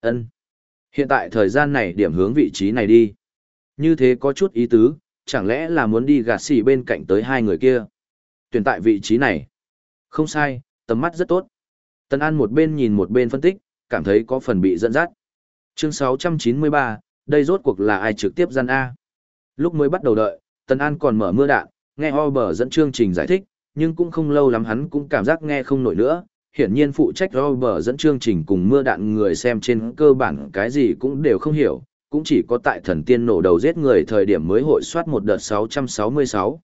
Ân. Hiện tại thời gian này điểm hướng vị trí này đi. Như thế có chút ý tứ, chẳng lẽ là muốn đi gạt xì bên cạnh tới hai người kia. Tuyển tại vị trí này. Không sai, tầm mắt rất tốt. Tân An một bên nhìn một bên phân tích, cảm thấy có phần bị dẫn dắt. Chương 693, đây rốt cuộc là ai trực tiếp gian A. Lúc mới bắt đầu đợi, Tân An còn mở mưa đạn, nghe Robert dẫn chương trình giải thích, nhưng cũng không lâu lắm hắn cũng cảm giác nghe không nổi nữa. Hiển nhiên phụ trách Robert dẫn chương trình cùng mưa đạn người xem trên cơ bản cái gì cũng đều không hiểu, cũng chỉ có tại thần tiên nổ đầu giết người thời điểm mới hội soát một đợt 666.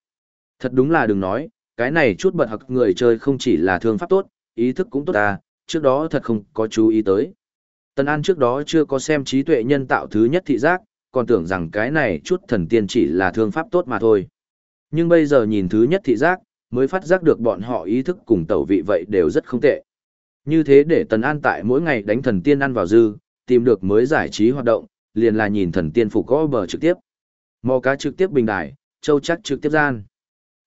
Thật đúng là đừng nói, cái này chút bật hặc người chơi không chỉ là thương pháp tốt, ý thức cũng tốt ta, trước đó thật không có chú ý tới. Tân An trước đó chưa có xem trí tuệ nhân tạo thứ nhất thị giác, còn tưởng rằng cái này chút thần tiên chỉ là thương pháp tốt mà thôi. Nhưng bây giờ nhìn thứ nhất thị giác, mới phát giác được bọn họ ý thức cùng tẩu vị vậy đều rất không tệ. Như thế để Tần An tại mỗi ngày đánh thần tiên ăn vào dư, tìm được mới giải trí hoạt động, liền là nhìn thần tiên phục có bờ trực tiếp. Mò cá trực tiếp bình đài, châu chắc trực tiếp gian.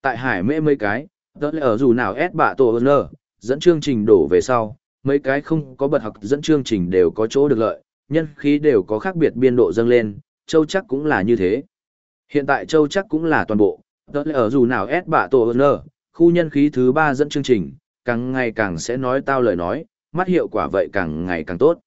Tại hải mê mấy cái, đó là ở dù nào ép bạ tổ ơn dẫn chương trình đổ về sau, mấy cái không có bật học dẫn chương trình đều có chỗ được lợi, nhân khí đều có khác biệt biên độ dâng lên, châu chắc cũng là như thế. Hiện tại châu chắc cũng là toàn bộ, Tớ là ở dù nào ép bạ tổ ơn khu nhân khí thứ ba dẫn chương trình, càng ngày càng sẽ nói tao lời nói, mắt hiệu quả vậy càng ngày càng tốt.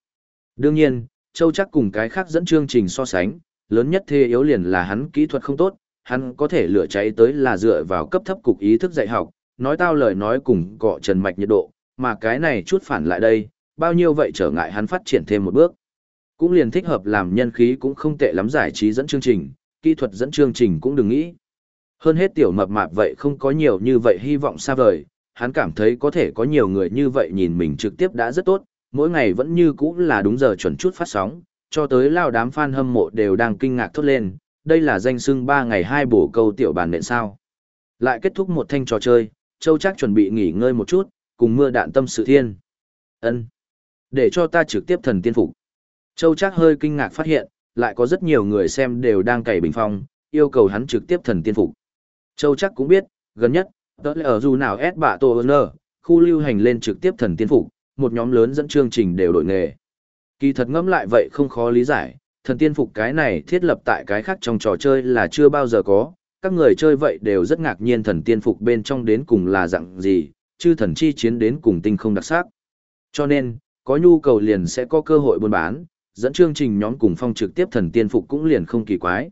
Đương nhiên, châu chắc cùng cái khác dẫn chương trình so sánh, lớn nhất thế yếu liền là hắn kỹ thuật không tốt, hắn có thể lửa cháy tới là dựa vào cấp thấp cục ý thức dạy học, nói tao lời nói cùng cọ trần mạch nhiệt độ, mà cái này chút phản lại đây, bao nhiêu vậy trở ngại hắn phát triển thêm một bước. Cũng liền thích hợp làm nhân khí cũng không tệ lắm giải trí dẫn chương trình, kỹ thuật dẫn chương trình cũng đừng nghĩ. Hơn hết tiểu mập mạp vậy không có nhiều như vậy hy vọng xa vời, hắn cảm thấy có thể có nhiều người như vậy nhìn mình trực tiếp đã rất tốt, mỗi ngày vẫn như cũ là đúng giờ chuẩn chút phát sóng, cho tới lao đám fan hâm mộ đều đang kinh ngạc thốt lên, đây là danh sưng 3 ngày hai bổ câu tiểu bàn nện sao. Lại kết thúc một thanh trò chơi, Châu chắc chuẩn bị nghỉ ngơi một chút, cùng mưa đạn tâm sự thiên. ân Để cho ta trực tiếp thần tiên phục. Châu chắc hơi kinh ngạc phát hiện, lại có rất nhiều người xem đều đang cày bình phong, yêu cầu hắn trực tiếp thần tiên phục. Châu chắc cũng biết, gần nhất, tớ là ở dù nào S bạ tổ ơn khu lưu hành lên trực tiếp thần tiên phục, một nhóm lớn dẫn chương trình đều đổi nghề. Kỳ thật ngẫm lại vậy không khó lý giải, thần tiên phục cái này thiết lập tại cái khác trong trò chơi là chưa bao giờ có, các người chơi vậy đều rất ngạc nhiên thần tiên phục bên trong đến cùng là dạng gì, chứ thần chi chiến đến cùng tinh không đặc sắc. Cho nên, có nhu cầu liền sẽ có cơ hội buôn bán, dẫn chương trình nhóm cùng phong trực tiếp thần tiên phục cũng liền không kỳ quái.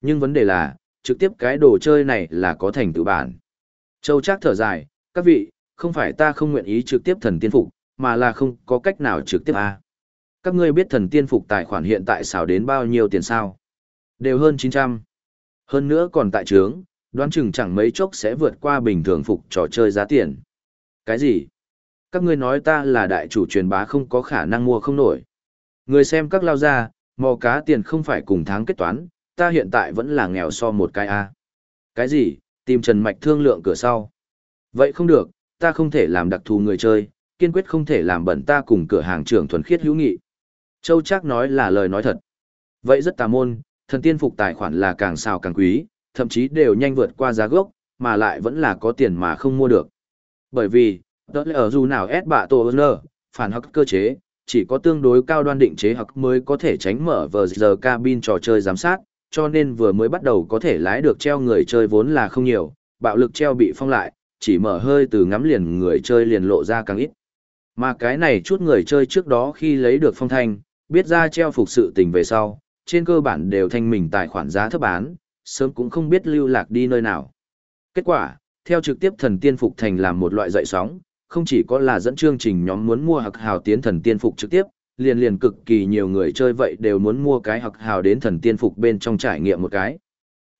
Nhưng vấn đề là, trực tiếp cái đồ chơi này là có thành tựu bản. Châu Trác thở dài, các vị, không phải ta không nguyện ý trực tiếp thần tiên phục, mà là không có cách nào trực tiếp a. Các ngươi biết thần tiên phục tài khoản hiện tại xào đến bao nhiêu tiền sao? Đều hơn 900. Hơn nữa còn tại trướng, đoán chừng chẳng mấy chốc sẽ vượt qua bình thường phục trò chơi giá tiền. Cái gì? Các ngươi nói ta là đại chủ truyền bá không có khả năng mua không nổi. Người xem các lao ra, mò cá tiền không phải cùng tháng kết toán, ta hiện tại vẫn là nghèo so một cái A. Cái gì? Tìm Trần Mạch thương lượng cửa sau. Vậy không được, ta không thể làm đặc thù người chơi, kiên quyết không thể làm bẩn ta cùng cửa hàng trưởng thuần khiết hữu nghị. Châu Trác nói là lời nói thật. Vậy rất tà môn, thần tiên phục tài khoản là càng xào càng quý, thậm chí đều nhanh vượt qua giá gốc, mà lại vẫn là có tiền mà không mua được. Bởi vì, đó là ở dù nào ép bạ tổ nơ, phản hắc cơ chế, chỉ có tương đối cao đoan định chế hắc mới có thể tránh mở vờ giờ cabin trò chơi giám sát, cho nên vừa mới bắt đầu có thể lái được treo người chơi vốn là không nhiều, bạo lực treo bị phong lại, chỉ mở hơi từ ngắm liền người chơi liền lộ ra càng ít. Mà cái này chút người chơi trước đó khi lấy được phong thanh, biết ra treo phục sự tình về sau, trên cơ bản đều thanh mình tài khoản giá thấp bán, sớm cũng không biết lưu lạc đi nơi nào. Kết quả, theo trực tiếp thần tiên phục thành làm một loại dậy sóng, không chỉ có là dẫn chương trình nhóm muốn mua hạc hào tiến thần tiên phục trực tiếp, liền liền cực kỳ nhiều người chơi vậy đều muốn mua cái hạc hào đến thần tiên phục bên trong trải nghiệm một cái.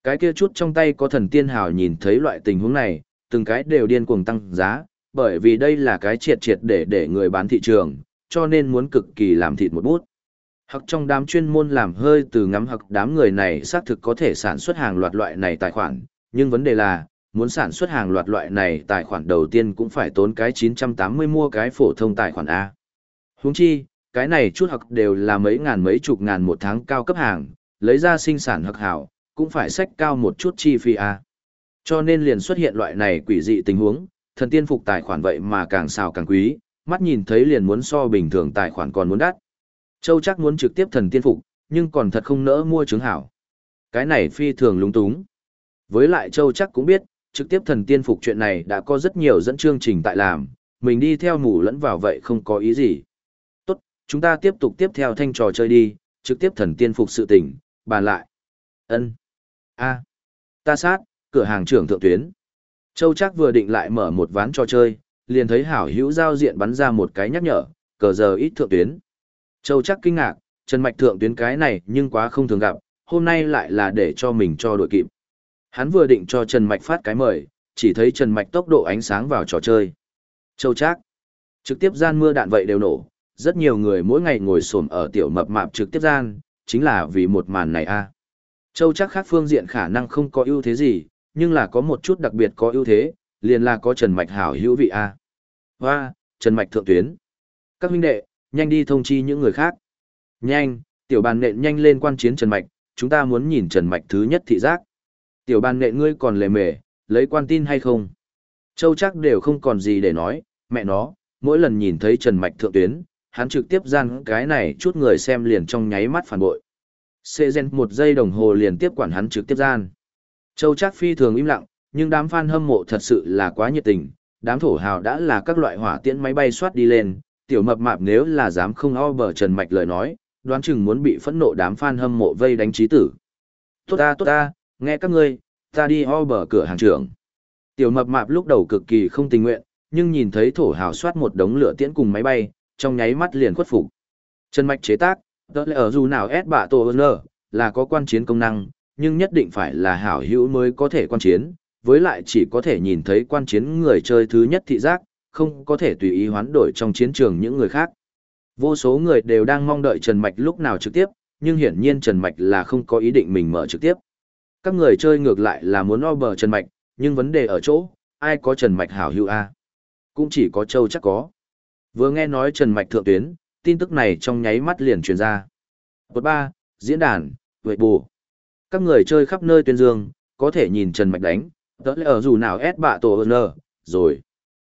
Cái kia chút trong tay có thần tiên hào nhìn thấy loại tình huống này, từng cái đều điên cuồng tăng giá, bởi vì đây là cái triệt triệt để để người bán thị trường, cho nên muốn cực kỳ làm thịt một bút. Hoặc trong đám chuyên môn làm hơi từ ngắm hoặc đám người này xác thực có thể sản xuất hàng loạt loại này tài khoản, nhưng vấn đề là, muốn sản xuất hàng loạt loại này tài khoản đầu tiên cũng phải tốn cái 980 mua cái phổ thông tài khoản A. Huống chi, cái này chút học đều là mấy ngàn mấy chục ngàn một tháng cao cấp hàng, lấy ra sinh sản hoặc hảo, cũng phải sách cao một chút chi phí à Cho nên liền xuất hiện loại này quỷ dị tình huống, thần tiên phục tài khoản vậy mà càng xào càng quý, mắt nhìn thấy liền muốn so bình thường tài khoản còn muốn đắt. Châu chắc muốn trực tiếp thần tiên phục, nhưng còn thật không nỡ mua chứng hảo. Cái này phi thường lúng túng. Với lại Châu chắc cũng biết, trực tiếp thần tiên phục chuyện này đã có rất nhiều dẫn chương trình tại làm, mình đi theo mù lẫn vào vậy không có ý gì. Chúng ta tiếp tục tiếp theo thanh trò chơi đi, trực tiếp thần tiên phục sự tỉnh bàn lại. ân a ta sát, cửa hàng trưởng thượng tuyến. Châu chắc vừa định lại mở một ván trò chơi, liền thấy hảo hữu giao diện bắn ra một cái nhắc nhở, cờ giờ ít thượng tuyến. Châu chắc kinh ngạc, Trần Mạch thượng tuyến cái này nhưng quá không thường gặp, hôm nay lại là để cho mình cho đội kịp. Hắn vừa định cho Trần Mạch phát cái mời, chỉ thấy Trần Mạch tốc độ ánh sáng vào trò chơi. Châu chắc, trực tiếp gian mưa đạn vậy đều nổ, rất nhiều người mỗi ngày ngồi xổm ở tiểu mập mạp trực tiếp gian, chính là vì một màn này a. Châu chắc khác phương diện khả năng không có ưu thế gì, nhưng là có một chút đặc biệt có ưu thế, liền là có Trần Mạch hảo hữu vị a. Hoa, Trần Mạch thượng tuyến. Các huynh đệ, nhanh đi thông chi những người khác. Nhanh, tiểu bàn nện nhanh lên quan chiến Trần Mạch, chúng ta muốn nhìn Trần Mạch thứ nhất thị giác. Tiểu bàn nện ngươi còn lề mề, lấy quan tin hay không? Châu chắc đều không còn gì để nói, mẹ nó, mỗi lần nhìn thấy Trần Mạch thượng tuyến, hắn trực tiếp gian cái này chút người xem liền trong nháy mắt phản bội. Xê gen một giây đồng hồ liền tiếp quản hắn trực tiếp gian. Châu chắc phi thường im lặng, nhưng đám fan hâm mộ thật sự là quá nhiệt tình, đám thổ hào đã là các loại hỏa tiễn máy bay soát đi lên, tiểu mập mạp nếu là dám không o bờ Trần Mạch lời nói, đoán chừng muốn bị phẫn nộ đám fan hâm mộ vây đánh trí tử. Tốt ta tốt ta, nghe các ngươi, ta đi o bờ cửa hàng trưởng. Tiểu mập mạp lúc đầu cực kỳ không tình nguyện, nhưng nhìn thấy thổ hào soát một đống lửa tiễn cùng máy bay, trong nháy mắt liền khuất phục. Trần Mạch chế tác, đó là ở dù nào S bạ tổ nơ, là có quan chiến công năng, nhưng nhất định phải là hảo hữu mới có thể quan chiến, với lại chỉ có thể nhìn thấy quan chiến người chơi thứ nhất thị giác, không có thể tùy ý hoán đổi trong chiến trường những người khác. Vô số người đều đang mong đợi Trần Mạch lúc nào trực tiếp, nhưng hiển nhiên Trần Mạch là không có ý định mình mở trực tiếp. Các người chơi ngược lại là muốn over Trần Mạch, nhưng vấn đề ở chỗ, ai có Trần Mạch hảo hữu A? Cũng chỉ có Châu chắc có. Vừa nghe nói Trần Mạch thượng tuyến, tin tức này trong nháy mắt liền truyền ra. Quật 3, diễn đàn, vệ bù. Các người chơi khắp nơi tuyên dương, có thể nhìn Trần Mạch đánh, tớ lẽ ở dù nào ép bạ tổ ơn rồi.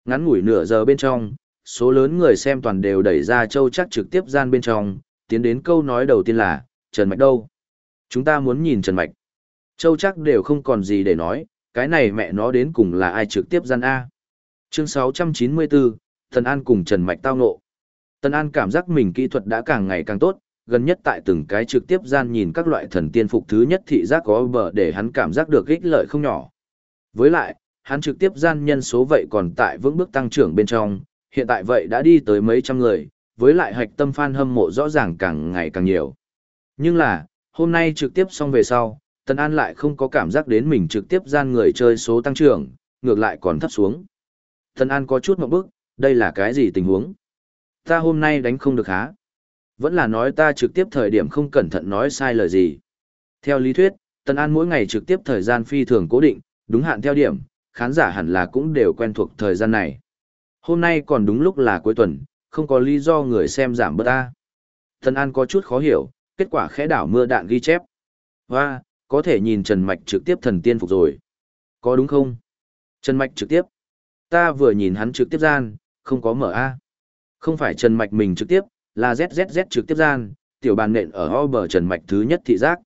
Ngắn ngủi nửa giờ bên trong, số lớn người xem toàn đều đẩy ra châu chắc trực tiếp gian bên trong, tiến đến câu nói đầu tiên là, Trần Mạch đâu? Chúng ta muốn nhìn Trần Mạch. Châu chắc đều không còn gì để nói, cái này mẹ nó đến cùng là ai trực tiếp gian A. Chương 694, Tần An cùng Trần Mạch tao ngộ. Tần An cảm giác mình kỹ thuật đã càng ngày càng tốt, gần nhất tại từng cái trực tiếp gian nhìn các loại thần tiên phục thứ nhất thị giác có bờ để hắn cảm giác được ích lợi không nhỏ. Với lại, hắn trực tiếp gian nhân số vậy còn tại vững bước tăng trưởng bên trong, hiện tại vậy đã đi tới mấy trăm người, với lại hạch tâm fan hâm mộ rõ ràng càng ngày càng nhiều. Nhưng là, hôm nay trực tiếp xong về sau, Tần An lại không có cảm giác đến mình trực tiếp gian người chơi số tăng trưởng, ngược lại còn thấp xuống. Tần An có chút một bước đây là cái gì tình huống? Ta hôm nay đánh không được há? Vẫn là nói ta trực tiếp thời điểm không cẩn thận nói sai lời gì. Theo lý thuyết, tân An mỗi ngày trực tiếp thời gian phi thường cố định, đúng hạn theo điểm, khán giả hẳn là cũng đều quen thuộc thời gian này. Hôm nay còn đúng lúc là cuối tuần, không có lý do người xem giảm bớt ta. tân An có chút khó hiểu, kết quả khẽ đảo mưa đạn ghi chép. Và, có thể nhìn Trần Mạch trực tiếp thần tiên phục rồi. Có đúng không? Trần Mạch trực tiếp. Ta vừa nhìn hắn trực tiếp gian, không có mở A. Không phải Trần Mạch mình trực tiếp, là ZZZ trực tiếp gian, tiểu bàn nện ở ho bờ Trần Mạch thứ nhất thị giác.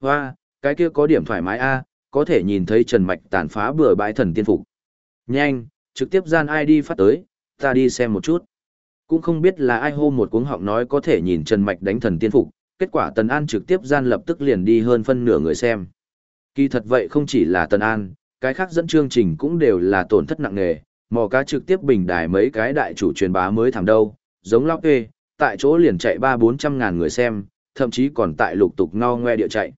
Hoa, cái kia có điểm thoải mái A, có thể nhìn thấy Trần Mạch tàn phá bừa bãi thần tiên phục. Nhanh, trực tiếp gian ai đi phát tới, ta đi xem một chút. Cũng không biết là ai hô một cuống họng nói có thể nhìn Trần Mạch đánh thần tiên phục, kết quả Tần An trực tiếp gian lập tức liền đi hơn phân nửa người xem. Kỳ thật vậy không chỉ là Tần An, cái khác dẫn chương trình cũng đều là tổn thất nặng nề, mò cá trực tiếp bình đài mấy cái đại chủ truyền bá mới thảm đâu, giống lóc kê, tại chỗ liền chạy ba bốn trăm ngàn người xem, thậm chí còn tại lục tục no ngoe địa chạy.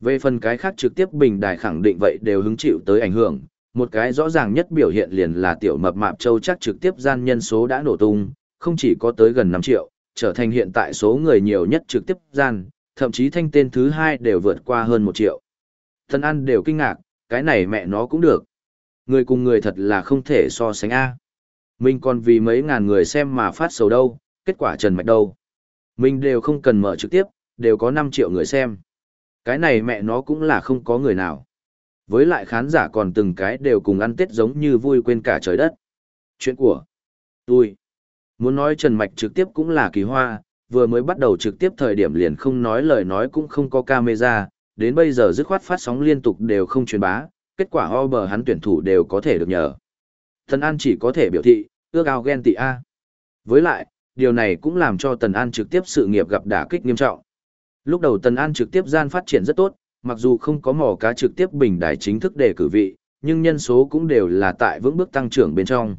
Về phần cái khác trực tiếp bình đài khẳng định vậy đều hứng chịu tới ảnh hưởng, một cái rõ ràng nhất biểu hiện liền là tiểu mập mạp châu chắc trực tiếp gian nhân số đã nổ tung, không chỉ có tới gần 5 triệu, trở thành hiện tại số người nhiều nhất trực tiếp gian, thậm chí thanh tên thứ hai đều vượt qua hơn 1 triệu. Thân ăn đều kinh ngạc, cái này mẹ nó cũng được. Người cùng người thật là không thể so sánh A. Mình còn vì mấy ngàn người xem mà phát sầu đâu, kết quả trần mạch đâu. Mình đều không cần mở trực tiếp, đều có 5 triệu người xem. Cái này mẹ nó cũng là không có người nào. Với lại khán giả còn từng cái đều cùng ăn tết giống như vui quên cả trời đất. Chuyện của tôi. Muốn nói Trần Mạch trực tiếp cũng là kỳ hoa, vừa mới bắt đầu trực tiếp thời điểm liền không nói lời nói cũng không có camera, đến bây giờ dứt khoát phát sóng liên tục đều không truyền bá, kết quả bờ hắn tuyển thủ đều có thể được nhờ. Tần An chỉ có thể biểu thị, ước ao ghen tị A. Với lại, điều này cũng làm cho Tần An trực tiếp sự nghiệp gặp đả kích nghiêm trọng. Lúc đầu Tần An trực tiếp gian phát triển rất tốt, mặc dù không có mỏ cá trực tiếp bình đài chính thức để cử vị, nhưng nhân số cũng đều là tại vững bước tăng trưởng bên trong.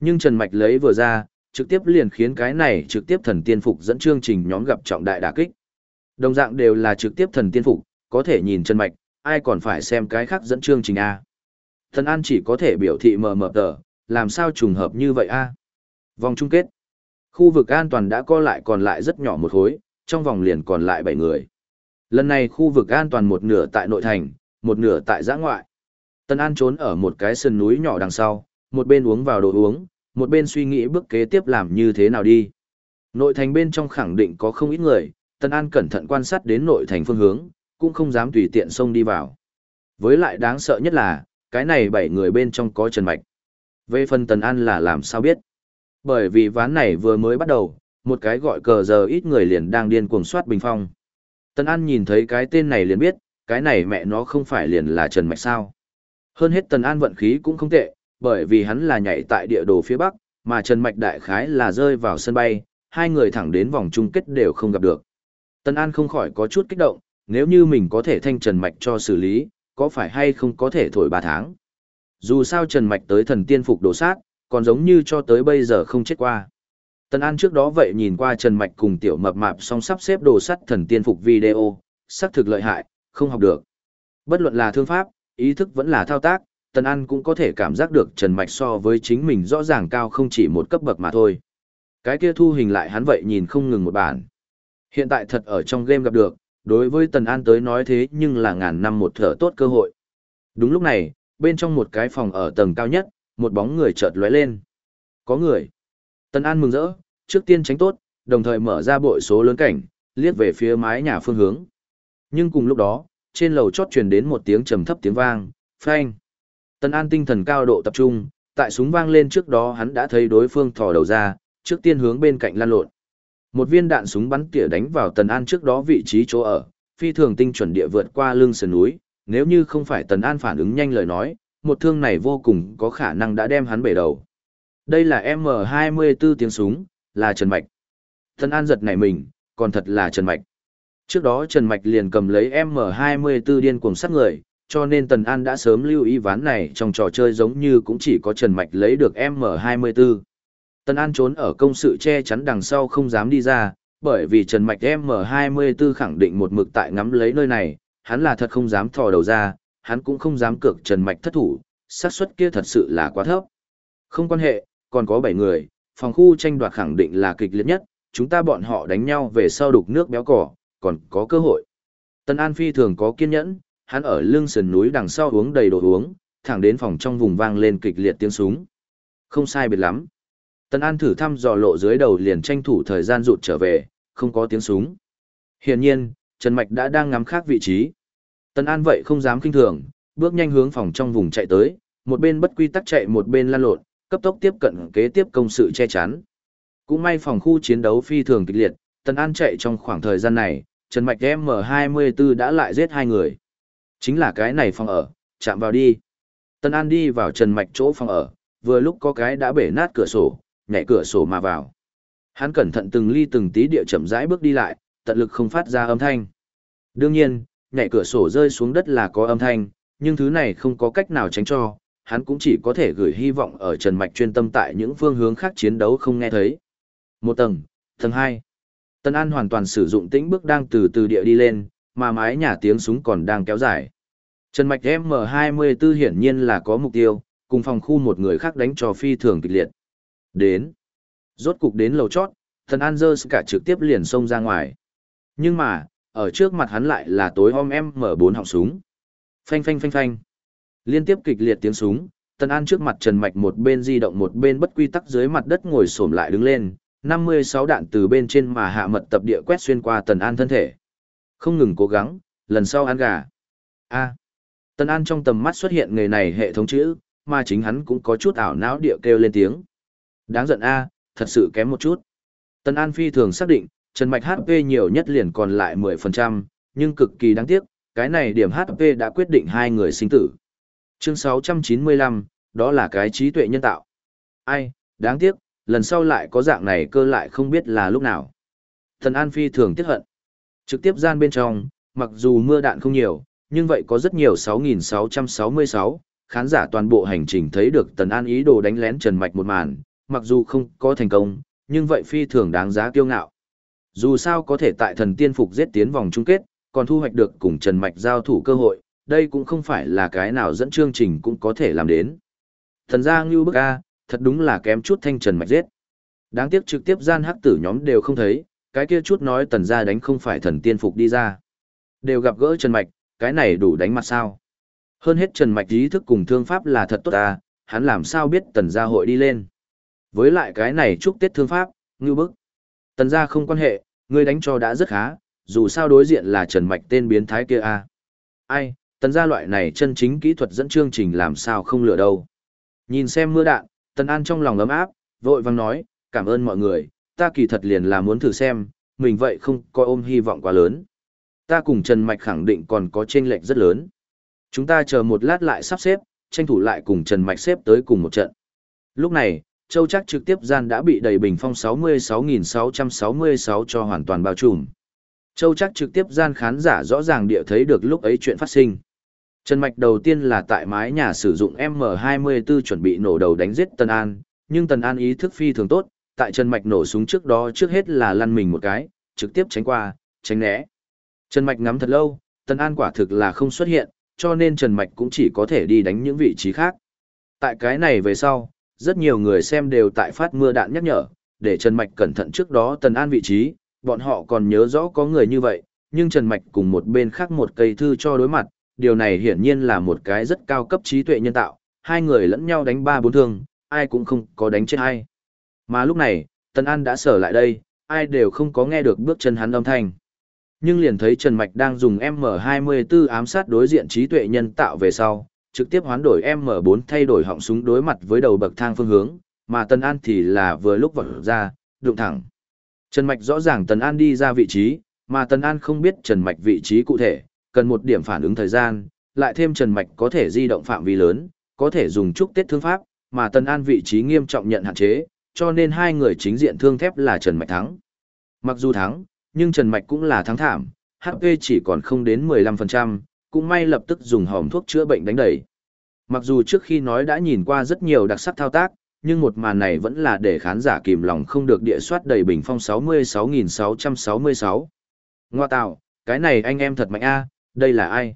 Nhưng Trần Mạch lấy vừa ra, trực tiếp liền khiến cái này trực tiếp thần tiên phục dẫn chương trình nhóm gặp trọng đại đả kích. Đồng dạng đều là trực tiếp thần tiên phục, có thể nhìn Trần Mạch, ai còn phải xem cái khác dẫn chương trình A. Thần An chỉ có thể biểu thị mờ mờ tờ, làm sao trùng hợp như vậy A. Vòng chung kết. Khu vực an toàn đã co lại còn lại rất nhỏ một khối, trong vòng liền còn lại bảy người. Lần này khu vực an toàn một nửa tại nội thành, một nửa tại giã ngoại. Tân An trốn ở một cái sườn núi nhỏ đằng sau, một bên uống vào đồ uống, một bên suy nghĩ bước kế tiếp làm như thế nào đi. Nội thành bên trong khẳng định có không ít người, Tân An cẩn thận quan sát đến nội thành phương hướng, cũng không dám tùy tiện xông đi vào. Với lại đáng sợ nhất là, cái này bảy người bên trong có Trần Mạch. Về phần Tần An là làm sao biết? Bởi vì ván này vừa mới bắt đầu, một cái gọi cờ giờ ít người liền đang điên cuồng soát bình phong. Tần An nhìn thấy cái tên này liền biết, cái này mẹ nó không phải liền là Trần Mạch sao. Hơn hết Tần An vận khí cũng không tệ, bởi vì hắn là nhảy tại địa đồ phía Bắc, mà Trần Mạch đại khái là rơi vào sân bay, hai người thẳng đến vòng chung kết đều không gặp được. Tần An không khỏi có chút kích động, nếu như mình có thể thanh Trần Mạch cho xử lý, có phải hay không có thể thổi 3 tháng. Dù sao Trần Mạch tới thần tiên phục đổ sát, còn giống như cho tới bây giờ không chết qua. Tần An trước đó vậy nhìn qua Trần Mạch cùng tiểu mập mạp song sắp xếp đồ sắt thần tiên phục video, xác thực lợi hại, không học được. Bất luận là thương pháp, ý thức vẫn là thao tác, Tần An cũng có thể cảm giác được Trần Mạch so với chính mình rõ ràng cao không chỉ một cấp bậc mà thôi. Cái kia thu hình lại hắn vậy nhìn không ngừng một bản. Hiện tại thật ở trong game gặp được, đối với Tần An tới nói thế nhưng là ngàn năm một thở tốt cơ hội. Đúng lúc này, bên trong một cái phòng ở tầng cao nhất, một bóng người chợt lóe lên. Có người. Tần An mừng rỡ, trước tiên tránh tốt, đồng thời mở ra bội số lớn cảnh, liếc về phía mái nhà phương hướng. Nhưng cùng lúc đó, trên lầu chót truyền đến một tiếng trầm thấp tiếng vang, phanh. Tần An tinh thần cao độ tập trung, tại súng vang lên trước đó hắn đã thấy đối phương thò đầu ra, trước tiên hướng bên cạnh lan lộn. Một viên đạn súng bắn tỉa đánh vào Tần An trước đó vị trí chỗ ở, phi thường tinh chuẩn địa vượt qua lưng sườn núi, nếu như không phải Tần An phản ứng nhanh lời nói, một thương này vô cùng có khả năng đã đem hắn bể đầu. Đây là M24 tiếng súng, là Trần Mạch. Tần An giật nảy mình, còn thật là Trần Mạch. Trước đó Trần Mạch liền cầm lấy M24 điên cuồng sát người, cho nên Tần An đã sớm lưu ý ván này trong trò chơi giống như cũng chỉ có Trần Mạch lấy được M24. Tần An trốn ở công sự che chắn đằng sau không dám đi ra, bởi vì Trần Mạch M24 khẳng định một mực tại ngắm lấy nơi này, hắn là thật không dám thò đầu ra, hắn cũng không dám cược Trần Mạch thất thủ, xác suất kia thật sự là quá thấp. Không quan hệ, còn có 7 người, phòng khu tranh đoạt khẳng định là kịch liệt nhất, chúng ta bọn họ đánh nhau về sau đục nước béo cỏ, còn có cơ hội. Tần An Phi thường có kiên nhẫn, hắn ở lưng sườn núi đằng sau uống đầy đồ uống, thẳng đến phòng trong vùng vang lên kịch liệt tiếng súng. Không sai biệt lắm. Tần An thử thăm dò lộ dưới đầu liền tranh thủ thời gian rụt trở về, không có tiếng súng. Hiển nhiên, Trần Mạch đã đang ngắm khác vị trí. Tần An vậy không dám kinh thường, bước nhanh hướng phòng trong vùng chạy tới, một bên bất quy tắc chạy một bên lan lộn, cấp tốc tiếp cận kế tiếp công sự che chắn. Cũng may phòng khu chiến đấu phi thường kịch liệt, Tần An chạy trong khoảng thời gian này, Trần Mạch M24 đã lại giết hai người. Chính là cái này phòng ở, chạm vào đi. Tần An đi vào Trần Mạch chỗ phòng ở, vừa lúc có cái đã bể nát cửa sổ, nhảy cửa sổ mà vào. Hắn cẩn thận từng ly từng tí địa chậm rãi bước đi lại, tận lực không phát ra âm thanh. Đương nhiên, nhảy cửa sổ rơi xuống đất là có âm thanh, nhưng thứ này không có cách nào tránh cho, hắn cũng chỉ có thể gửi hy vọng ở Trần Mạch chuyên tâm tại những phương hướng khác chiến đấu không nghe thấy. Một tầng, tầng hai. Tân An hoàn toàn sử dụng tĩnh bước đang từ từ địa đi lên, mà mái nhà tiếng súng còn đang kéo dài. Trần Mạch M24 hiển nhiên là có mục tiêu, cùng phòng khu một người khác đánh cho phi thường kịch liệt. Đến. Rốt cục đến lầu chót, thần An dơ cả trực tiếp liền xông ra ngoài. Nhưng mà, ở trước mặt hắn lại là tối om M4 họng súng. Phanh phanh phanh phanh. Liên tiếp kịch liệt tiếng súng, Tần An trước mặt Trần Mạch một bên di động một bên bất quy tắc dưới mặt đất ngồi xổm lại đứng lên, 56 đạn từ bên trên mà hạ mật tập địa quét xuyên qua Tần An thân thể. Không ngừng cố gắng, lần sau ăn gà. A. Tần An trong tầm mắt xuất hiện nghề này hệ thống chữ, mà chính hắn cũng có chút ảo não địa kêu lên tiếng. Đáng giận A, thật sự kém một chút. Tần An phi thường xác định, Trần Mạch HP nhiều nhất liền còn lại 10%, nhưng cực kỳ đáng tiếc, cái này điểm HP đã quyết định hai người sinh tử. Chương 695, đó là cái trí tuệ nhân tạo. Ai, đáng tiếc, lần sau lại có dạng này cơ lại không biết là lúc nào. Tần An Phi thường tiếc hận. Trực tiếp gian bên trong, mặc dù mưa đạn không nhiều, nhưng vậy có rất nhiều 6666, khán giả toàn bộ hành trình thấy được Tần An ý đồ đánh lén Trần Mạch một màn, mặc dù không có thành công, nhưng vậy phi thường đáng giá kiêu ngạo. Dù sao có thể tại thần tiên phục giết tiến vòng chung kết, còn thu hoạch được cùng Trần Mạch giao thủ cơ hội, đây cũng không phải là cái nào dẫn chương trình cũng có thể làm đến. Thần gia Ngưu Bức A, thật đúng là kém chút thanh Trần Mạch giết. Đáng tiếc trực tiếp gian hắc tử nhóm đều không thấy, cái kia chút nói tần gia đánh không phải thần tiên phục đi ra. Đều gặp gỡ Trần Mạch, cái này đủ đánh mặt sao. Hơn hết Trần Mạch ý thức cùng thương pháp là thật tốt ta, hắn làm sao biết tần gia hội đi lên. Với lại cái này chúc tết thương pháp, ngưu bức. Tần gia không quan hệ, ngươi đánh cho đã rất khá, dù sao đối diện là Trần Mạch tên biến thái kia a. Ai, tần gia loại này chân chính kỹ thuật dẫn chương trình làm sao không lựa đâu. Nhìn xem mưa đạn, tần an trong lòng ấm áp, vội vang nói, cảm ơn mọi người, ta kỳ thật liền là muốn thử xem, mình vậy không coi ôm hy vọng quá lớn. Ta cùng Trần Mạch khẳng định còn có chênh lệch rất lớn. Chúng ta chờ một lát lại sắp xếp, tranh thủ lại cùng Trần Mạch xếp tới cùng một trận. Lúc này, Châu Chắc trực tiếp gian đã bị đầy bình phong 66.666 cho hoàn toàn bao trùm. Châu Chắc trực tiếp gian khán giả rõ ràng địa thấy được lúc ấy chuyện phát sinh. Trần Mạch đầu tiên là tại mái nhà sử dụng M24 chuẩn bị nổ đầu đánh giết Tân An, nhưng Tần An ý thức phi thường tốt, tại Trần Mạch nổ súng trước đó trước hết là lăn mình một cái, trực tiếp tránh qua, tránh né. Trần Mạch ngắm thật lâu, Tần An quả thực là không xuất hiện, cho nên Trần Mạch cũng chỉ có thể đi đánh những vị trí khác. Tại cái này về sau, rất nhiều người xem đều tại phát mưa đạn nhắc nhở, để Trần Mạch cẩn thận trước đó Tần An vị trí, bọn họ còn nhớ rõ có người như vậy, nhưng Trần Mạch cùng một bên khác một cây thư cho đối mặt, điều này hiển nhiên là một cái rất cao cấp trí tuệ nhân tạo, hai người lẫn nhau đánh ba bốn thương, ai cũng không có đánh chết ai. Mà lúc này, Tần An đã sở lại đây, ai đều không có nghe được bước chân hắn âm thanh. Nhưng liền thấy Trần Mạch đang dùng M24 ám sát đối diện trí tuệ nhân tạo về sau, trực tiếp hoán đổi M4 thay đổi họng súng đối mặt với đầu bậc thang phương hướng, mà Tần An thì là vừa lúc vọt ra, đụng thẳng. Trần Mạch rõ ràng Tần An đi ra vị trí, mà Tần An không biết Trần Mạch vị trí cụ thể, cần một điểm phản ứng thời gian, lại thêm Trần Mạch có thể di động phạm vi lớn, có thể dùng trúc tiết thương pháp, mà Tần An vị trí nghiêm trọng nhận hạn chế, cho nên hai người chính diện thương thép là Trần Mạch thắng. Mặc dù thắng, nhưng Trần Mạch cũng là thắng thảm, HP chỉ còn không đến 15%, cũng may lập tức dùng hòm thuốc chữa bệnh đánh đẩy. Mặc dù trước khi nói đã nhìn qua rất nhiều đặc sắc thao tác, nhưng một màn này vẫn là để khán giả kìm lòng không được địa soát đầy bình phong 66.666. Ngoa tạo, cái này anh em thật mạnh a đây là ai?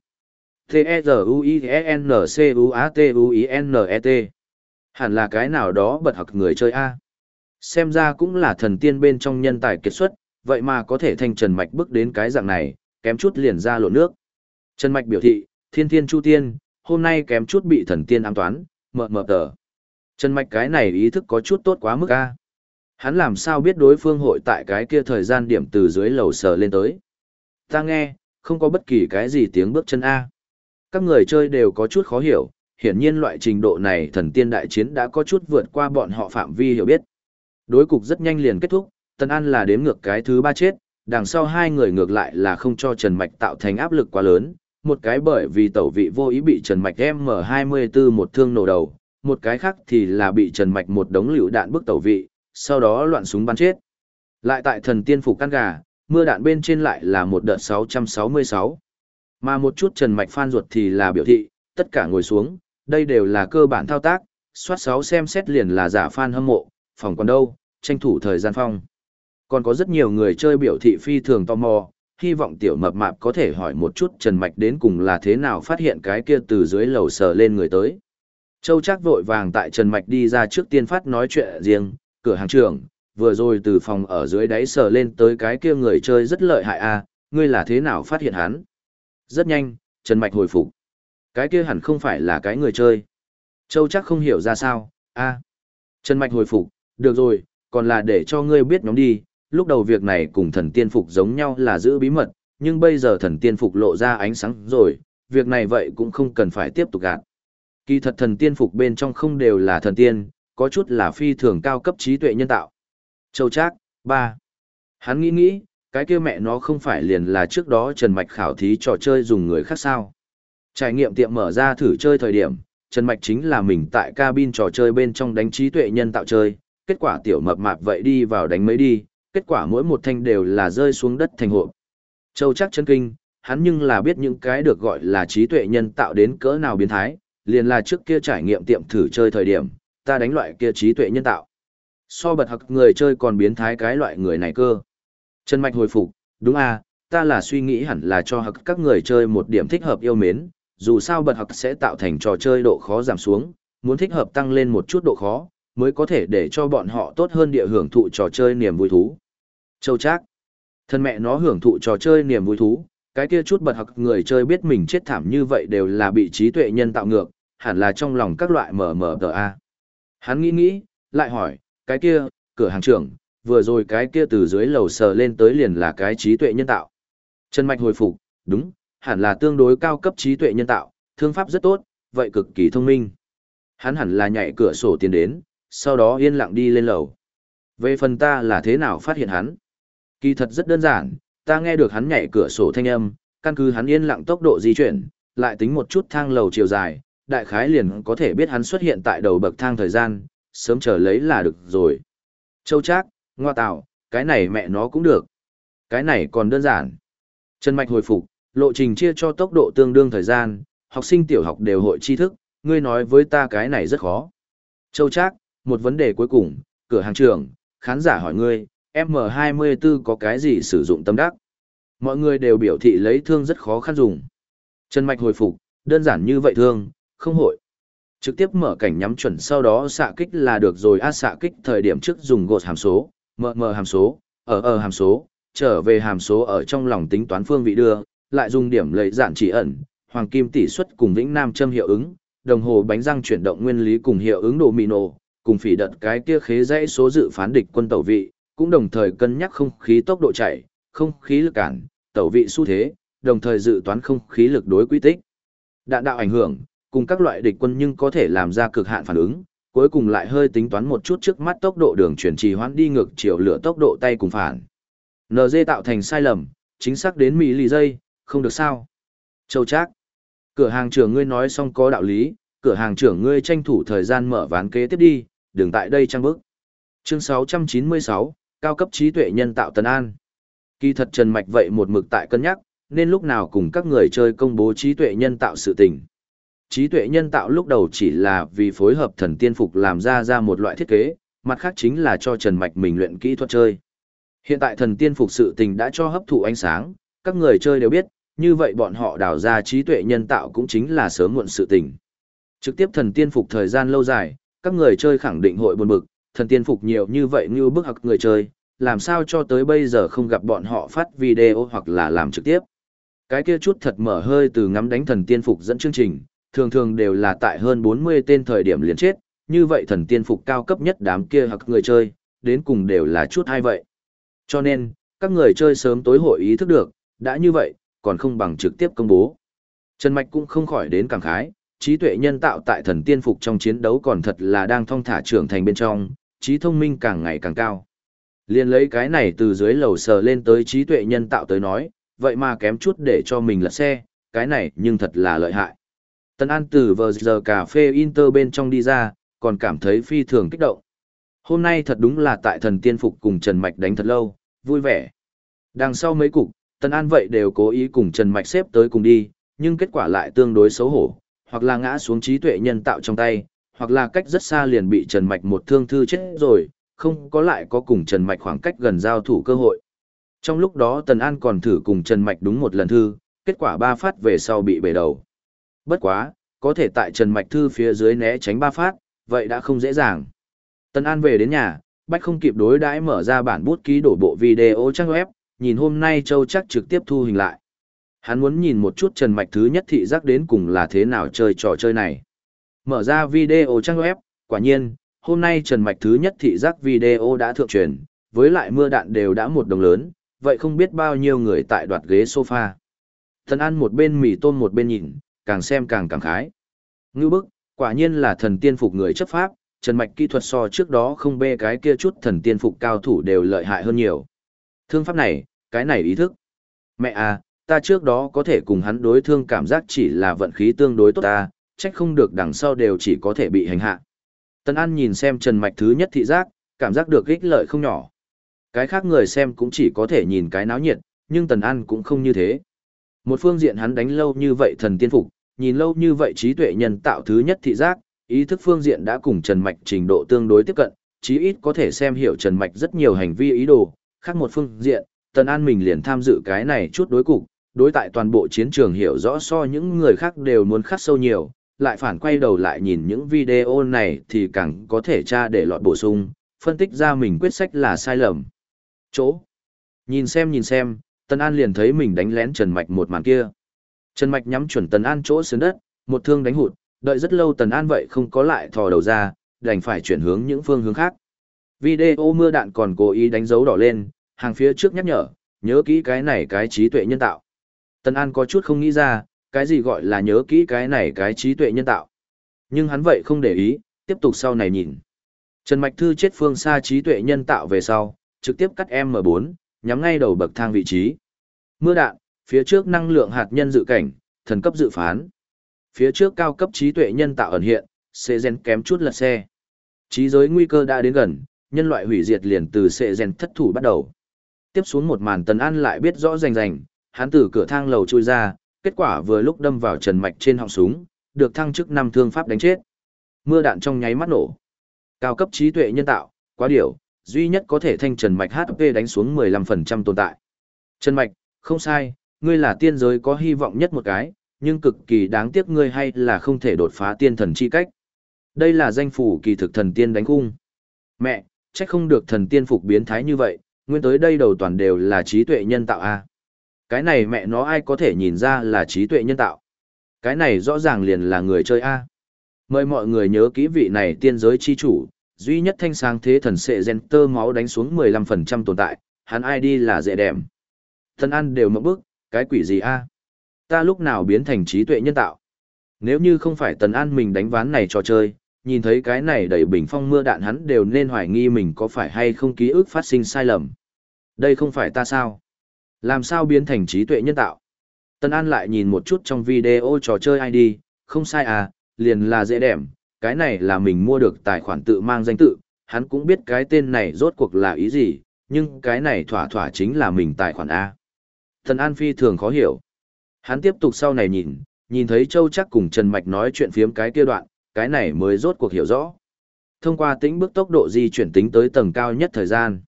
T-E-Z-U-I-N-C-U-A-T-U-I-N-E-T Hẳn là cái nào đó bật học người chơi a Xem ra cũng là thần tiên bên trong nhân tài kiệt xuất, vậy mà có thể thành Trần Mạch bước đến cái dạng này, kém chút liền ra lộ nước. Trần Mạch biểu thị, thiên thiên chu tiên, hôm nay kém chút bị thần tiên ám toán, mờ mờ tờ. Trần Mạch cái này ý thức có chút tốt quá mức a Hắn làm sao biết đối phương hội tại cái kia thời gian điểm từ dưới lầu sờ lên tới. Ta nghe, không có bất kỳ cái gì tiếng bước chân A. Các người chơi đều có chút khó hiểu, hiển nhiên loại trình độ này thần tiên đại chiến đã có chút vượt qua bọn họ phạm vi hiểu biết. Đối cục rất nhanh liền kết thúc, Tân An là đếm ngược cái thứ ba chết, đằng sau hai người ngược lại là không cho Trần Mạch tạo thành áp lực quá lớn, một cái bởi vì tẩu vị vô ý bị Trần Mạch M24 một thương nổ đầu, một cái khác thì là bị Trần Mạch một đống liều đạn bức tẩu vị, sau đó loạn súng bắn chết. Lại tại thần tiên phục căn gà, mưa đạn bên trên lại là một đợt 666. Mà một chút Trần Mạch phan ruột thì là biểu thị, tất cả ngồi xuống, đây đều là cơ bản thao tác, soát 6 xem xét liền là giả fan hâm mộ, phòng còn đâu, tranh thủ thời gian phong. Còn có rất nhiều người chơi biểu thị phi thường tò mò, hy vọng tiểu mập mạp có thể hỏi một chút Trần Mạch đến cùng là thế nào phát hiện cái kia từ dưới lầu sờ lên người tới. Châu chắc vội vàng tại Trần Mạch đi ra trước tiên phát nói chuyện riêng, cửa hàng trưởng, vừa rồi từ phòng ở dưới đáy sờ lên tới cái kia người chơi rất lợi hại à, ngươi là thế nào phát hiện hắn? Rất nhanh, Trần Mạch hồi phục. Cái kia hẳn không phải là cái người chơi. Châu chắc không hiểu ra sao, a à. Trần Mạch hồi phục, được rồi, còn là để cho ngươi biết nhóm đi, lúc đầu việc này cùng thần tiên phục giống nhau là giữ bí mật, nhưng bây giờ thần tiên phục lộ ra ánh sáng rồi, việc này vậy cũng không cần phải tiếp tục gạt. Kỳ thật thần tiên phục bên trong không đều là thần tiên, có chút là phi thường cao cấp trí tuệ nhân tạo. Châu Trác, ba. Hắn nghĩ nghĩ, cái kia mẹ nó không phải liền là trước đó Trần Mạch khảo thí trò chơi dùng người khác sao. Trải nghiệm tiệm mở ra thử chơi thời điểm, Trần Mạch chính là mình tại cabin trò chơi bên trong đánh trí tuệ nhân tạo chơi, kết quả tiểu mập mạp vậy đi vào đánh mấy đi, kết quả mỗi một thanh đều là rơi xuống đất thành hộp. Châu chắc chân kinh, hắn nhưng là biết những cái được gọi là trí tuệ nhân tạo đến cỡ nào biến thái, liền là trước kia trải nghiệm tiệm thử chơi thời điểm, ta đánh loại kia trí tuệ nhân tạo. So bật hặc người chơi còn biến thái cái loại người này cơ. Trần Mạch hồi phục, đúng à, ta là suy nghĩ hẳn là cho hặc các người chơi một điểm thích hợp yêu mến, dù sao bật hặc sẽ tạo thành trò chơi độ khó giảm xuống, muốn thích hợp tăng lên một chút độ khó, mới có thể để cho bọn họ tốt hơn địa hưởng thụ trò chơi niềm vui thú. Châu Trác, thân mẹ nó hưởng thụ trò chơi niềm vui thú, cái kia chút bật học người chơi biết mình chết thảm như vậy đều là bị trí tuệ nhân tạo ngược, hẳn là trong lòng các loại mở mở tờ A. Hắn nghĩ nghĩ, lại hỏi, cái kia, cửa hàng trưởng, vừa rồi cái kia từ dưới lầu sờ lên tới liền là cái trí tuệ nhân tạo. Trần Mạch hồi phục, đúng, hẳn là tương đối cao cấp trí tuệ nhân tạo, thương pháp rất tốt, vậy cực kỳ thông minh. Hắn hẳn là nhảy cửa sổ tiến đến, sau đó yên lặng đi lên lầu. Về phần ta là thế nào phát hiện hắn? Kỳ thật rất đơn giản, ta nghe được hắn nhảy cửa sổ thanh âm, căn cứ hắn yên lặng tốc độ di chuyển, lại tính một chút thang lầu chiều dài, đại khái liền có thể biết hắn xuất hiện tại đầu bậc thang thời gian, sớm chờ lấy là được rồi. Châu Trác, ngoa tạo, cái này mẹ nó cũng được. Cái này còn đơn giản. Trần Mạch hồi phục, lộ trình chia cho tốc độ tương đương thời gian, học sinh tiểu học đều hội tri thức, ngươi nói với ta cái này rất khó. Châu Trác, một vấn đề cuối cùng, cửa hàng trưởng, khán giả hỏi ngươi, M24 có cái gì sử dụng tâm đắc? Mọi người đều biểu thị lấy thương rất khó khăn dùng. Trần Mạch hồi phục, đơn giản như vậy thương, không hội. Trực tiếp mở cảnh nhắm chuẩn sau đó xạ kích là được rồi a xạ kích thời điểm trước dùng gột hàm số, mờ mờ hàm số, ở ở hàm số, trở về hàm số ở trong lòng tính toán phương vị đưa, lại dùng điểm lấy giản chỉ ẩn, hoàng kim tỷ suất cùng vĩnh nam châm hiệu ứng, đồng hồ bánh răng chuyển động nguyên lý cùng hiệu ứng đồ mì nổ, cùng phỉ đợt cái kia khế dãy số dự phán địch quân tẩu vị, cũng đồng thời cân nhắc không khí tốc độ chạy, không khí lực cản, tẩu vị xu thế, đồng thời dự toán không khí lực đối quy tích. Đạn đạo ảnh hưởng, cùng các loại địch quân nhưng có thể làm ra cực hạn phản ứng, cuối cùng lại hơi tính toán một chút trước mắt tốc độ đường chuyển trì hoãn đi ngược chiều lửa tốc độ tay cùng phản. NG tạo thành sai lầm, chính xác đến mỹ lì dây không được sao. Châu Trác, cửa hàng trưởng ngươi nói xong có đạo lý, cửa hàng trưởng ngươi tranh thủ thời gian mở ván kế tiếp đi, đừng tại đây trang bức. Chương 696, cao cấp trí tuệ nhân tạo Tân An. Kỳ thật Trần Mạch vậy một mực tại cân nhắc, nên lúc nào cùng các người chơi công bố trí tuệ nhân tạo sự tình. Trí tuệ nhân tạo lúc đầu chỉ là vì phối hợp thần tiên phục làm ra ra một loại thiết kế, mặt khác chính là cho Trần Mạch mình luyện kỹ thuật chơi. Hiện tại thần tiên phục sự tình đã cho hấp thụ ánh sáng, các người chơi đều biết, như vậy bọn họ đào ra trí tuệ nhân tạo cũng chính là sớm muộn sự tình. Trực tiếp thần tiên phục thời gian lâu dài, các người chơi khẳng định hội buồn bực, thần tiên phục nhiều như vậy như bức hặc người chơi, làm sao cho tới bây giờ không gặp bọn họ phát video hoặc là làm trực tiếp. Cái kia chút thật mở hơi từ ngắm đánh thần tiên phục dẫn chương trình, thường thường đều là tại hơn 40 tên thời điểm liền chết, như vậy thần tiên phục cao cấp nhất đám kia hoặc người chơi, đến cùng đều là chút hay vậy. Cho nên, các người chơi sớm tối hội ý thức được, đã như vậy, còn không bằng trực tiếp công bố. Trần Mạch cũng không khỏi đến cảm khái, trí tuệ nhân tạo tại thần tiên phục trong chiến đấu còn thật là đang thong thả trưởng thành bên trong, trí thông minh càng ngày càng cao. Liên lấy cái này từ dưới lầu sờ lên tới trí tuệ nhân tạo tới nói, vậy mà kém chút để cho mình lật xe, cái này nhưng thật là lợi hại. Tân An từ vờ giờ cà phê Inter bên trong đi ra, còn cảm thấy phi thường kích động. Hôm nay thật đúng là tại thần tiên phục cùng Trần Mạch đánh thật lâu, vui vẻ. Đằng sau mấy cục, Tân An vậy đều cố ý cùng Trần Mạch xếp tới cùng đi, nhưng kết quả lại tương đối xấu hổ, hoặc là ngã xuống trí tuệ nhân tạo trong tay, hoặc là cách rất xa liền bị Trần Mạch một thương thư chết rồi, không có lại có cùng Trần Mạch khoảng cách gần giao thủ cơ hội. Trong lúc đó Tần An còn thử cùng Trần Mạch đúng một lần thư, kết quả ba phát về sau bị bể đầu. Bất quá, có thể tại Trần Mạch thư phía dưới né tránh ba phát, vậy đã không dễ dàng. Tần An về đến nhà, Bách không kịp đối đãi mở ra bản bút ký đổ bộ video trang web, nhìn hôm nay Châu chắc trực tiếp thu hình lại. Hắn muốn nhìn một chút Trần Mạch thứ nhất thị giác đến cùng là thế nào chơi trò chơi này. Mở ra video trang web, quả nhiên, hôm nay Trần Mạch thứ nhất thị giác video đã thượng truyền, với lại mưa đạn đều đã một đồng lớn, vậy không biết bao nhiêu người tại đoạt ghế sofa. Thần ăn một bên mì tôm một bên nhìn, càng xem càng cảm khái. Ngư bức, quả nhiên là thần tiên phục người chấp pháp, Trần Mạch kỹ thuật so trước đó không bê cái kia chút thần tiên phục cao thủ đều lợi hại hơn nhiều. Thương pháp này, cái này ý thức. Mẹ à, ta trước đó có thể cùng hắn đối thương cảm giác chỉ là vận khí tương đối tốt ta, trách không được đằng sau đều chỉ có thể bị hành hạ. Tân An nhìn xem Trần Mạch thứ nhất thị giác, cảm giác được ích lợi không nhỏ. Cái khác người xem cũng chỉ có thể nhìn cái náo nhiệt, nhưng Tần An cũng không như thế. Một phương diện hắn đánh lâu như vậy thần tiên phục, nhìn lâu như vậy trí tuệ nhân tạo thứ nhất thị giác, ý thức phương diện đã cùng Trần Mạch trình độ tương đối tiếp cận, chí ít có thể xem hiểu Trần Mạch rất nhiều hành vi ý đồ, khác một phương diện, Tần An mình liền tham dự cái này chút đối cục, đối tại toàn bộ chiến trường hiểu rõ so những người khác đều muốn khắc sâu nhiều, lại phản quay đầu lại nhìn những video này thì càng có thể tra để lọt bổ sung, phân tích ra mình quyết sách là sai lầm. Chỗ. Nhìn xem nhìn xem, Tần An liền thấy mình đánh lén Trần Mạch một màn kia. Trần Mạch nhắm chuẩn Tần An chỗ sườn đất, một thương đánh hụt, đợi rất lâu Tần An vậy không có lại thò đầu ra, đành phải chuyển hướng những phương hướng khác. Video mưa đạn còn cố ý đánh dấu đỏ lên, hàng phía trước nhắc nhở, nhớ kỹ cái này cái trí tuệ nhân tạo. Tần An có chút không nghĩ ra, cái gì gọi là nhớ kỹ cái này cái trí tuệ nhân tạo. Nhưng hắn vậy không để ý, tiếp tục sau này nhìn. Trần Mạch Thư chết phương xa trí tuệ nhân tạo về sau, trực tiếp cắt M4, nhắm ngay đầu bậc thang vị trí. Mưa đạn, phía trước năng lượng hạt nhân dự cảnh, thần cấp dự phán. Phía trước cao cấp trí tuệ nhân tạo ẩn hiện, xe gen kém chút lật xe. Trí giới nguy cơ đã đến gần, nhân loại hủy diệt liền từ xe gen thất thủ bắt đầu. Tiếp xuống một màn tần an lại biết rõ rành rành, hắn từ cửa thang lầu chui ra, kết quả vừa lúc đâm vào trần mạch trên họng súng, được thăng chức năm thương pháp đánh chết. Mưa đạn trong nháy mắt nổ. Cao cấp trí tuệ nhân tạo, quá điểu, duy nhất có thể thanh trần mạch HP đánh xuống 15% tồn tại. Trần mạch, không sai, ngươi là tiên giới có hy vọng nhất một cái, nhưng cực kỳ đáng tiếc ngươi hay là không thể đột phá tiên thần chi cách. Đây là danh phủ kỳ thực thần tiên đánh cung. Mẹ, trách không được thần tiên phục biến thái như vậy, nguyên tới đây đầu toàn đều là trí tuệ nhân tạo a. Cái này mẹ nó ai có thể nhìn ra là trí tuệ nhân tạo. Cái này rõ ràng liền là người chơi a. Mời mọi người nhớ kỹ vị này tiên giới chi chủ, duy nhất thanh sáng thế thần sệ gen tơ máu đánh xuống 15% tồn tại, hắn ai đi là dễ đẹp thân ăn đều mộng bức, cái quỷ gì a? Ta lúc nào biến thành trí tuệ nhân tạo? Nếu như không phải tần an mình đánh ván này trò chơi, nhìn thấy cái này đầy bình phong mưa đạn hắn đều nên hoài nghi mình có phải hay không ký ức phát sinh sai lầm. Đây không phải ta sao? Làm sao biến thành trí tuệ nhân tạo? Tần An lại nhìn một chút trong video trò chơi ID, không sai à, liền là dễ đẻm, cái này là mình mua được tài khoản tự mang danh tự, hắn cũng biết cái tên này rốt cuộc là ý gì, nhưng cái này thỏa thỏa chính là mình tài khoản A. Tần An phi thường khó hiểu. Hắn tiếp tục sau này nhìn, nhìn thấy Châu chắc cùng Trần Mạch nói chuyện phiếm cái kia đoạn, cái này mới rốt cuộc hiểu rõ. Thông qua tính bước tốc độ di chuyển tính tới tầng cao nhất thời gian.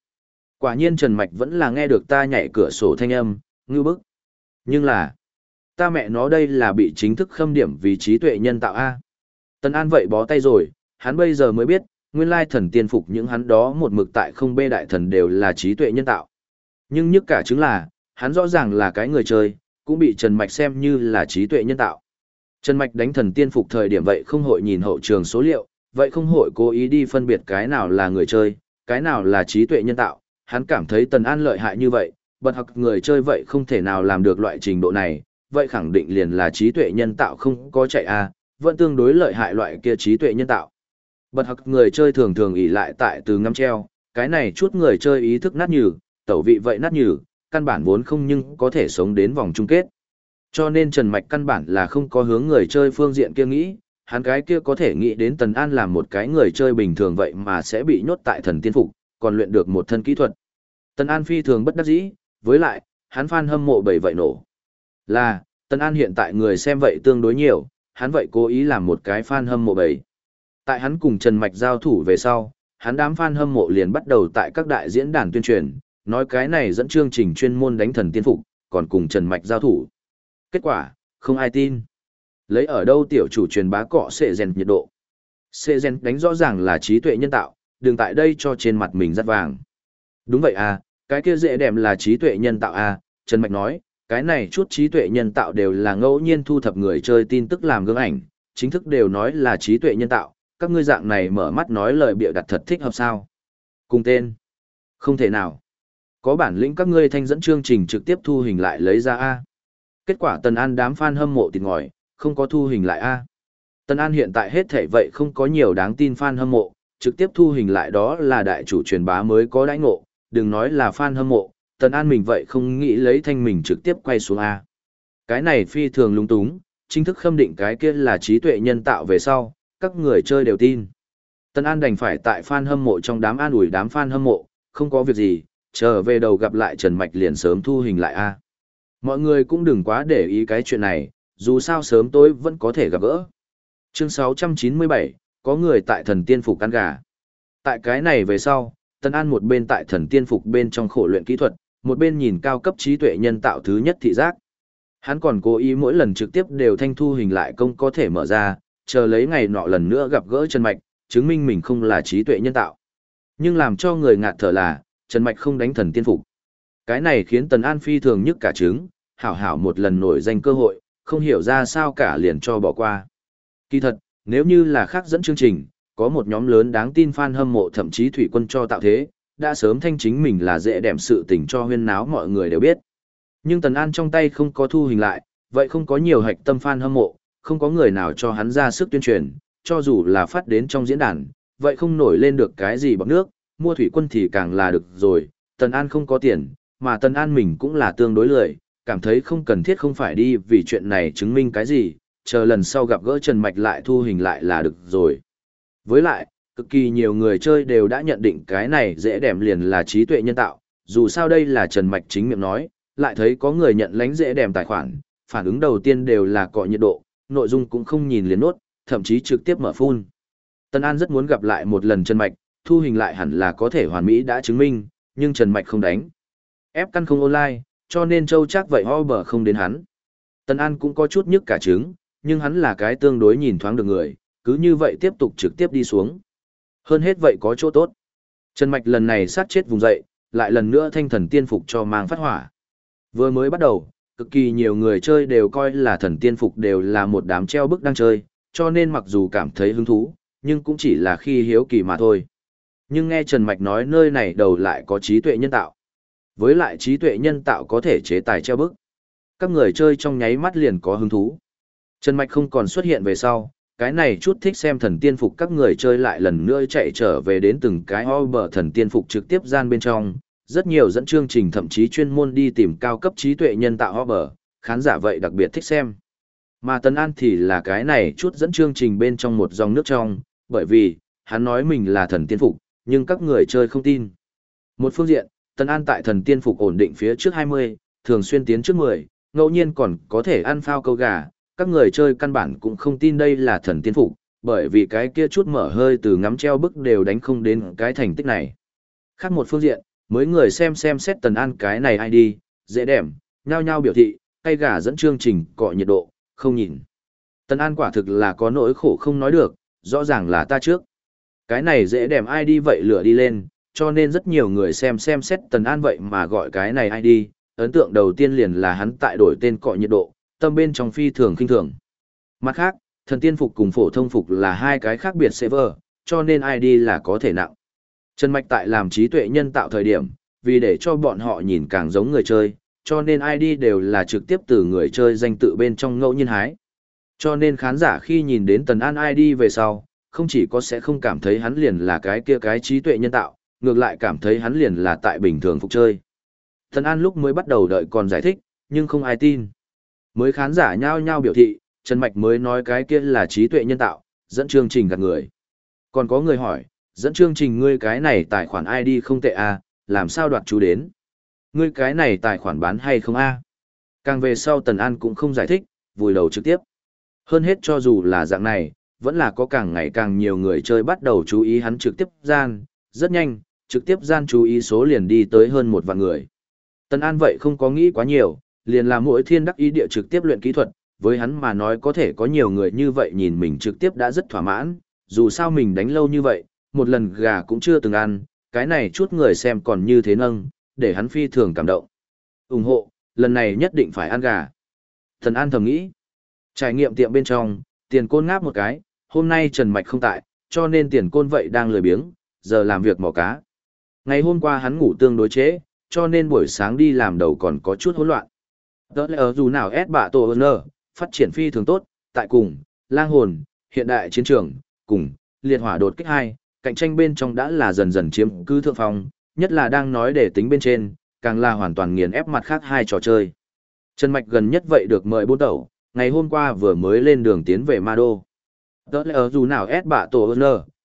Quả nhiên Trần Mạch vẫn là nghe được ta nhảy cửa sổ thanh âm, ngư bức. Nhưng là, ta mẹ nó đây là bị chính thức khâm điểm vì trí tuệ nhân tạo A. Tần An vậy bó tay rồi, hắn bây giờ mới biết, nguyên lai thần tiên phục những hắn đó một mực tại không bê đại thần đều là trí tuệ nhân tạo. Nhưng nhất cả chứng là, hắn rõ ràng là cái người chơi, cũng bị Trần Mạch xem như là trí tuệ nhân tạo. Trần Mạch đánh thần tiên phục thời điểm vậy không hội nhìn hậu trường số liệu, vậy không hội cố ý đi phân biệt cái nào là người chơi, cái nào là trí tuệ nhân tạo, hắn cảm thấy Tần An lợi hại như vậy, bật học người chơi vậy không thể nào làm được loại trình độ này, vậy khẳng định liền là trí tuệ nhân tạo không có chạy a à, vẫn tương đối lợi hại loại kia trí tuệ nhân tạo. Bật học người chơi thường thường ỉ lại tại từ ngắm treo, cái này chút người chơi ý thức nát nhừ, tẩu vị vậy nát nhừ, căn bản vốn không nhưng có thể sống đến vòng chung kết. Cho nên Trần Mạch căn bản là không có hướng người chơi phương diện kia nghĩ, hắn cái kia có thể nghĩ đến Tần An làm một cái người chơi bình thường vậy mà sẽ bị nhốt tại thần tiên phục, còn luyện được một thân kỹ thuật. Tần An phi thường bất đắc dĩ, với lại, hắn fan hâm mộ bảy vậy nổ. Là, Tần An hiện tại người xem vậy tương đối nhiều, hắn vậy cố ý làm một cái fan hâm mộ bảy. Tại hắn cùng Trần Mạch giao thủ về sau, hắn đám fan hâm mộ liền bắt đầu tại các đại diễn đàn tuyên truyền, nói cái này dẫn chương trình chuyên môn đánh thần tiên phục, còn cùng Trần Mạch giao thủ. Kết quả, không ai tin. Lấy ở đâu tiểu chủ truyền bá cọ xệ rèn nhiệt độ. Xệ rèn đánh rõ ràng là trí tuệ nhân tạo, đừng tại đây cho trên mặt mình rất vàng. Đúng vậy à, cái kia dễ đẹp là trí tuệ nhân tạo à, Trần Mạch nói, cái này chút trí tuệ nhân tạo đều là ngẫu nhiên thu thập người chơi tin tức làm gương ảnh, chính thức đều nói là trí tuệ nhân tạo, các ngươi dạng này mở mắt nói lời bịa đặt thật thích hợp sao. Cùng tên. Không thể nào. Có bản lĩnh các ngươi thanh dẫn chương trình trực tiếp thu hình lại lấy ra A. Kết quả Tần An đám fan hâm mộ tịt ngòi, không có thu hình lại A. Tần An hiện tại hết thể vậy không có nhiều đáng tin fan hâm mộ, trực tiếp thu hình lại đó là đại chủ truyền bá mới có đãi ngộ, đừng nói là fan hâm mộ, Tần An mình vậy không nghĩ lấy thanh mình trực tiếp quay xuống A. Cái này phi thường lung túng, chính thức khâm định cái kia là trí tuệ nhân tạo về sau, các người chơi đều tin. Tần An đành phải tại fan hâm mộ trong đám an ủi đám fan hâm mộ, không có việc gì, chờ về đầu gặp lại Trần Mạch liền sớm thu hình lại A. Mọi người cũng đừng quá để ý cái chuyện này, dù sao sớm tối vẫn có thể gặp gỡ. Chương 697, có người tại thần tiên phục ăn gà. Tại cái này về sau, Tân An một bên tại thần tiên phục bên trong khổ luyện kỹ thuật, một bên nhìn cao cấp trí tuệ nhân tạo thứ nhất thị giác. Hắn còn cố ý mỗi lần trực tiếp đều thanh thu hình lại công có thể mở ra, chờ lấy ngày nọ lần nữa gặp gỡ Trần Mạch, chứng minh mình không là trí tuệ nhân tạo. Nhưng làm cho người ngạt thở là, Trần Mạch không đánh thần tiên phục. Cái này khiến Tần An phi thường nhất cả trứng, hảo hảo một lần nổi danh cơ hội, không hiểu ra sao cả liền cho bỏ qua. Kỳ thật, nếu như là khác dẫn chương trình, có một nhóm lớn đáng tin fan hâm mộ thậm chí thủy quân cho tạo thế, đã sớm thanh chính mình là dễ đẹp sự tình cho huyên náo mọi người đều biết. Nhưng Tần An trong tay không có thu hình lại, vậy không có nhiều hạch tâm fan hâm mộ, không có người nào cho hắn ra sức tuyên truyền, cho dù là phát đến trong diễn đàn, vậy không nổi lên được cái gì bằng nước, mua thủy quân thì càng là được rồi, Tần An không có tiền, mà Tần An mình cũng là tương đối lười, cảm thấy không cần thiết không phải đi vì chuyện này chứng minh cái gì, chờ lần sau gặp gỡ Trần Mạch lại thu hình lại là được rồi. Với lại, cực kỳ nhiều người chơi đều đã nhận định cái này dễ đẹp liền là trí tuệ nhân tạo, dù sao đây là Trần Mạch chính miệng nói, lại thấy có người nhận lánh dễ đẹp tài khoản, phản ứng đầu tiên đều là cọ nhiệt độ, nội dung cũng không nhìn liền nốt, thậm chí trực tiếp mở phun. Tân An rất muốn gặp lại một lần Trần Mạch, thu hình lại hẳn là có thể hoàn mỹ đã chứng minh, nhưng Trần Mạch không đánh. Ép căn không online, cho nên Châu chắc vậy ho bờ không đến hắn. Tân An cũng có chút nhức cả trứng, nhưng hắn là cái tương đối nhìn thoáng được người, cứ như vậy tiếp tục trực tiếp đi xuống. Hơn hết vậy có chỗ tốt. Trần Mạch lần này sát chết vùng dậy, lại lần nữa thanh thần tiên phục cho mang phát hỏa. Vừa mới bắt đầu, cực kỳ nhiều người chơi đều coi là thần tiên phục đều là một đám treo bức đang chơi, cho nên mặc dù cảm thấy hứng thú, nhưng cũng chỉ là khi hiếu kỳ mà thôi. Nhưng nghe Trần Mạch nói nơi này đầu lại có trí tuệ nhân tạo. Với lại trí tuệ nhân tạo có thể chế tài treo bức. Các người chơi trong nháy mắt liền có hứng thú. Trần Mạch không còn xuất hiện về sau, cái này chút thích xem thần tiên phục các người chơi lại lần nữa chạy trở về đến từng cái ho bờ thần tiên phục trực tiếp gian bên trong. Rất nhiều dẫn chương trình thậm chí chuyên môn đi tìm cao cấp trí tuệ nhân tạo ho bờ, khán giả vậy đặc biệt thích xem. Mà Tần An thì là cái này chút dẫn chương trình bên trong một dòng nước trong, bởi vì, hắn nói mình là thần tiên phục, nhưng các người chơi không tin. Một phương diện, Tần An tại thần tiên phục ổn định phía trước 20, thường xuyên tiến trước 10, ngẫu nhiên còn có thể ăn phao câu gà, các người chơi căn bản cũng không tin đây là thần tiên phục, bởi vì cái kia chút mở hơi từ ngắm treo bức đều đánh không đến cái thành tích này. Khác một phương diện, mới người xem xem xét Tần An cái này ai đi, dễ đẹp, nhao nhao biểu thị, cây gà dẫn chương trình cọ nhiệt độ, không nhìn. Tần An quả thực là có nỗi khổ không nói được, rõ ràng là ta trước. Cái này dễ đẹp ai đi vậy lửa đi lên, cho nên rất nhiều người xem xem xét Tần An vậy mà gọi cái này ai đi, ấn tượng đầu tiên liền là hắn tại đổi tên cọ nhiệt độ, tâm bên trong phi thường kinh thường. Mặt khác, thần tiên phục cùng phổ thông phục là hai cái khác biệt server, cho nên ID là có thể nặng. Trần Mạch tại làm trí tuệ nhân tạo thời điểm, vì để cho bọn họ nhìn càng giống người chơi, cho nên ID đều là trực tiếp từ người chơi danh tự bên trong ngẫu nhiên hái. Cho nên khán giả khi nhìn đến Tần An ID về sau, không chỉ có sẽ không cảm thấy hắn liền là cái kia cái trí tuệ nhân tạo, ngược lại cảm thấy hắn liền là tại bình thường phục chơi. Tần An lúc mới bắt đầu đợi còn giải thích, nhưng không ai tin. Mới khán giả nhao nhao biểu thị, Trần Mạch mới nói cái kia là trí tuệ nhân tạo, dẫn chương trình gạt người. Còn có người hỏi, dẫn chương trình ngươi cái này tài khoản ID không tệ à, làm sao đoạt chú đến? Ngươi cái này tài khoản bán hay không a? Càng về sau Tần An cũng không giải thích, vùi đầu trực tiếp. Hơn hết cho dù là dạng này, vẫn là có càng ngày càng nhiều người chơi bắt đầu chú ý hắn trực tiếp gian, rất nhanh, trực tiếp gian chú ý số liền đi tới hơn một vạn người. Tần An vậy không có nghĩ quá nhiều, liền là mỗi thiên đắc ý địa trực tiếp luyện kỹ thuật, với hắn mà nói có thể có nhiều người như vậy nhìn mình trực tiếp đã rất thỏa mãn, dù sao mình đánh lâu như vậy, một lần gà cũng chưa từng ăn, cái này chút người xem còn như thế nâng, để hắn phi thường cảm động. ủng hộ, lần này nhất định phải ăn gà. Thần An thầm nghĩ, trải nghiệm tiệm bên trong, tiền côn ngáp một cái, hôm nay Trần Mạch không tại, cho nên tiền côn vậy đang lười biếng, giờ làm việc mò cá. Ngày hôm qua hắn ngủ tương đối chế, cho nên buổi sáng đi làm đầu còn có chút hỗn loạn. Tớ lẽ ở dù nào S bạ tổ N, phát triển phi thường tốt, tại cùng, lang hồn, hiện đại chiến trường, cùng, liệt hỏa đột kích hai, cạnh tranh bên trong đã là dần dần chiếm cứ thượng phong, nhất là đang nói để tính bên trên, càng là hoàn toàn nghiền ép mặt khác hai trò chơi. Trần Mạch gần nhất vậy được mời bốn tẩu, ngày hôm qua vừa mới lên đường tiến về Ma Đô. Đó là ở dù nào ép bạ tổ N,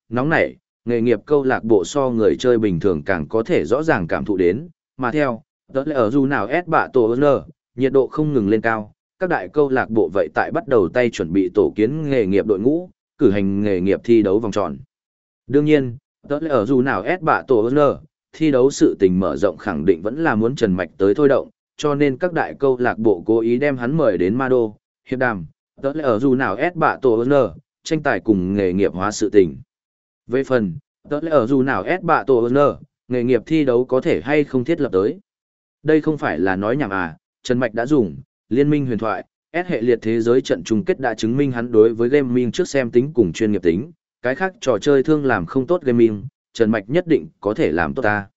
nóng nảy, nghề nghiệp câu lạc bộ so người chơi bình thường càng có thể rõ ràng cảm thụ đến, mà theo, đó là ở dù nào ép bạ tổ N, nhiệt độ không ngừng lên cao, các đại câu lạc bộ vậy tại bắt đầu tay chuẩn bị tổ kiến nghề nghiệp đội ngũ, cử hành nghề nghiệp thi đấu vòng tròn. Đương nhiên, tớ là ở dù nào ép bạ tổ ơn thi đấu sự tình mở rộng khẳng định vẫn là muốn Trần Mạch tới thôi động, cho nên các đại câu lạc bộ cố ý đem hắn mời đến Ma Đô, hiệp đàm, tớ ở dù nào ép bạ tổ ơn tranh tài cùng nghề nghiệp hóa sự tình. Về phần, tớ là ở dù nào ép bạ tổ ơn nghề nghiệp thi đấu có thể hay không thiết lập tới. Đây không phải là nói nhảm à, Trần Mạch đã dùng, liên minh huyền thoại, S hệ liệt thế giới trận chung kết đã chứng minh hắn đối với gaming trước xem tính cùng chuyên nghiệp tính, cái khác trò chơi thương làm không tốt gaming, Trần Mạch nhất định có thể làm tốt ta.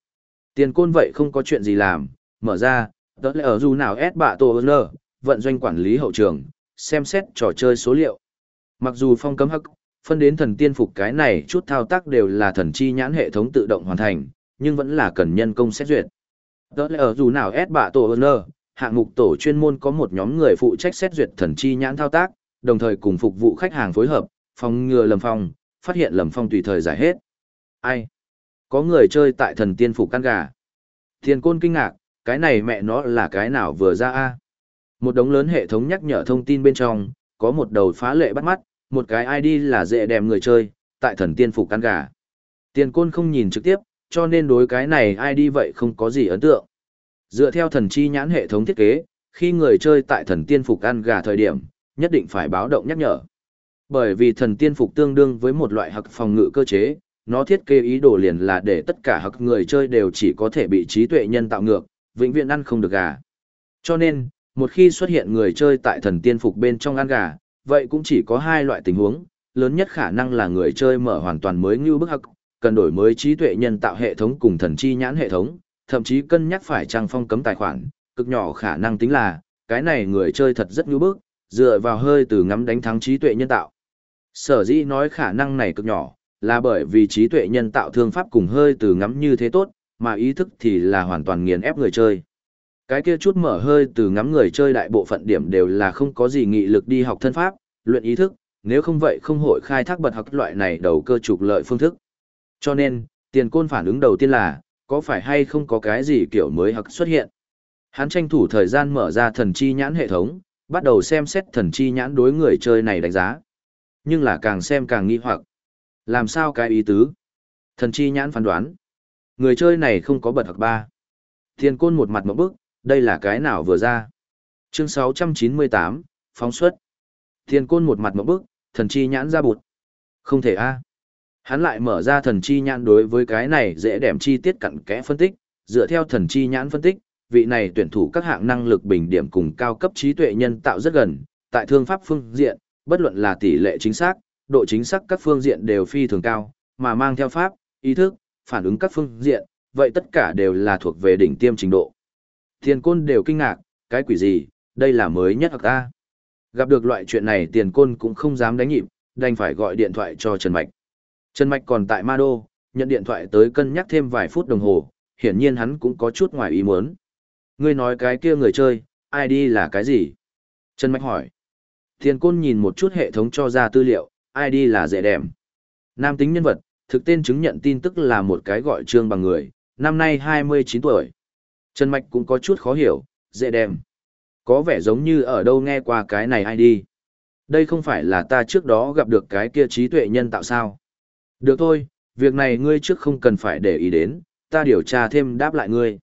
Tiền côn vậy không có chuyện gì làm, mở ra, đó là ở dù nào S bạ tổ N, vận doanh quản lý hậu trường, xem xét trò chơi số liệu. Mặc dù phong cấm hắc, phân đến thần tiên phục cái này chút thao tác đều là thần chi nhãn hệ thống tự động hoàn thành, nhưng vẫn là cần nhân công xét duyệt. Đó là ở dù nào S bạ tổ N, hạng mục tổ chuyên môn có một nhóm người phụ trách xét duyệt thần chi nhãn thao tác, đồng thời cùng phục vụ khách hàng phối hợp, phòng ngừa lầm phong, phát hiện lầm phong tùy thời giải hết. Ai? Có người chơi tại thần tiên phục căn gà. Thiên côn kinh ngạc, cái này mẹ nó là cái nào vừa ra a Một đống lớn hệ thống nhắc nhở thông tin bên trong, có một đầu phá lệ bắt mắt, một cái ID là dễ đẹp người chơi, tại thần tiên phục căn gà. Tiền côn không nhìn trực tiếp, cho nên đối cái này ID vậy không có gì ấn tượng. Dựa theo thần chi nhãn hệ thống thiết kế, khi người chơi tại thần tiên phục ăn gà thời điểm, nhất định phải báo động nhắc nhở. Bởi vì thần tiên phục tương đương với một loại hặc phòng ngự cơ chế, nó thiết kế ý đồ liền là để tất cả hặc người chơi đều chỉ có thể bị trí tuệ nhân tạo ngược, vĩnh viễn ăn không được gà. Cho nên, một khi xuất hiện người chơi tại thần tiên phục bên trong ăn gà, vậy cũng chỉ có hai loại tình huống, lớn nhất khả năng là người chơi mở hoàn toàn mới như bức hặc, cần đổi mới trí tuệ nhân tạo hệ thống cùng thần chi nhãn hệ thống, thậm chí cân nhắc phải trang phong cấm tài khoản, cực nhỏ khả năng tính là, cái này người chơi thật rất nhu bức, dựa vào hơi từ ngắm đánh thắng trí tuệ nhân tạo. Sở dĩ nói khả năng này cực nhỏ, là bởi vì trí tuệ nhân tạo thương pháp cùng hơi từ ngắm như thế tốt, mà ý thức thì là hoàn toàn nghiền ép người chơi. Cái kia chút mở hơi từ ngắm người chơi đại bộ phận điểm đều là không có gì nghị lực đi học thân pháp, luyện ý thức, nếu không vậy không hội khai thác bật học loại này đầu cơ trục lợi phương thức. Cho nên, tiền côn phản ứng đầu tiên là, có phải hay không có cái gì kiểu mới hoặc xuất hiện. Hắn tranh thủ thời gian mở ra thần chi nhãn hệ thống, bắt đầu xem xét thần chi nhãn đối người chơi này đánh giá. Nhưng là càng xem càng nghi hoặc. Làm sao cái ý tứ? Thần chi nhãn phán đoán. Người chơi này không có bật hoặc ba. Thiên côn một mặt một bức, đây là cái nào vừa ra. Chương 698, phóng xuất. Thiên côn một mặt một bức, thần chi nhãn ra bụt. Không thể a Hắn lại mở ra thần chi nhãn đối với cái này dễ đẹp chi tiết cặn kẽ phân tích, dựa theo thần chi nhãn phân tích, vị này tuyển thủ các hạng năng lực bình điểm cùng cao cấp trí tuệ nhân tạo rất gần, tại thương pháp phương diện, bất luận là tỷ lệ chính xác, độ chính xác các phương diện đều phi thường cao, mà mang theo pháp, ý thức, phản ứng các phương diện, vậy tất cả đều là thuộc về đỉnh tiêm trình độ. Tiền côn đều kinh ngạc, cái quỷ gì, đây là mới nhất hoặc ta. Gặp được loại chuyện này tiền côn cũng không dám đánh nhịp, đành phải gọi điện thoại cho Trần Mạch. Trần Mạch còn tại Ma Đô, nhận điện thoại tới cân nhắc thêm vài phút đồng hồ, hiển nhiên hắn cũng có chút ngoài ý muốn. Ngươi nói cái kia người chơi, ID là cái gì? Trần Mạch hỏi. Thiên Côn nhìn một chút hệ thống cho ra tư liệu, ID là dễ đẹp. Nam tính nhân vật, thực tên chứng nhận tin tức là một cái gọi trương bằng người, năm nay 29 tuổi. Trần Mạch cũng có chút khó hiểu, dễ đẹp. Có vẻ giống như ở đâu nghe qua cái này ID. Đây không phải là ta trước đó gặp được cái kia trí tuệ nhân tạo sao. Được thôi, việc này ngươi trước không cần phải để ý đến, ta điều tra thêm đáp lại ngươi.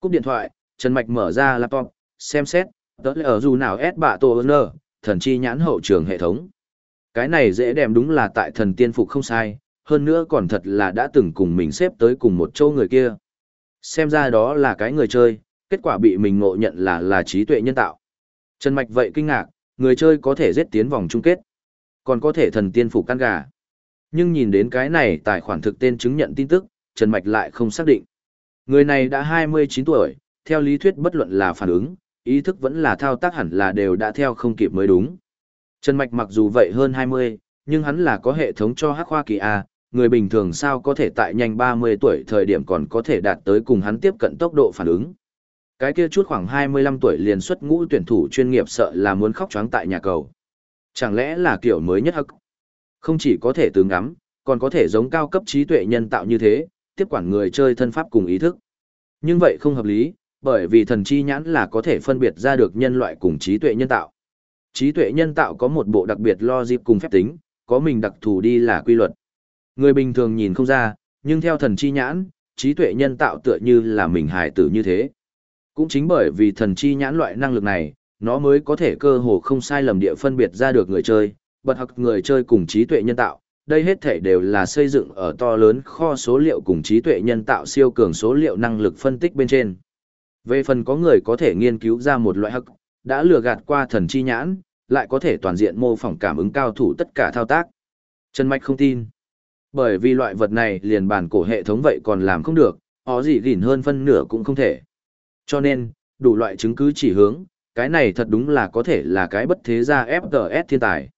Cúp điện thoại, Trần Mạch mở ra laptop, xem xét, tớ lẽ ở dù nào S bạ tổ ơn thần chi nhãn hậu trường hệ thống. Cái này dễ đem đúng là tại thần tiên phục không sai, hơn nữa còn thật là đã từng cùng mình xếp tới cùng một châu người kia. Xem ra đó là cái người chơi, kết quả bị mình ngộ nhận là là trí tuệ nhân tạo. Trần Mạch vậy kinh ngạc, người chơi có thể giết tiến vòng chung kết, còn có thể thần tiên phục căn gà. Nhưng nhìn đến cái này tài khoản thực tên chứng nhận tin tức, Trần Mạch lại không xác định. Người này đã 29 tuổi, theo lý thuyết bất luận là phản ứng, ý thức vẫn là thao tác hẳn là đều đã theo không kịp mới đúng. Trần Mạch mặc dù vậy hơn 20, nhưng hắn là có hệ thống cho hắc khoa kỳ A, người bình thường sao có thể tại nhanh 30 tuổi thời điểm còn có thể đạt tới cùng hắn tiếp cận tốc độ phản ứng, Cái kia chút khoảng 25 tuổi liền xuất ngũ tuyển thủ chuyên nghiệp sợ là muốn khóc choáng tại nhà cầu. Chẳng lẽ là kiểu mới nhất hắc? Không chỉ có thể tướng ngắm, còn có thể giống cao cấp trí tuệ nhân tạo như thế, tiếp quản người chơi thân pháp cùng ý thức. Nhưng vậy không hợp lý, bởi vì thần chi nhãn là có thể phân biệt ra được nhân loại cùng trí tuệ nhân tạo. Trí tuệ nhân tạo có một bộ đặc biệt logic cùng phép tính, có mình đặc thù đi là quy luật. Người bình thường nhìn không ra, nhưng theo thần chi nhãn, trí tuệ nhân tạo tựa như là mình hài tử như thế. Cũng chính bởi vì thần chi nhãn loại năng lực này, nó mới có thể cơ hồ không sai lầm địa phân biệt ra được người chơi, bật học người chơi cùng trí tuệ nhân tạo. Đây hết thể đều là xây dựng ở to lớn kho số liệu cùng trí tuệ nhân tạo siêu cường số liệu năng lực phân tích bên trên. Về phần có người có thể nghiên cứu ra một loại hắc, đã lừa gạt qua thần chi nhãn, lại có thể toàn diện mô phỏng cảm ứng cao thủ tất cả thao tác. Trần Mạch không tin. Bởi vì loại vật này liền bản cổ hệ thống vậy còn làm không được, ó gì gỉn hơn phân nửa cũng không thể. Cho nên, đủ loại chứng cứ chỉ hướng, cái này thật đúng là có thể là cái bất thế gia FTS thiên tài.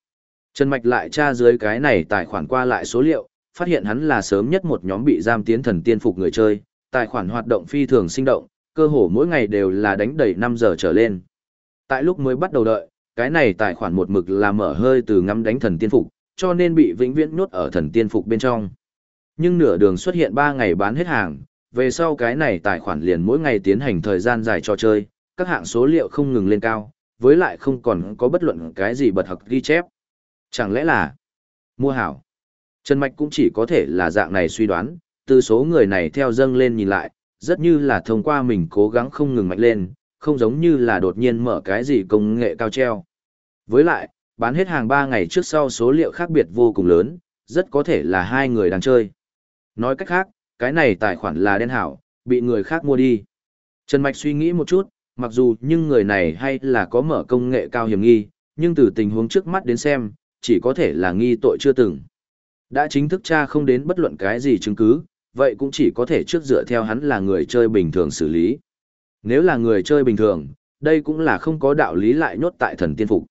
Trần Mạch lại tra dưới cái này tài khoản qua lại số liệu, phát hiện hắn là sớm nhất một nhóm bị giam tiến thần tiên phục người chơi, tài khoản hoạt động phi thường sinh động, cơ hồ mỗi ngày đều là đánh đầy 5 giờ trở lên. Tại lúc mới bắt đầu đợi, cái này tài khoản một mực là mở hơi từ ngắm đánh thần tiên phục, cho nên bị vĩnh viễn nhốt ở thần tiên phục bên trong. Nhưng nửa đường xuất hiện 3 ngày bán hết hàng, về sau cái này tài khoản liền mỗi ngày tiến hành thời gian dài cho chơi, các hạng số liệu không ngừng lên cao, với lại không còn có bất luận cái gì bật học ghi chép. Chẳng lẽ là mua hảo? Trần Mạch cũng chỉ có thể là dạng này suy đoán, từ số người này theo dâng lên nhìn lại, rất như là thông qua mình cố gắng không ngừng mạnh lên, không giống như là đột nhiên mở cái gì công nghệ cao treo. Với lại, bán hết hàng 3 ngày trước sau số liệu khác biệt vô cùng lớn, rất có thể là hai người đang chơi. Nói cách khác, cái này tài khoản là đen hảo, bị người khác mua đi. Trần Mạch suy nghĩ một chút, mặc dù nhưng người này hay là có mở công nghệ cao hiểm nghi, nhưng từ tình huống trước mắt đến xem, chỉ có thể là nghi tội chưa từng. Đã chính thức tra không đến bất luận cái gì chứng cứ, vậy cũng chỉ có thể trước dựa theo hắn là người chơi bình thường xử lý. Nếu là người chơi bình thường, đây cũng là không có đạo lý lại nhốt tại thần tiên phục.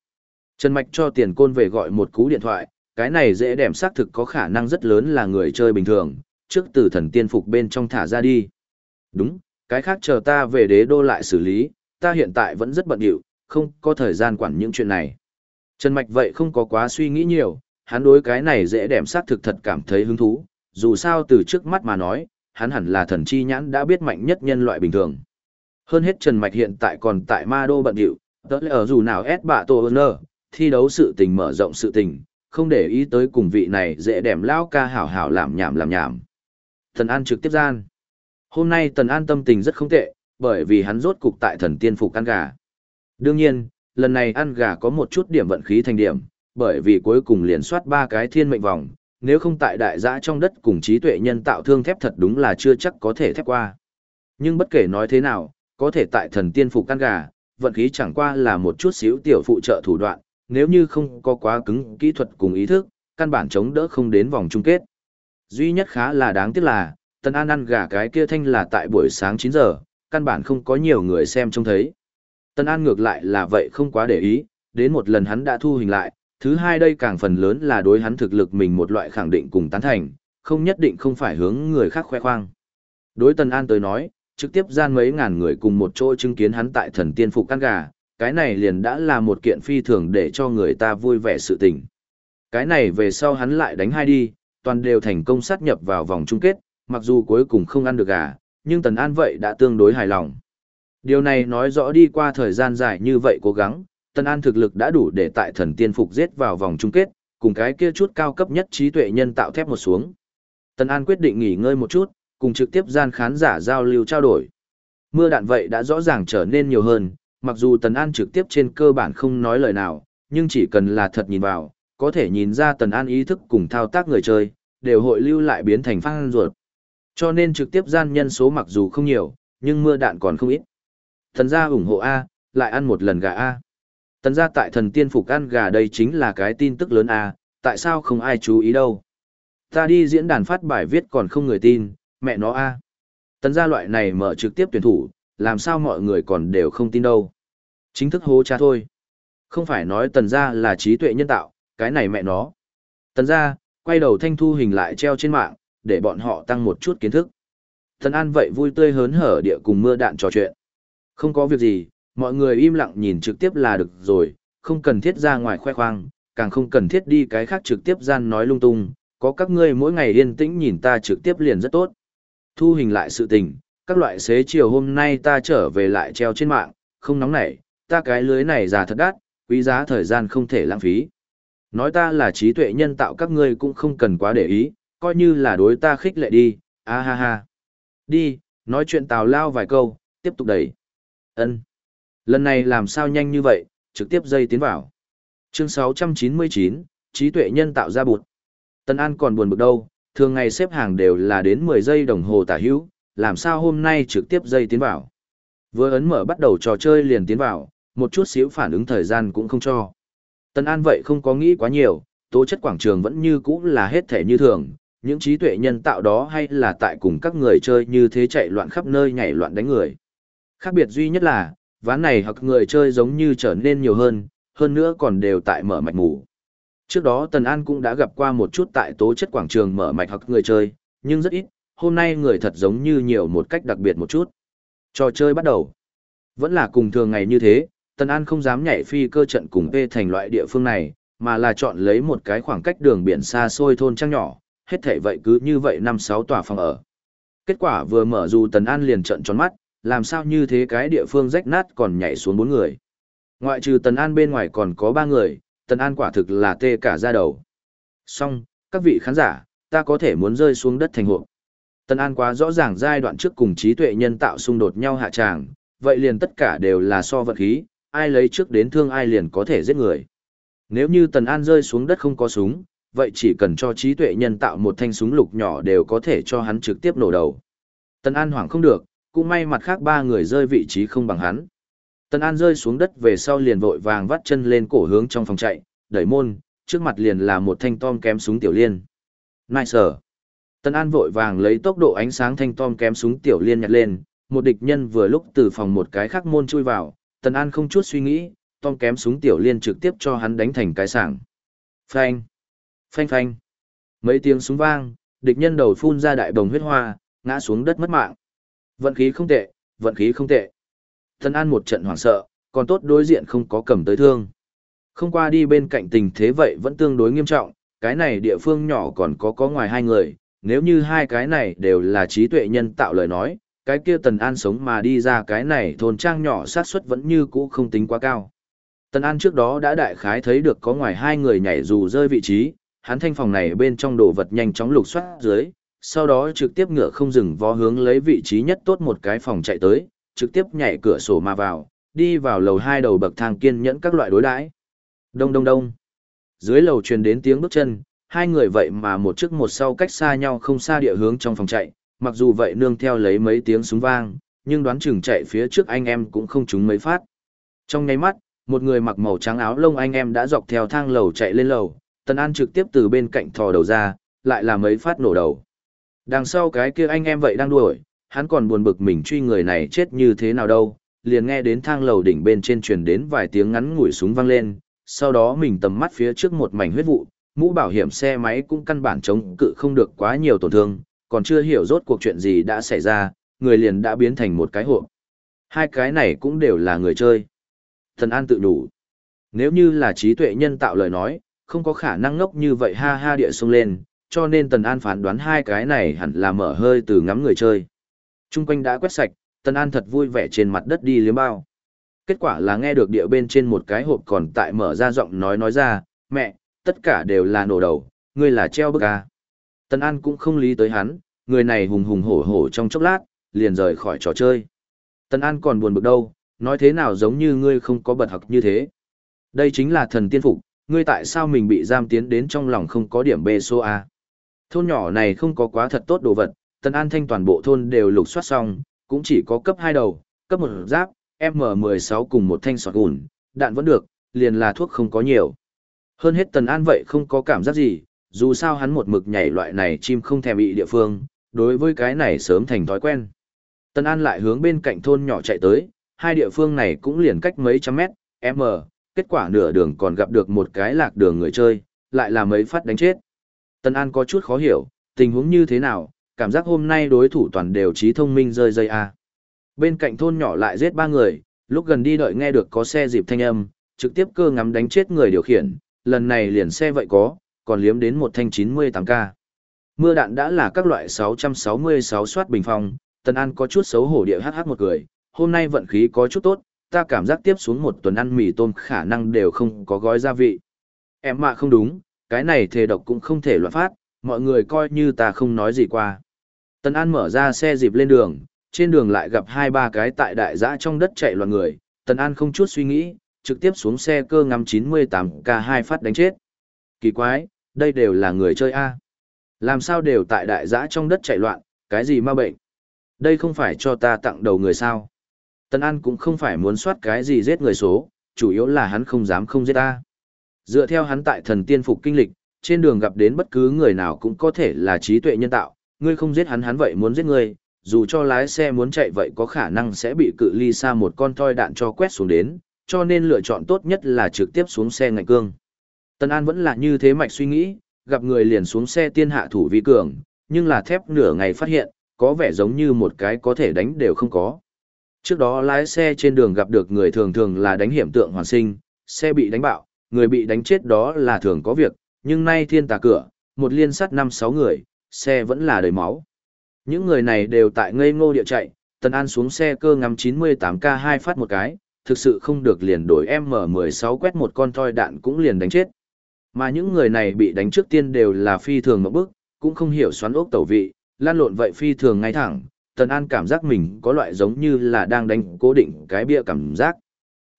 Trần Mạch cho tiền côn về gọi một cú điện thoại, cái này dễ đẻm xác thực có khả năng rất lớn là người chơi bình thường, trước từ thần tiên phục bên trong thả ra đi. Đúng, cái khác chờ ta về đế đô lại xử lý, ta hiện tại vẫn rất bận điệu, không có thời gian quản những chuyện này. Trần Mạch vậy không có quá suy nghĩ nhiều, hắn đối cái này dễ đẹp sát thực thật cảm thấy hứng thú, dù sao từ trước mắt mà nói, hắn hẳn là thần chi nhãn đã biết mạnh nhất nhân loại bình thường. Hơn hết Trần Mạch hiện tại còn tại ma đô bận điệu, tớ lẽ ở dù nào ép bạ tổ ơn thi đấu sự tình mở rộng sự tình, không để ý tới cùng vị này dễ đẹp lao ca hảo hảo làm nhảm làm nhảm. Thần An trực tiếp gian. Hôm nay Tần An tâm tình rất không tệ, bởi vì hắn rốt cục tại thần tiên phục ăn gà. Đương nhiên, lần này ăn gà có một chút điểm vận khí thành điểm, bởi vì cuối cùng liền soát ba cái thiên mệnh vòng, nếu không tại đại giã trong đất cùng trí tuệ nhân tạo thương thép thật đúng là chưa chắc có thể thép qua. Nhưng bất kể nói thế nào, có thể tại thần tiên phục ăn gà, vận khí chẳng qua là một chút xíu tiểu phụ trợ thủ đoạn, nếu như không có quá cứng kỹ thuật cùng ý thức, căn bản chống đỡ không đến vòng chung kết. Duy nhất khá là đáng tiếc là, Tần An ăn gà cái kia thanh là tại buổi sáng 9 giờ, căn bản không có nhiều người xem trông thấy. Tân An ngược lại là vậy không quá để ý, đến một lần hắn đã thu hình lại, thứ hai đây càng phần lớn là đối hắn thực lực mình một loại khẳng định cùng tán thành, không nhất định không phải hướng người khác khoe khoang. Đối Tân An tới nói, trực tiếp gian mấy ngàn người cùng một chỗ chứng kiến hắn tại thần tiên phục căn gà, cái này liền đã là một kiện phi thường để cho người ta vui vẻ sự tình. Cái này về sau hắn lại đánh hai đi, toàn đều thành công sát nhập vào vòng chung kết, mặc dù cuối cùng không ăn được gà, nhưng Tần An vậy đã tương đối hài lòng. Điều này nói rõ đi qua thời gian dài như vậy cố gắng, tân An thực lực đã đủ để tại thần tiên phục giết vào vòng chung kết, cùng cái kia chút cao cấp nhất trí tuệ nhân tạo thép một xuống. Tần An quyết định nghỉ ngơi một chút, cùng trực tiếp gian khán giả giao lưu trao đổi. Mưa đạn vậy đã rõ ràng trở nên nhiều hơn, mặc dù Tần An trực tiếp trên cơ bản không nói lời nào, nhưng chỉ cần là thật nhìn vào, có thể nhìn ra Tần An ý thức cùng thao tác người chơi, đều hội lưu lại biến thành phang ruột. Cho nên trực tiếp gian nhân số mặc dù không nhiều, nhưng mưa đạn còn không ít. Thần gia ủng hộ A, lại ăn một lần gà A. Tần gia tại thần tiên phục ăn gà đây chính là cái tin tức lớn A, tại sao không ai chú ý đâu. Ta đi diễn đàn phát bài viết còn không người tin, mẹ nó A. Tần gia loại này mở trực tiếp tuyển thủ, làm sao mọi người còn đều không tin đâu. Chính thức hố cha thôi. Không phải nói tần gia là trí tuệ nhân tạo, cái này mẹ nó. Tần gia, quay đầu thanh thu hình lại treo trên mạng, để bọn họ tăng một chút kiến thức. Tần An vậy vui tươi hớn hở địa cùng mưa đạn trò chuyện. Không có việc gì, mọi người im lặng nhìn trực tiếp là được rồi, không cần thiết ra ngoài khoe khoang, càng không cần thiết đi cái khác trực tiếp gian nói lung tung, có các ngươi mỗi ngày yên tĩnh nhìn ta trực tiếp liền rất tốt. Thu hình lại sự tình, các loại xế chiều hôm nay ta trở về lại treo trên mạng, không nóng nảy, ta cái lưới này già thật đắt, quý giá thời gian không thể lãng phí. Nói ta là trí tuệ nhân tạo các ngươi cũng không cần quá để ý, coi như là đối ta khích lệ đi, a ha ha. Đi, nói chuyện tào lao vài câu, tiếp tục đẩy ân Lần này làm sao nhanh như vậy, trực tiếp dây tiến vào. Chương 699, trí tuệ nhân tạo ra bụt. Tân An còn buồn bực đâu, thường ngày xếp hàng đều là đến 10 giây đồng hồ tả hữu, làm sao hôm nay trực tiếp dây tiến vào. Vừa ấn mở bắt đầu trò chơi liền tiến vào, một chút xíu phản ứng thời gian cũng không cho. Tân An vậy không có nghĩ quá nhiều, tố chất quảng trường vẫn như cũ là hết thể như thường, những trí tuệ nhân tạo đó hay là tại cùng các người chơi như thế chạy loạn khắp nơi nhảy loạn đánh người. Khác biệt duy nhất là, ván này hoặc người chơi giống như trở nên nhiều hơn, hơn nữa còn đều tại mở mạch ngủ. Trước đó Tần An cũng đã gặp qua một chút tại tố chất quảng trường mở mạch hoặc người chơi, nhưng rất ít, hôm nay người thật giống như nhiều một cách đặc biệt một chút. Trò chơi bắt đầu. Vẫn là cùng thường ngày như thế, Tần An không dám nhảy phi cơ trận cùng P thành loại địa phương này, mà là chọn lấy một cái khoảng cách đường biển xa xôi thôn trang nhỏ, hết thể vậy cứ như vậy năm sáu tòa phòng ở. Kết quả vừa mở dù Tần An liền trận tròn mắt, làm sao như thế cái địa phương rách nát còn nhảy xuống bốn người. Ngoại trừ Tần An bên ngoài còn có ba người, Tần An quả thực là tê cả ra đầu. Xong, các vị khán giả, ta có thể muốn rơi xuống đất thành hộ. Tần An quá rõ ràng giai đoạn trước cùng trí tuệ nhân tạo xung đột nhau hạ tràng, vậy liền tất cả đều là so vật khí, ai lấy trước đến thương ai liền có thể giết người. Nếu như Tần An rơi xuống đất không có súng, vậy chỉ cần cho trí tuệ nhân tạo một thanh súng lục nhỏ đều có thể cho hắn trực tiếp nổ đầu. Tần An hoảng không được, cũng may mặt khác ba người rơi vị trí không bằng hắn. Tần An rơi xuống đất về sau liền vội vàng vắt chân lên cổ hướng trong phòng chạy, đẩy môn, trước mặt liền là một thanh tom kém súng tiểu liên. Nice. Tần An vội vàng lấy tốc độ ánh sáng thanh tom kém súng tiểu liên nhặt lên, một địch nhân vừa lúc từ phòng một cái khác môn chui vào, Tần An không chút suy nghĩ, tom kém súng tiểu liên trực tiếp cho hắn đánh thành cái sảng. Phanh, phanh phanh. Mấy tiếng súng vang, địch nhân đầu phun ra đại bồng huyết hoa, ngã xuống đất mất mạng. Vận khí không tệ, vận khí không tệ. Tần An một trận hoảng sợ, còn tốt đối diện không có cầm tới thương. Không qua đi bên cạnh tình thế vậy vẫn tương đối nghiêm trọng, cái này địa phương nhỏ còn có có ngoài hai người, nếu như hai cái này đều là trí tuệ nhân tạo lời nói, cái kia Tần An sống mà đi ra cái này thôn trang nhỏ sát suất vẫn như cũ không tính quá cao. Tần An trước đó đã đại khái thấy được có ngoài hai người nhảy dù rơi vị trí, hắn thanh phòng này bên trong đồ vật nhanh chóng lục soát dưới, sau đó trực tiếp ngựa không dừng vó hướng lấy vị trí nhất tốt một cái phòng chạy tới, trực tiếp nhảy cửa sổ mà vào, đi vào lầu hai đầu bậc thang kiên nhẫn các loại đối đãi. Đông đông đông. Dưới lầu truyền đến tiếng bước chân, hai người vậy mà một trước một sau cách xa nhau không xa địa hướng trong phòng chạy, mặc dù vậy nương theo lấy mấy tiếng súng vang, nhưng đoán chừng chạy phía trước anh em cũng không trúng mấy phát. Trong nháy mắt, một người mặc màu trắng áo lông anh em đã dọc theo thang lầu chạy lên lầu, Tần An trực tiếp từ bên cạnh thò đầu ra, lại là mấy phát nổ đầu. Đằng sau cái kia anh em vậy đang đuổi, hắn còn buồn bực mình truy người này chết như thế nào đâu, liền nghe đến thang lầu đỉnh bên trên truyền đến vài tiếng ngắn ngủi súng vang lên, sau đó mình tầm mắt phía trước một mảnh huyết vụ, mũ bảo hiểm xe máy cũng căn bản chống cự không được quá nhiều tổn thương, còn chưa hiểu rốt cuộc chuyện gì đã xảy ra, người liền đã biến thành một cái hộp. Hai cái này cũng đều là người chơi. Thần An tự đủ. Nếu như là trí tuệ nhân tạo lời nói, không có khả năng ngốc như vậy ha ha địa sung lên, cho nên Tần An phán đoán hai cái này hẳn là mở hơi từ ngắm người chơi. Trung quanh đã quét sạch, Tần An thật vui vẻ trên mặt đất đi liếm bao. Kết quả là nghe được địa bên trên một cái hộp còn tại mở ra giọng nói nói ra, mẹ, tất cả đều là nổ đầu, ngươi là treo bức à. Tần An cũng không lý tới hắn, người này hùng hùng hổ hổ trong chốc lát, liền rời khỏi trò chơi. Tần An còn buồn bực đâu, nói thế nào giống như ngươi không có bật học như thế. Đây chính là thần tiên phục, ngươi tại sao mình bị giam tiến đến trong lòng không có điểm B số A. Thôn nhỏ này không có quá thật tốt đồ vật, Tần An Thanh toàn bộ thôn đều lục soát xong, cũng chỉ có cấp 2 đầu, cấp 1 giáp, M16 cùng một thanh sọt gùn, đạn vẫn được, liền là thuốc không có nhiều. Hơn hết Tần An vậy không có cảm giác gì, dù sao hắn một mực nhảy loại này chim không thèm bị địa phương, đối với cái này sớm thành thói quen. Tần An lại hướng bên cạnh thôn nhỏ chạy tới, hai địa phương này cũng liền cách mấy trăm mét, m, kết quả nửa đường còn gặp được một cái lạc đường người chơi, lại là mấy phát đánh chết. Tân An có chút khó hiểu, tình huống như thế nào, cảm giác hôm nay đối thủ toàn đều trí thông minh rơi dây a. À. Bên cạnh thôn nhỏ lại giết ba người, lúc gần đi đợi nghe được có xe dịp thanh âm, trực tiếp cơ ngắm đánh chết người điều khiển, lần này liền xe vậy có, còn liếm đến một thanh 98K. Mưa đạn đã là các loại 666 soát bình phong, Tân An có chút xấu hổ địa hát một cười, hôm nay vận khí có chút tốt, ta cảm giác tiếp xuống một tuần ăn mì tôm khả năng đều không có gói gia vị. Em mà không đúng, cái này thề độc cũng không thể loạn phát, mọi người coi như ta không nói gì qua. Tần An mở ra xe dịp lên đường, trên đường lại gặp hai ba cái tại đại dã trong đất chạy loạn người, Tần An không chút suy nghĩ, trực tiếp xuống xe cơ ngắm 98K2 phát đánh chết. Kỳ quái, đây đều là người chơi A. Làm sao đều tại đại dã trong đất chạy loạn, cái gì ma bệnh? Đây không phải cho ta tặng đầu người sao? Tần An cũng không phải muốn soát cái gì giết người số, chủ yếu là hắn không dám không giết ta. Dựa theo hắn tại thần tiên phục kinh lịch, trên đường gặp đến bất cứ người nào cũng có thể là trí tuệ nhân tạo, ngươi không giết hắn hắn vậy muốn giết ngươi, dù cho lái xe muốn chạy vậy có khả năng sẽ bị cự ly xa một con thoi đạn cho quét xuống đến, cho nên lựa chọn tốt nhất là trực tiếp xuống xe ngạch cương. Tân An vẫn là như thế mạch suy nghĩ, gặp người liền xuống xe tiên hạ thủ vi cường, nhưng là thép nửa ngày phát hiện, có vẻ giống như một cái có thể đánh đều không có. Trước đó lái xe trên đường gặp được người thường thường là đánh hiểm tượng hoàn sinh, xe bị đánh bạo, người bị đánh chết đó là thường có việc, nhưng nay thiên tà cửa, một liên sát năm sáu người, xe vẫn là đầy máu. Những người này đều tại ngây ngô địa chạy, Tần An xuống xe cơ ngắm 98K2 phát một cái, thực sự không được liền đổi M16 quét một con thoi đạn cũng liền đánh chết. Mà những người này bị đánh trước tiên đều là phi thường một bức, cũng không hiểu xoắn ốc tẩu vị, lan lộn vậy phi thường ngay thẳng, Tần An cảm giác mình có loại giống như là đang đánh cố định cái bia cảm giác.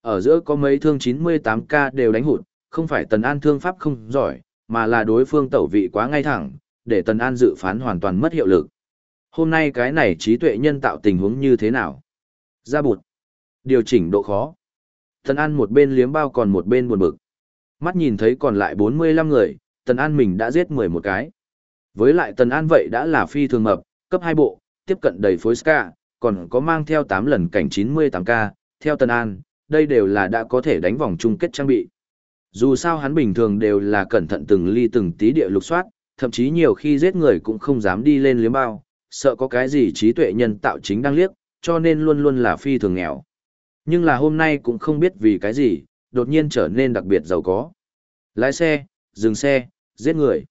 Ở giữa có mấy thương 98K đều đánh hụt, không phải Tần An thương pháp không giỏi, mà là đối phương tẩu vị quá ngay thẳng, để Tần An dự phán hoàn toàn mất hiệu lực. Hôm nay cái này trí tuệ nhân tạo tình huống như thế nào? Ra bụt. Điều chỉnh độ khó. Tần An một bên liếm bao còn một bên buồn bực. Mắt nhìn thấy còn lại 45 người, Tần An mình đã giết 11 cái. Với lại Tần An vậy đã là phi thường mập, cấp 2 bộ, tiếp cận đầy phối ska, còn có mang theo 8 lần cảnh 98K, theo Tần An, đây đều là đã có thể đánh vòng chung kết trang bị. Dù sao hắn bình thường đều là cẩn thận từng ly từng tí địa lục soát, thậm chí nhiều khi giết người cũng không dám đi lên liếm bao, sợ có cái gì trí tuệ nhân tạo chính đang liếc, cho nên luôn luôn là phi thường nghèo. Nhưng là hôm nay cũng không biết vì cái gì, đột nhiên trở nên đặc biệt giàu có. Lái xe, dừng xe, giết người.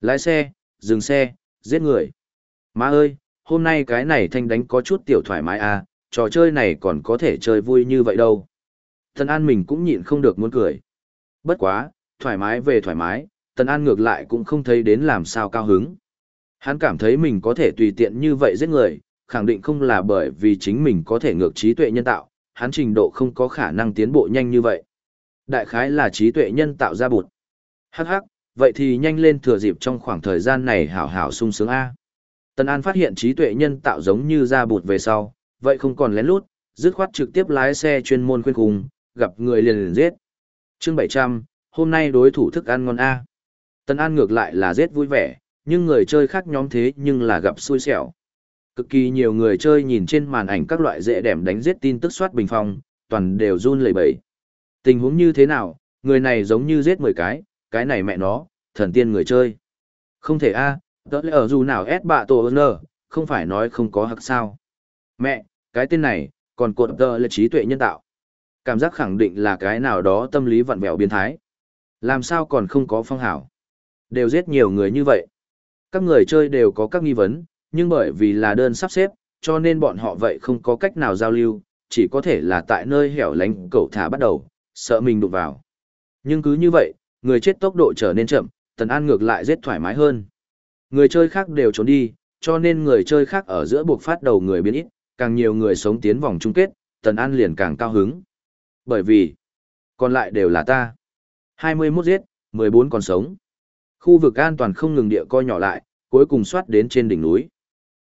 Lái xe, dừng xe, giết người. Má ơi, hôm nay cái này thanh đánh có chút tiểu thoải mái à, trò chơi này còn có thể chơi vui như vậy đâu. Thần An mình cũng nhịn không được muốn cười. Bất quá, thoải mái về thoải mái, Tần An ngược lại cũng không thấy đến làm sao cao hứng. Hắn cảm thấy mình có thể tùy tiện như vậy giết người, khẳng định không là bởi vì chính mình có thể ngược trí tuệ nhân tạo, hắn trình độ không có khả năng tiến bộ nhanh như vậy. Đại khái là trí tuệ nhân tạo ra bụt. Hắc hắc, vậy thì nhanh lên thừa dịp trong khoảng thời gian này hảo hảo sung sướng A. Tần An phát hiện trí tuệ nhân tạo giống như ra bụt về sau, vậy không còn lén lút, dứt khoát trực tiếp lái xe chuyên môn khuyên cùng, gặp người liền liền giết. chương 700, hôm nay đối thủ thức ăn ngon A. Tần An ngược lại là giết vui vẻ, nhưng người chơi khác nhóm thế nhưng là gặp xui xẻo. Cực kỳ nhiều người chơi nhìn trên màn ảnh các loại dễ đẻm đánh giết tin tức soát bình phong, toàn đều run lẩy bẩy. Tình huống như thế nào, người này giống như giết 10 cái, cái này mẹ nó, thần tiên người chơi. Không thể a, à, là ở dù nào ép bạ tổ nở không phải nói không có hặc sao. Mẹ, cái tên này, còn cột tờ là trí tuệ nhân tạo. Cảm giác khẳng định là cái nào đó tâm lý vặn vẹo biến thái. Làm sao còn không có phong hảo. Đều giết nhiều người như vậy. Các người chơi đều có các nghi vấn, nhưng bởi vì là đơn sắp xếp, cho nên bọn họ vậy không có cách nào giao lưu, chỉ có thể là tại nơi hẻo lánh cậu thả bắt đầu, sợ mình đụng vào. Nhưng cứ như vậy, người chết tốc độ trở nên chậm, Tần An ngược lại rất thoải mái hơn. Người chơi khác đều trốn đi, cho nên người chơi khác ở giữa buộc phát đầu người biến ít, càng nhiều người sống tiến vòng chung kết, Tần An liền càng cao hứng. Bởi vì, còn lại đều là ta. 21 giết, 14 còn sống. Khu vực an toàn không ngừng địa co nhỏ lại, cuối cùng soát đến trên đỉnh núi.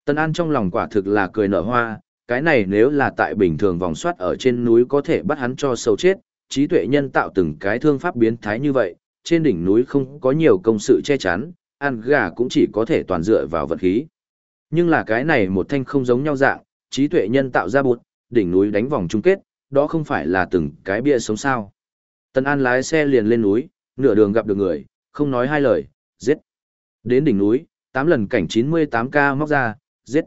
Tân An trong lòng quả thực là cười nở hoa, cái này nếu là tại bình thường vòng soát ở trên núi có thể bắt hắn cho sâu chết, trí tuệ nhân tạo từng cái thương pháp biến thái như vậy, trên đỉnh núi không có nhiều công sự che chắn, ăn gà cũng chỉ có thể toàn dựa vào vật khí. Nhưng là cái này một thanh không giống nhau dạng, trí tuệ nhân tạo ra bụt, đỉnh núi đánh vòng chung kết, đó không phải là từng cái bia sống sao. Tần An lái xe liền lên núi, nửa đường gặp được người, không nói hai lời, giết. Đến đỉnh núi, tám lần cảnh 98K móc ra, giết.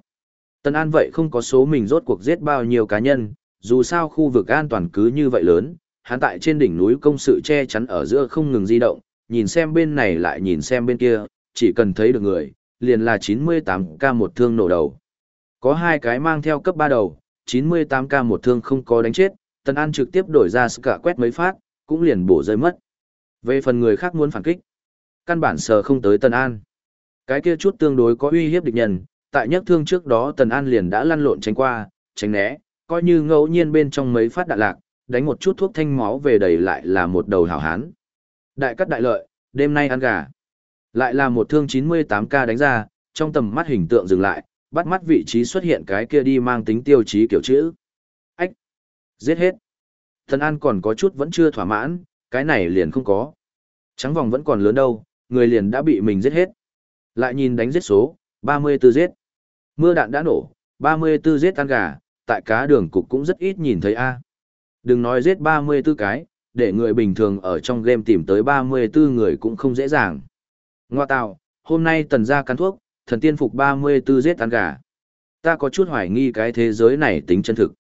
Tân An vậy không có số mình rốt cuộc giết bao nhiêu cá nhân, dù sao khu vực an toàn cứ như vậy lớn, hắn tại trên đỉnh núi công sự che chắn ở giữa không ngừng di động, nhìn xem bên này lại nhìn xem bên kia, chỉ cần thấy được người, liền là 98k một thương nổ đầu. Có hai cái mang theo cấp 3 đầu, 98k một thương không có đánh chết, Tần An trực tiếp đổi ra cả quét mấy phát, cũng liền bổ rơi mất. Về phần người khác muốn phản kích, căn bản sờ không tới Tần An. Cái kia chút tương đối có uy hiếp địch nhân, tại nhất thương trước đó Tần An liền đã lăn lộn tránh qua, tránh né, coi như ngẫu nhiên bên trong mấy phát đạn lạc, đánh một chút thuốc thanh máu về đầy lại là một đầu hảo hán. Đại cắt đại lợi, đêm nay ăn gà. Lại là một thương 98k đánh ra, trong tầm mắt hình tượng dừng lại, bắt mắt vị trí xuất hiện cái kia đi mang tính tiêu chí kiểu chữ. Ách! Giết hết! Thần An còn có chút vẫn chưa thỏa mãn, cái này liền không có. Trắng vòng vẫn còn lớn đâu, người liền đã bị mình giết hết. Lại nhìn đánh giết số, 34 giết. Mưa đạn đã nổ, 34 giết tan gà, tại cá đường cục cũng rất ít nhìn thấy a. Đừng nói giết 34 cái, để người bình thường ở trong game tìm tới 34 người cũng không dễ dàng. Ngoa tạo, hôm nay tần gia cắn thuốc, thần tiên phục 34 giết ăn gà. Ta có chút hoài nghi cái thế giới này tính chân thực.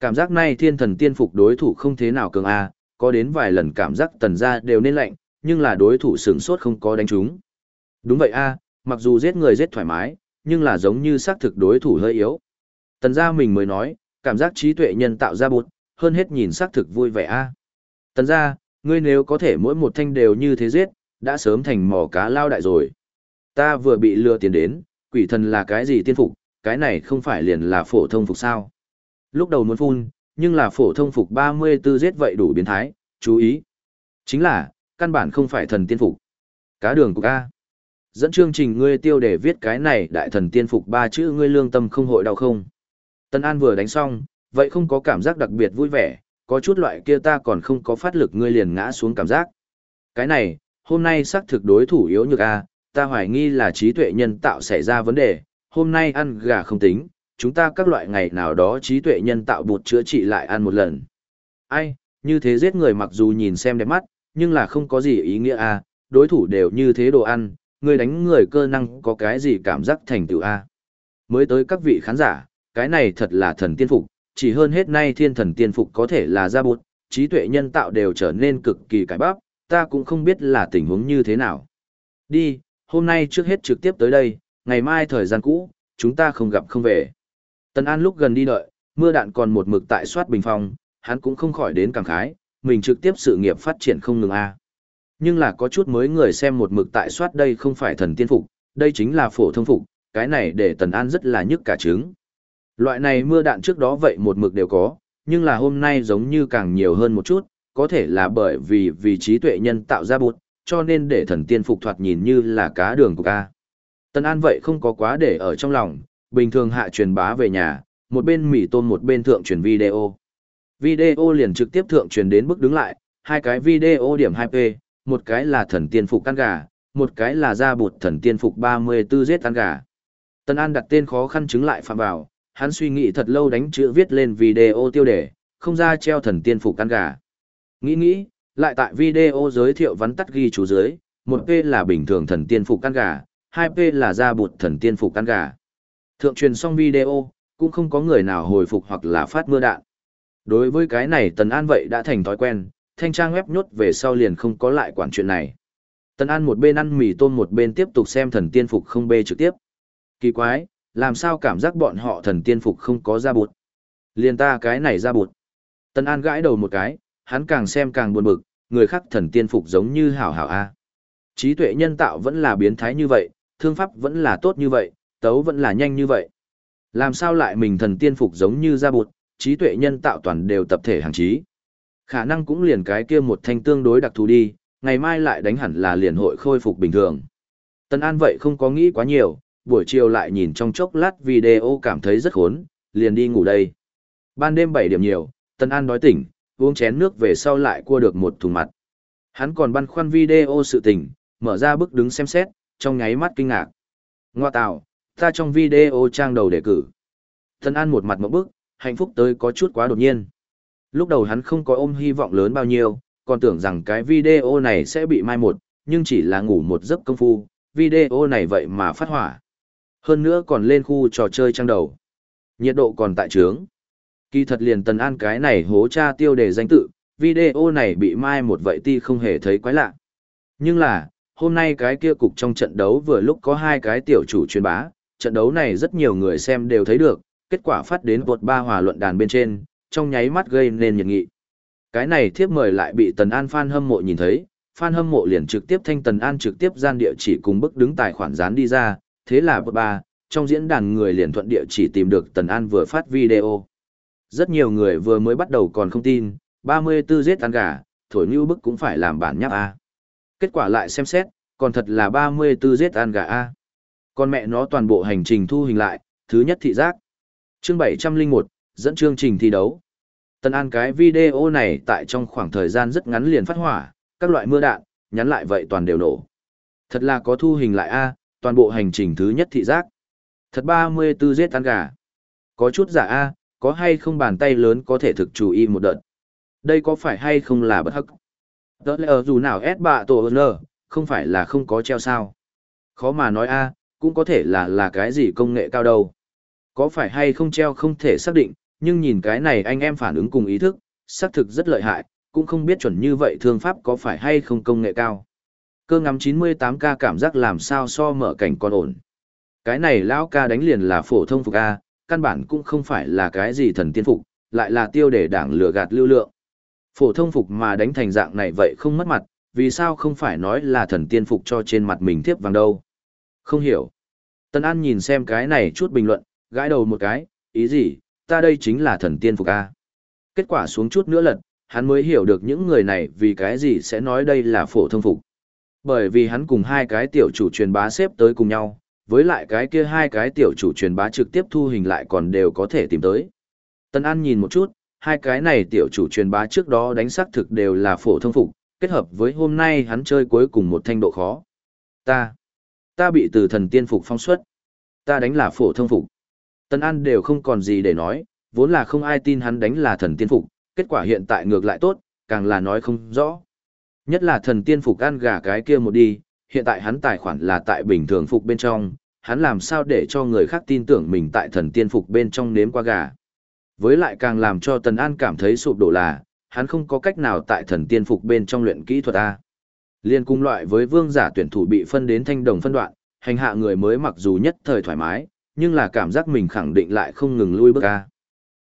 Cảm giác này thiên thần tiên phục đối thủ không thế nào cường a, có đến vài lần cảm giác tần ra đều nên lạnh, nhưng là đối thủ sướng sốt không có đánh chúng. Đúng vậy a, mặc dù giết người giết thoải mái, nhưng là giống như xác thực đối thủ hơi yếu. Tần gia mình mới nói, cảm giác trí tuệ nhân tạo ra bụt, hơn hết nhìn xác thực vui vẻ a. Tần gia, ngươi nếu có thể mỗi một thanh đều như thế giết, đã sớm thành mỏ cá lao đại rồi. Ta vừa bị lừa tiền đến, quỷ thần là cái gì tiên phục, cái này không phải liền là phổ thông phục sao. Lúc đầu muốn phun, nhưng là phổ thông phục 34 giết vậy đủ biến thái, chú ý. Chính là, căn bản không phải thần tiên phục. Cá đường của ca. Dẫn chương trình ngươi tiêu để viết cái này đại thần tiên phục ba chữ ngươi lương tâm không hội đau không. Tân An vừa đánh xong, vậy không có cảm giác đặc biệt vui vẻ, có chút loại kia ta còn không có phát lực ngươi liền ngã xuống cảm giác. Cái này, hôm nay xác thực đối thủ yếu nhược A, ta hoài nghi là trí tuệ nhân tạo xảy ra vấn đề, hôm nay ăn gà không tính, chúng ta các loại ngày nào đó trí tuệ nhân tạo bột chữa trị lại ăn một lần. Ai, như thế giết người mặc dù nhìn xem đẹp mắt, nhưng là không có gì ý nghĩa à? đối thủ đều như thế đồ ăn, người đánh người cơ năng có cái gì cảm giác thành tựu a Mới tới các vị khán giả, cái này thật là thần tiên phục, chỉ hơn hết nay thiên thần tiên phục có thể là ra bột, trí tuệ nhân tạo đều trở nên cực kỳ cải bắp, ta cũng không biết là tình huống như thế nào. Đi, hôm nay trước hết trực tiếp tới đây, ngày mai thời gian cũ, chúng ta không gặp không về. Tân An lúc gần đi đợi, mưa đạn còn một mực tại soát bình phong, hắn cũng không khỏi đến cảm khái, mình trực tiếp sự nghiệp phát triển không ngừng a. Nhưng là có chút mới người xem một mực tại soát đây không phải thần tiên phục, đây chính là phổ thông phục, cái này để Tần An rất là nhức cả trứng. Loại này mưa đạn trước đó vậy một mực đều có, nhưng là hôm nay giống như càng nhiều hơn một chút, có thể là bởi vì vì trí tuệ nhân tạo ra bụt, cho nên để thần tiên phục thoạt nhìn như là cá đường của ca. tân An vậy không có quá để ở trong lòng, bình thường hạ truyền bá về nhà, một bên mỉ tôm một bên thượng truyền video. Video liền trực tiếp thượng truyền đến bước đứng lại, hai cái video điểm 2P, một cái là thần tiên phục ăn gà, một cái là ra bụt thần tiên phục 34 giết ăn gà. Tân An đặt tên khó khăn chứng lại phạm vào, hắn suy nghĩ thật lâu đánh chữ viết lên video tiêu đề, không ra treo thần tiên phục ăn gà. Nghĩ nghĩ, lại tại video giới thiệu vắn tắt ghi chú dưới, một P là bình thường thần tiên phục căn gà, hai P là ra bụt thần tiên phục căn gà. Thượng truyền xong video, cũng không có người nào hồi phục hoặc là phát mưa đạn. Đối với cái này Tần An vậy đã thành thói quen, thanh trang web nhốt về sau liền không có lại quản chuyện này. Tần An một bên ăn mì tôm một bên tiếp tục xem thần tiên phục không bê trực tiếp. Kỳ quái, làm sao cảm giác bọn họ thần tiên phục không có ra bụt. Liền ta cái này ra bụt. Tần An gãi đầu một cái, hắn càng xem càng buồn bực, người khác thần tiên phục giống như hảo hảo a. Trí tuệ nhân tạo vẫn là biến thái như vậy, thương pháp vẫn là tốt như vậy, tấu vẫn là nhanh như vậy. Làm sao lại mình thần tiên phục giống như ra bụt, trí tuệ nhân tạo toàn đều tập thể hàng trí. Khả năng cũng liền cái kia một thanh tương đối đặc thù đi, ngày mai lại đánh hẳn là liền hội khôi phục bình thường. Tân An vậy không có nghĩ quá nhiều, buổi chiều lại nhìn trong chốc lát video cảm thấy rất khốn, liền đi ngủ đây. Ban đêm 7 điểm nhiều, Tân An đói tỉnh, uống chén nước về sau lại cua được một thùng mặt. Hắn còn băn khoăn video sự tình, mở ra bức đứng xem xét, trong nháy mắt kinh ngạc. Ngoa tạo, ta trong video trang đầu đề cử. thân An một mặt mẫu bức, hạnh phúc tới có chút quá đột nhiên. Lúc đầu hắn không có ôm hy vọng lớn bao nhiêu, còn tưởng rằng cái video này sẽ bị mai một, nhưng chỉ là ngủ một giấc công phu, video này vậy mà phát hỏa. Hơn nữa còn lên khu trò chơi trang đầu. Nhiệt độ còn tại trướng. Kỳ thật liền Tần An cái này hố cha tiêu đề danh tự, video này bị mai một vậy ti không hề thấy quái lạ. Nhưng là, hôm nay cái kia cục trong trận đấu vừa lúc có hai cái tiểu chủ truyền bá, trận đấu này rất nhiều người xem đều thấy được, kết quả phát đến vột ba hòa luận đàn bên trên, trong nháy mắt gây nên nhiệt nghị. Cái này thiếp mời lại bị Tần An fan hâm mộ nhìn thấy, fan hâm mộ liền trực tiếp thanh Tần An trực tiếp gian địa chỉ cùng bức đứng tài khoản dán đi ra, thế là vột ba, trong diễn đàn người liền thuận địa chỉ tìm được Tần An vừa phát video. Rất nhiều người vừa mới bắt đầu còn không tin, 34 giết ăn gà, thổi như bức cũng phải làm bản nháp A. Kết quả lại xem xét, còn thật là 34 giết ăn gà A. Con mẹ nó toàn bộ hành trình thu hình lại, thứ nhất thị giác. Chương 701, dẫn chương trình thi đấu. Tần An cái video này tại trong khoảng thời gian rất ngắn liền phát hỏa, các loại mưa đạn, nhắn lại vậy toàn đều nổ. Thật là có thu hình lại A, toàn bộ hành trình thứ nhất thị giác. Thật 34 giết ăn gà. Có chút giả A, có hay không bàn tay lớn có thể thực chú ý một đợt. Đây có phải hay không là bất hắc? Tớ lẽ dù nào ép bạ tổ nơ, không phải là không có treo sao. Khó mà nói A, cũng có thể là là cái gì công nghệ cao đâu. Có phải hay không treo không thể xác định, nhưng nhìn cái này anh em phản ứng cùng ý thức, xác thực rất lợi hại, cũng không biết chuẩn như vậy thương pháp có phải hay không công nghệ cao. Cơ ngắm 98K cảm giác làm sao so mở cảnh còn ổn. Cái này lão ca đánh liền là phổ thông phục A, căn bản cũng không phải là cái gì thần tiên phục, lại là tiêu để đảng lừa gạt lưu lượng. Phổ thông phục mà đánh thành dạng này vậy không mất mặt, vì sao không phải nói là thần tiên phục cho trên mặt mình tiếp vàng đâu. Không hiểu. Tân An nhìn xem cái này chút bình luận, gãi đầu một cái, ý gì, ta đây chính là thần tiên phục A. Kết quả xuống chút nữa lật, hắn mới hiểu được những người này vì cái gì sẽ nói đây là phổ thông phục. Bởi vì hắn cùng hai cái tiểu chủ truyền bá xếp tới cùng nhau, với lại cái kia hai cái tiểu chủ truyền bá trực tiếp thu hình lại còn đều có thể tìm tới. Tân An nhìn một chút, hai cái này tiểu chủ truyền bá trước đó đánh xác thực đều là phổ thông phục, kết hợp với hôm nay hắn chơi cuối cùng một thanh độ khó. Ta, ta bị từ thần tiên phục phong xuất. Ta đánh là phổ thông phục. Tân An đều không còn gì để nói, vốn là không ai tin hắn đánh là thần tiên phục, kết quả hiện tại ngược lại tốt, càng là nói không rõ. Nhất là thần tiên phục ăn gà cái kia một đi, hiện tại hắn tài khoản là tại bình thường phục bên trong, hắn làm sao để cho người khác tin tưởng mình tại thần tiên phục bên trong nếm qua gà. Với lại càng làm cho Tần An cảm thấy sụp đổ là, hắn không có cách nào tại thần tiên phục bên trong luyện kỹ thuật A. Liên cung loại với vương giả tuyển thủ bị phân đến thanh đồng phân đoạn, hành hạ người mới mặc dù nhất thời thoải mái, nhưng là cảm giác mình khẳng định lại không ngừng lui bước A.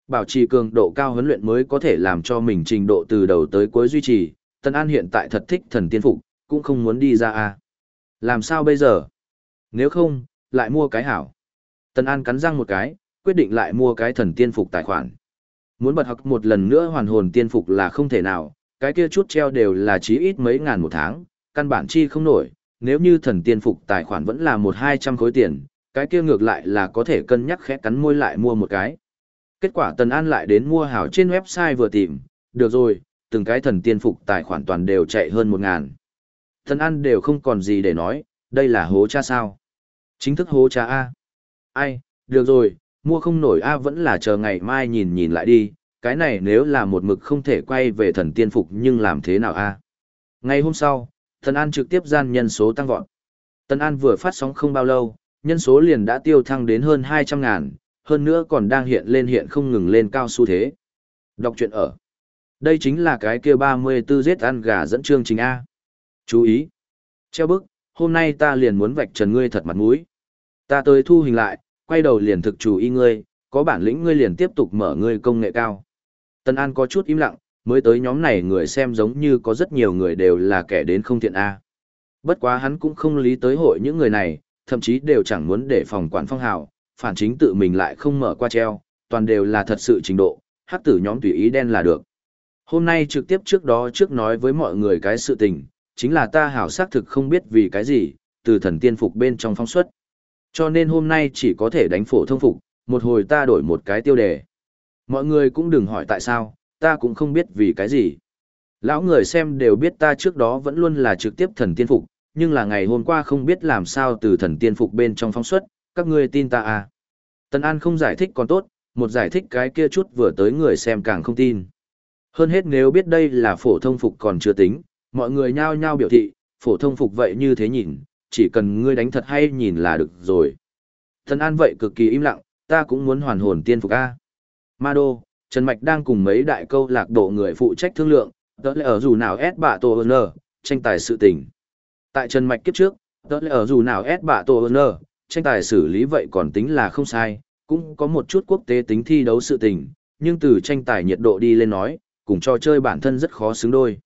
Bảo trì cường độ cao huấn luyện mới có thể làm cho mình trình độ từ đầu tới cuối duy trì, Tần An hiện tại thật thích thần tiên phục, cũng không muốn đi ra A. Làm sao bây giờ? Nếu không, lại mua cái hảo. Tần An cắn răng một cái, quyết định lại mua cái thần tiên phục tài khoản. Muốn bật học một lần nữa hoàn hồn tiên phục là không thể nào, cái kia chút treo đều là chí ít mấy ngàn một tháng, căn bản chi không nổi, nếu như thần tiên phục tài khoản vẫn là một hai trăm khối tiền, cái kia ngược lại là có thể cân nhắc khẽ cắn môi lại mua một cái. Kết quả Tần An lại đến mua hảo trên website vừa tìm, được rồi, từng cái thần tiên phục tài khoản toàn đều chạy hơn một ngàn. Tần An đều không còn gì để nói, đây là hố cha sao. Chính thức hố trà A. Ai, được rồi, mua không nổi A vẫn là chờ ngày mai nhìn nhìn lại đi, cái này nếu là một mực không thể quay về thần tiên phục nhưng làm thế nào A. Ngày hôm sau, Tần An trực tiếp gian nhân số tăng vọt. Tần An vừa phát sóng không bao lâu, nhân số liền đã tiêu thăng đến hơn 200 ngàn, hơn nữa còn đang hiện lên hiện không ngừng lên cao xu thế. Đọc truyện ở. Đây chính là cái kia 34 giết ăn gà dẫn chương trình A. Chú ý. Treo bức, hôm nay ta liền muốn vạch trần ngươi thật mặt mũi. Ta tới thu hình lại, quay đầu liền thực chủ y ngươi, có bản lĩnh ngươi liền tiếp tục mở ngươi công nghệ cao. Tân An có chút im lặng, mới tới nhóm này người xem giống như có rất nhiều người đều là kẻ đến không thiện A. Bất quá hắn cũng không lý tới hội những người này, thậm chí đều chẳng muốn để phòng quản phong hào, phản chính tự mình lại không mở qua treo, toàn đều là thật sự trình độ, hắc tử nhóm tùy ý đen là được. Hôm nay trực tiếp trước đó trước nói với mọi người cái sự tình, chính là ta hảo xác thực không biết vì cái gì, từ thần tiên phục bên trong phong suất. Cho nên hôm nay chỉ có thể đánh phổ thông phục, một hồi ta đổi một cái tiêu đề. Mọi người cũng đừng hỏi tại sao, ta cũng không biết vì cái gì. Lão người xem đều biết ta trước đó vẫn luôn là trực tiếp thần tiên phục, nhưng là ngày hôm qua không biết làm sao từ thần tiên phục bên trong phong suất, các ngươi tin ta à. Tân An không giải thích còn tốt, một giải thích cái kia chút vừa tới người xem càng không tin. Hơn hết nếu biết đây là phổ thông phục còn chưa tính, mọi người nhao nhao biểu thị, phổ thông phục vậy như thế nhìn, chỉ cần ngươi đánh thật hay nhìn là được rồi. thần An vậy cực kỳ im lặng, Ta cũng muốn hoàn hồn tiên phục A. Ma Đô, Trần Mạch đang cùng mấy đại câu lạc bộ người phụ trách thương lượng, tớ lẽ ở dù nào S bạ tổ nở tranh tài sự tình. Tại Trần Mạch kiếp trước, tớ lẽ ở dù nào S bạ tổ nở tranh tài xử lý vậy còn tính là không sai, cũng có một chút quốc tế tính thi đấu sự tình, nhưng từ tranh tài nhiệt độ đi lên nói, cùng trò chơi bản thân rất khó xứng đôi.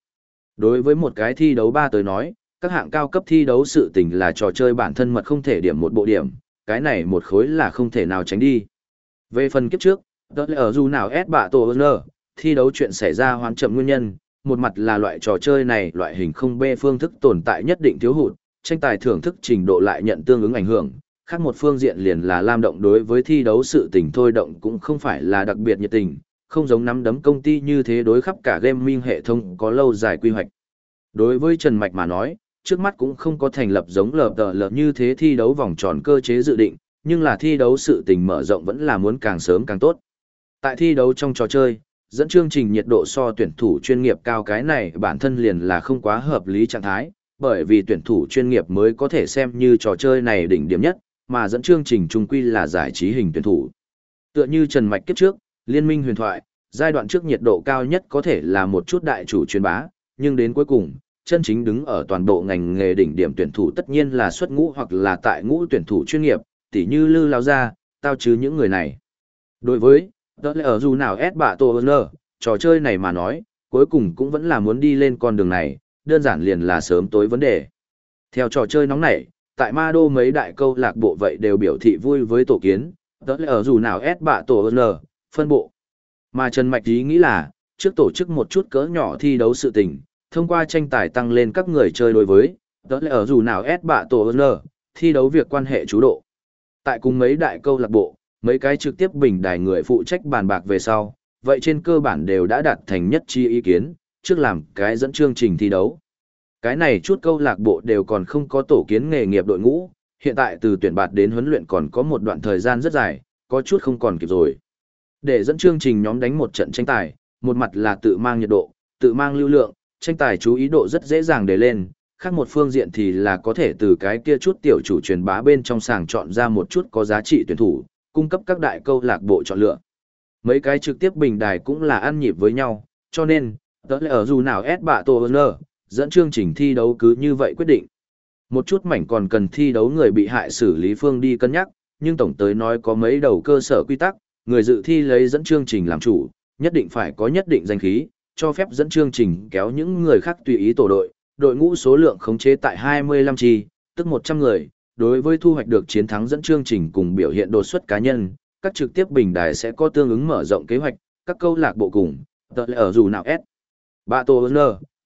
Đối với một cái thi đấu ba tới nói, các hạng cao cấp thi đấu sự tình là trò chơi bản thân mật không thể điểm một bộ điểm, cái này một khối là không thể nào tránh đi. Về phần kiếp trước, đó là ở dù nào S bạ tổ ơn thi đấu chuyện xảy ra hoán chậm nguyên nhân, một mặt là loại trò chơi này loại hình không bê phương thức tồn tại nhất định thiếu hụt, tranh tài thưởng thức trình độ lại nhận tương ứng ảnh hưởng, khác một phương diện liền là lam động đối với thi đấu sự tình thôi động cũng không phải là đặc biệt nhiệt tình, không giống nắm đấm công ty như thế đối khắp cả gaming hệ thống có lâu dài quy hoạch. Đối với Trần Mạch mà nói, trước mắt cũng không có thành lập giống lờ tờ lờ như thế thi đấu vòng tròn cơ chế dự định, nhưng là thi đấu sự tình mở rộng vẫn là muốn càng sớm càng tốt. Tại thi đấu trong trò chơi, dẫn chương trình nhiệt độ so tuyển thủ chuyên nghiệp cao cái này bản thân liền là không quá hợp lý trạng thái, bởi vì tuyển thủ chuyên nghiệp mới có thể xem như trò chơi này đỉnh điểm nhất, mà dẫn chương trình trung quy là giải trí hình tuyển thủ. Tựa như Trần Mạch kiếp trước, Liên minh huyền thoại, giai đoạn trước nhiệt độ cao nhất có thể là một chút đại chủ truyền bá, nhưng đến cuối cùng, chân chính đứng ở toàn bộ ngành nghề đỉnh điểm tuyển thủ tất nhiên là xuất ngũ hoặc là tại ngũ tuyển thủ chuyên nghiệp, tỉ như Lư Lao Gia, tao chứ những người này. Đối với, đó là ở dù nào S bạ tổ ơn trò chơi này mà nói, cuối cùng cũng vẫn là muốn đi lên con đường này, đơn giản liền là sớm tối vấn đề. Theo trò chơi nóng nảy, tại ma đô mấy đại câu lạc bộ vậy đều biểu thị vui với tổ kiến, đó là ở dù nào S bạ tổ ơn phân bộ. Mà Trần Mạch ý nghĩ là, trước tổ chức một chút cỡ nhỏ thi đấu sự tình, thông qua tranh tài tăng lên các người chơi đối với, đó là ở dù nào S bạ tổ L, thi đấu việc quan hệ chú độ. Tại cùng mấy đại câu lạc bộ, mấy cái trực tiếp bình đài người phụ trách bàn bạc về sau, vậy trên cơ bản đều đã đạt thành nhất chi ý kiến, trước làm cái dẫn chương trình thi đấu. Cái này chút câu lạc bộ đều còn không có tổ kiến nghề nghiệp đội ngũ, hiện tại từ tuyển bạt đến huấn luyện còn có một đoạn thời gian rất dài, có chút không còn kịp rồi. Để dẫn chương trình nhóm đánh một trận tranh tài, một mặt là tự mang nhiệt độ, tự mang lưu lượng, tranh tài chú ý độ rất dễ dàng để lên, khác một phương diện thì là có thể từ cái kia chút tiểu chủ truyền bá bên trong sàng chọn ra một chút có giá trị tuyển thủ, cung cấp các đại câu lạc bộ chọn lựa. Mấy cái trực tiếp bình đài cũng là ăn nhịp với nhau, cho nên, tớ lẽ ở dù nào ép bạ tổ ơn dẫn chương trình thi đấu cứ như vậy quyết định. Một chút mảnh còn cần thi đấu người bị hại xử lý phương đi cân nhắc, nhưng tổng tới nói có mấy đầu cơ sở quy tắc, người dự thi lấy dẫn chương trình làm chủ, nhất định phải có nhất định danh khí, cho phép dẫn chương trình kéo những người khác tùy ý tổ đội, đội ngũ số lượng khống chế tại 25 chi, tức 100 người, đối với thu hoạch được chiến thắng dẫn chương trình cùng biểu hiện đột xuất cá nhân, các trực tiếp bình đài sẽ có tương ứng mở rộng kế hoạch, các câu lạc bộ cùng, tờ ở dù nào S. Bạ Tô N,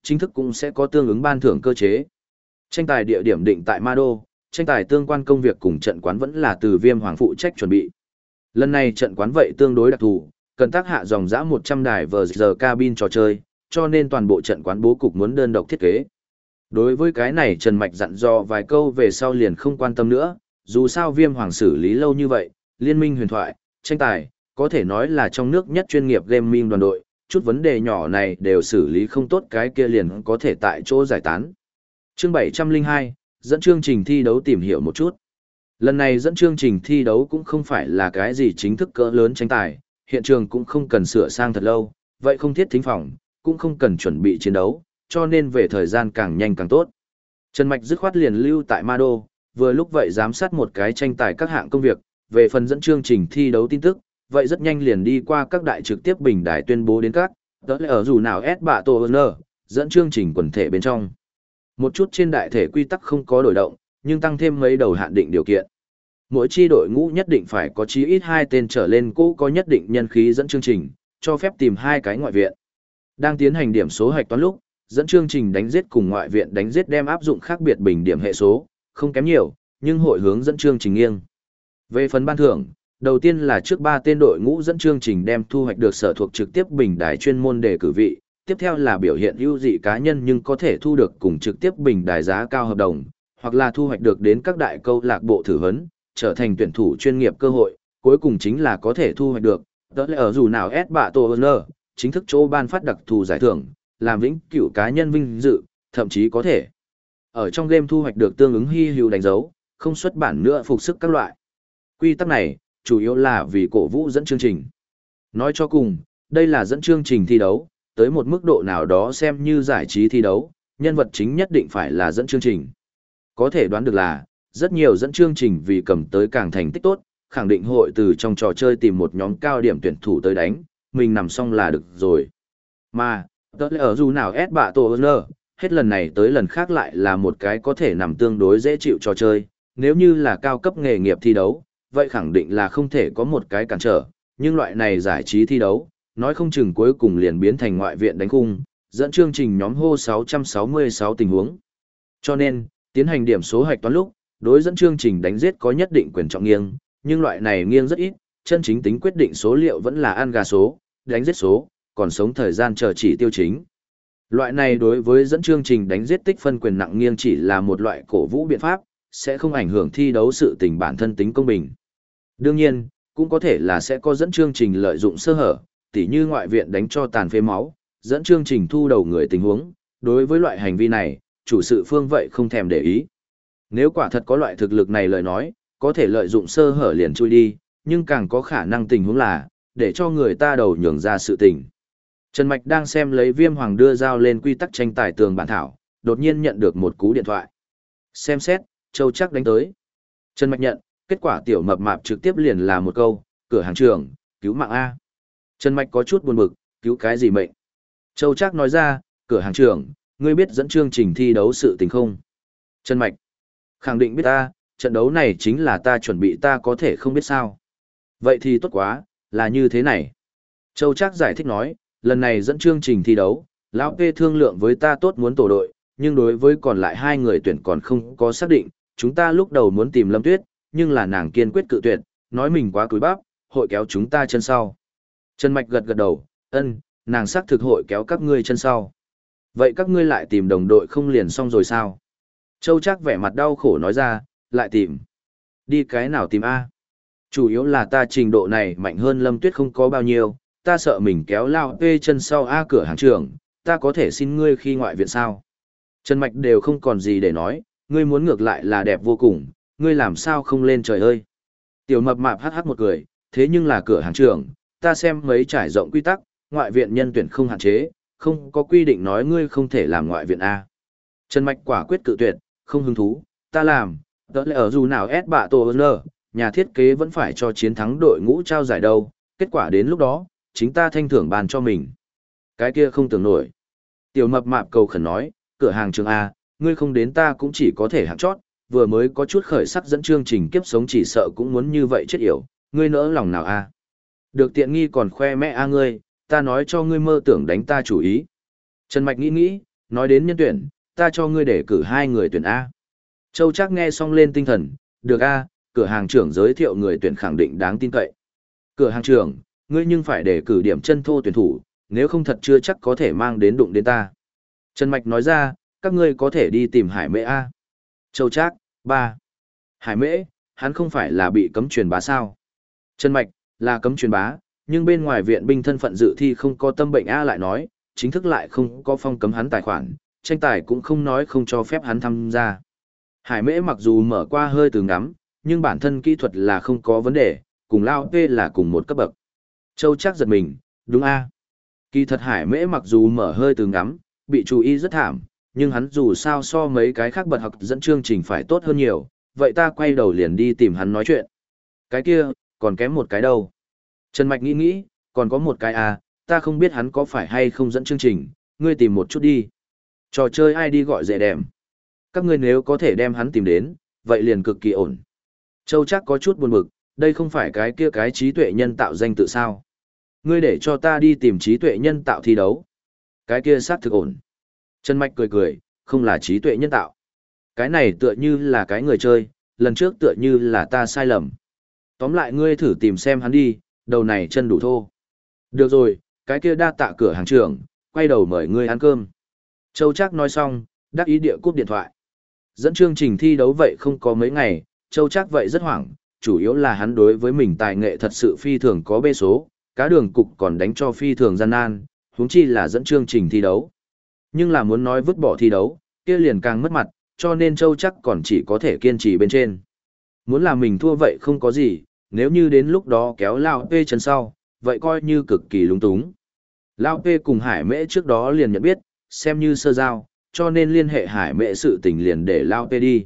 chính thức cũng sẽ có tương ứng ban thưởng cơ chế. Tranh tài địa điểm định tại Ma Đô, tranh tài tương quan công việc cùng trận quán vẫn là từ viêm hoàng phụ trách chuẩn bị. Lần này trận quán vậy tương đối đặc thù, cần tác hạ dòng dã 100 đài vờ giờ cabin trò chơi, cho nên toàn bộ trận quán bố cục muốn đơn độc thiết kế. Đối với cái này Trần Mạch dặn dò vài câu về sau liền không quan tâm nữa, dù sao viêm hoàng xử lý lâu như vậy, liên minh huyền thoại, tranh tài, có thể nói là trong nước nhất chuyên nghiệp gaming đoàn đội, chút vấn đề nhỏ này đều xử lý không tốt cái kia liền có thể tại chỗ giải tán. Chương 702, dẫn chương trình thi đấu tìm hiểu một chút. Lần này dẫn chương trình thi đấu cũng không phải là cái gì chính thức cỡ lớn tranh tài, hiện trường cũng không cần sửa sang thật lâu, vậy không thiết thính phòng, cũng không cần chuẩn bị chiến đấu, cho nên về thời gian càng nhanh càng tốt. Trần Mạch dứt khoát liền lưu tại Ma Đô, vừa lúc vậy giám sát một cái tranh tài các hạng công việc, về phần dẫn chương trình thi đấu tin tức, vậy rất nhanh liền đi qua các đại trực tiếp bình đài tuyên bố đến các, đó là ở dù nào S bạ tổ N, dẫn chương trình quần thể bên trong. Một chút trên đại thể quy tắc không có đổi động, nhưng tăng thêm mấy đầu hạn định điều kiện. Mỗi chi đội ngũ nhất định phải có chí ít hai tên trở lên cũ có nhất định nhân khí dẫn chương trình, cho phép tìm hai cái ngoại viện. Đang tiến hành điểm số hạch toán lúc, dẫn chương trình đánh giết cùng ngoại viện đánh giết đem áp dụng khác biệt bình điểm hệ số, không kém nhiều, nhưng hội hướng dẫn chương trình nghiêng. Về phần ban thưởng, đầu tiên là trước ba tên đội ngũ dẫn chương trình đem thu hoạch được sở thuộc trực tiếp bình đài chuyên môn đề cử vị, tiếp theo là biểu hiện ưu dị cá nhân nhưng có thể thu được cùng trực tiếp bình đài giá cao hợp đồng, hoặc là thu hoạch được đến các đại câu lạc bộ thử huấn, trở thành tuyển thủ chuyên nghiệp cơ hội, cuối cùng chính là có thể thu hoạch được, đó là ở dù nào S bạ tổ chính thức chỗ ban phát đặc thù giải thưởng, làm vĩnh cửu cá nhân vinh dự, thậm chí có thể ở trong game thu hoạch được tương ứng hy hữu đánh dấu, không xuất bản nữa phục sức các loại. Quy tắc này, chủ yếu là vì cổ vũ dẫn chương trình. Nói cho cùng, đây là dẫn chương trình thi đấu, tới một mức độ nào đó xem như giải trí thi đấu, nhân vật chính nhất định phải là dẫn chương trình. Có thể đoán được là, rất nhiều dẫn chương trình vì cầm tới càng thành tích tốt, khẳng định hội từ trong trò chơi tìm một nhóm cao điểm tuyển thủ tới đánh, mình nằm xong là được rồi. Mà, tớ lẽ ở dù nào ép bạ tổ nơ, hết lần này tới lần khác lại là một cái có thể nằm tương đối dễ chịu trò chơi, nếu như là cao cấp nghề nghiệp thi đấu, vậy khẳng định là không thể có một cái cản trở, nhưng loại này giải trí thi đấu, nói không chừng cuối cùng liền biến thành ngoại viện đánh khung, dẫn chương trình nhóm hô 666 tình huống. Cho nên, tiến hành điểm số hạch toán lúc, đối dẫn chương trình đánh giết có nhất định quyền trọng nghiêng, nhưng loại này nghiêng rất ít, chân chính tính quyết định số liệu vẫn là ăn gà số, đánh giết số, còn sống thời gian chờ chỉ tiêu chính. Loại này đối với dẫn chương trình đánh giết tích phân quyền nặng nghiêng chỉ là một loại cổ vũ biện pháp, sẽ không ảnh hưởng thi đấu sự tình bản thân tính công bình. Đương nhiên, cũng có thể là sẽ có dẫn chương trình lợi dụng sơ hở, tỉ như ngoại viện đánh cho tàn phế máu, dẫn chương trình thu đầu người tình huống, đối với loại hành vi này, chủ sự phương vậy không thèm để ý. Nếu quả thật có loại thực lực này lời nói, có thể lợi dụng sơ hở liền chui đi, nhưng càng có khả năng tình huống là, để cho người ta đầu nhường ra sự tình. Trần Mạch đang xem lấy viêm hoàng đưa dao lên quy tắc tranh tài tường bản thảo, đột nhiên nhận được một cú điện thoại. Xem xét, Châu chắc đánh tới. Trần Mạch nhận, kết quả tiểu mập mạp trực tiếp liền là một câu, cửa hàng trưởng, cứu mạng A. Trần Mạch có chút buồn bực, cứu cái gì mệnh? Châu chắc nói ra, cửa hàng trưởng, ngươi biết dẫn chương trình thi đấu sự tình không? Trần Mạch, khẳng định biết ta, trận đấu này chính là ta chuẩn bị ta có thể không biết sao. Vậy thì tốt quá, là như thế này. Châu Trác giải thích nói, lần này dẫn chương trình thi đấu, lão P thương lượng với ta tốt muốn tổ đội, nhưng đối với còn lại hai người tuyển còn không có xác định, chúng ta lúc đầu muốn tìm Lâm Tuyết, nhưng là nàng kiên quyết cự tuyệt, nói mình quá cúi bắp, hội kéo chúng ta chân sau. Trần Mạch gật gật đầu, ân, nàng xác thực hội kéo các ngươi chân sau. Vậy các ngươi lại tìm đồng đội không liền xong rồi sao? Châu chắc vẻ mặt đau khổ nói ra, lại tìm. Đi cái nào tìm A? Chủ yếu là ta trình độ này mạnh hơn Lâm Tuyết không có bao nhiêu, ta sợ mình kéo lao tê chân sau A cửa hàng trường, ta có thể xin ngươi khi ngoại viện sao? Trần Mạch đều không còn gì để nói, ngươi muốn ngược lại là đẹp vô cùng, ngươi làm sao không lên trời ơi. Tiểu mập mạp hát hát một cười, thế nhưng là cửa hàng trường, ta xem mấy trải rộng quy tắc, ngoại viện nhân tuyển không hạn chế, không có quy định nói ngươi không thể làm ngoại viện A. Trần Mạch quả quyết cự tuyệt, không hứng thú, ta làm, đỡ lẽ ở dù nào ép bạ tổ ơn nhà thiết kế vẫn phải cho chiến thắng đội ngũ trao giải đâu, kết quả đến lúc đó, chính ta thanh thưởng bàn cho mình. Cái kia không tưởng nổi. Tiểu mập mạp cầu khẩn nói, cửa hàng trường A, ngươi không đến ta cũng chỉ có thể hạng chót, vừa mới có chút khởi sắc dẫn chương trình kiếp sống chỉ sợ cũng muốn như vậy chết yểu, ngươi nỡ lòng nào A. Được tiện nghi còn khoe mẹ A ngươi, ta nói cho ngươi mơ tưởng đánh ta chủ ý. Trần Mạch nghĩ nghĩ, nói đến nhân tuyển, ta cho ngươi để cử hai người tuyển A. Châu chắc nghe xong lên tinh thần, được A, cửa hàng trưởng giới thiệu người tuyển khẳng định đáng tin cậy. Cửa hàng trưởng, ngươi nhưng phải để cử điểm chân thô tuyển thủ, nếu không thật chưa chắc có thể mang đến đụng đến ta. Trần Mạch nói ra, các ngươi có thể đi tìm Hải Mễ A. Châu Trác, ba. Hải Mễ, hắn không phải là bị cấm truyền bá sao. Trần Mạch, là cấm truyền bá, nhưng bên ngoài viện binh thân phận dự thi không có tâm bệnh A lại nói, chính thức lại không có phong cấm hắn tài khoản, tranh tài cũng không nói không cho phép hắn tham gia. Hải Mễ mặc dù mở qua hơi từ ngắm, nhưng bản thân kỹ thuật là không có vấn đề, cùng Lao P là cùng một cấp bậc. Châu chắc giật mình, đúng a Kỳ thật hải mễ mặc dù mở hơi từ ngắm, bị chú ý rất thảm, nhưng hắn dù sao so mấy cái khác bật học dẫn chương trình phải tốt hơn nhiều, vậy ta quay đầu liền đi tìm hắn nói chuyện. Cái kia, còn kém một cái đâu. Trần Mạch nghĩ nghĩ, còn có một cái à, ta không biết hắn có phải hay không dẫn chương trình, ngươi tìm một chút đi. Trò chơi ai đi gọi dễ đèm. Các ngươi nếu có thể đem hắn tìm đến, vậy liền cực kỳ ổn. Châu chắc có chút buồn bực, đây không phải cái kia cái trí tuệ nhân tạo danh tự sao. Ngươi để cho ta đi tìm trí tuệ nhân tạo thi đấu. Cái kia sát thực ổn. Trần Mạch cười cười, không là trí tuệ nhân tạo. Cái này tựa như là cái người chơi, lần trước tựa như là ta sai lầm. Tóm lại ngươi thử tìm xem hắn đi, đầu này chân đủ thô. Được rồi, cái kia đa tạ cửa hàng trưởng, quay đầu mời ngươi ăn cơm. Châu Trác nói xong, đắc ý địa cúp điện thoại. Dẫn chương trình thi đấu vậy không có mấy ngày, Châu Trác vậy rất hoảng, chủ yếu là hắn đối với mình tài nghệ thật sự phi thường có bê số, cá đường cục còn đánh cho phi thường gian nan, huống chi là dẫn chương trình thi đấu. Nhưng là muốn nói vứt bỏ thi đấu, kia liền càng mất mặt, cho nên Châu Trác còn chỉ có thể kiên trì bên trên. Muốn là mình thua vậy không có gì, nếu như đến lúc đó kéo Lao P chân sau, vậy coi như cực kỳ lúng túng. Lao P cùng Hải Mễ trước đó liền nhận biết, xem như sơ giao, cho nên liên hệ Hải Mễ sự tình liền để Lao P đi.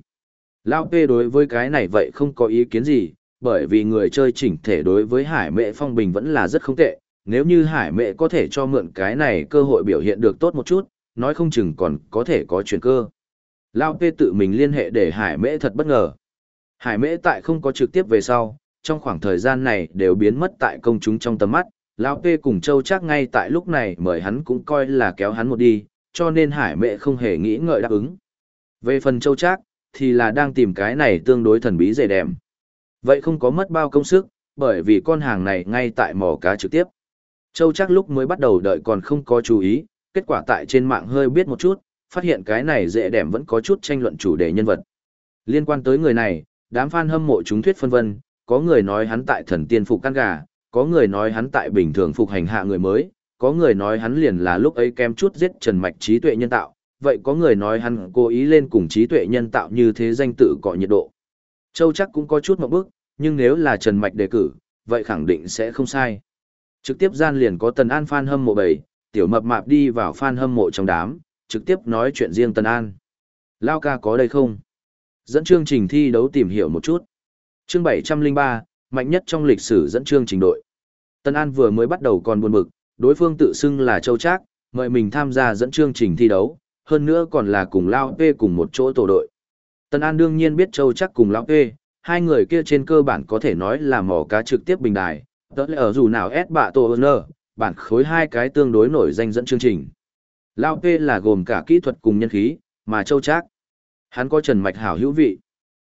Lao P đối với cái này vậy không có ý kiến gì, bởi vì người chơi chỉnh thể đối với Hải Mễ phong bình vẫn là rất không tệ, nếu như Hải Mễ có thể cho mượn cái này cơ hội biểu hiện được tốt một chút, nói không chừng còn có thể có chuyển cơ. Lao P tự mình liên hệ để Hải Mễ thật bất ngờ. Hải Mễ tại không có trực tiếp về sau, trong khoảng thời gian này đều biến mất tại công chúng trong tầm mắt, lão P cùng Châu trác ngay tại lúc này mời hắn cũng coi là kéo hắn một đi, cho nên Hải Mệ không hề nghĩ ngợi đáp ứng. Về phần Châu trác thì là đang tìm cái này tương đối thần bí dễ đèm. Vậy không có mất bao công sức, bởi vì con hàng này ngay tại mỏ cá trực tiếp. Châu trác lúc mới bắt đầu đợi còn không có chú ý, kết quả tại trên mạng hơi biết một chút, phát hiện cái này dễ đẻm vẫn có chút tranh luận chủ đề nhân vật. Liên quan tới người này, đám fan hâm mộ chúng thuyết phân vân, có người nói hắn tại thần tiên phục căn gà, có người nói hắn tại bình thường phục hành hạ người mới, có người nói hắn liền là lúc ấy kem chút giết Trần Mạch trí tuệ nhân tạo, vậy có người nói hắn cố ý lên cùng trí tuệ nhân tạo như thế danh tự cọ nhiệt độ. Châu chắc cũng có chút một bước, nhưng nếu là Trần Mạch đề cử, vậy khẳng định sẽ không sai. Trực tiếp gian liền có Tần An fan hâm mộ bầy, tiểu mập mạp đi vào fan hâm mộ trong đám, trực tiếp nói chuyện riêng Tần An. Lao ca có đây không? Dẫn chương trình thi đấu tìm hiểu một chút. Chương 703, mạnh nhất trong lịch sử dẫn chương trình đội. Tân An vừa mới bắt đầu còn buồn bực, đối phương tự xưng là Châu Trác, mời mình tham gia dẫn chương trình thi đấu, hơn nữa còn là cùng Lao P cùng một chỗ tổ đội. Tân An đương nhiên biết Châu Trác cùng Lao P, hai người kia trên cơ bản có thể nói là mỏ cá trực tiếp bình đài, Tớ lẽ ở dù nào S bạ tổ ơn bản khối hai cái tương đối nổi danh dẫn chương trình. Lao P là gồm cả kỹ thuật cùng nhân khí, mà Châu Trác. Hắn có Trần Mạch hảo hữu vị.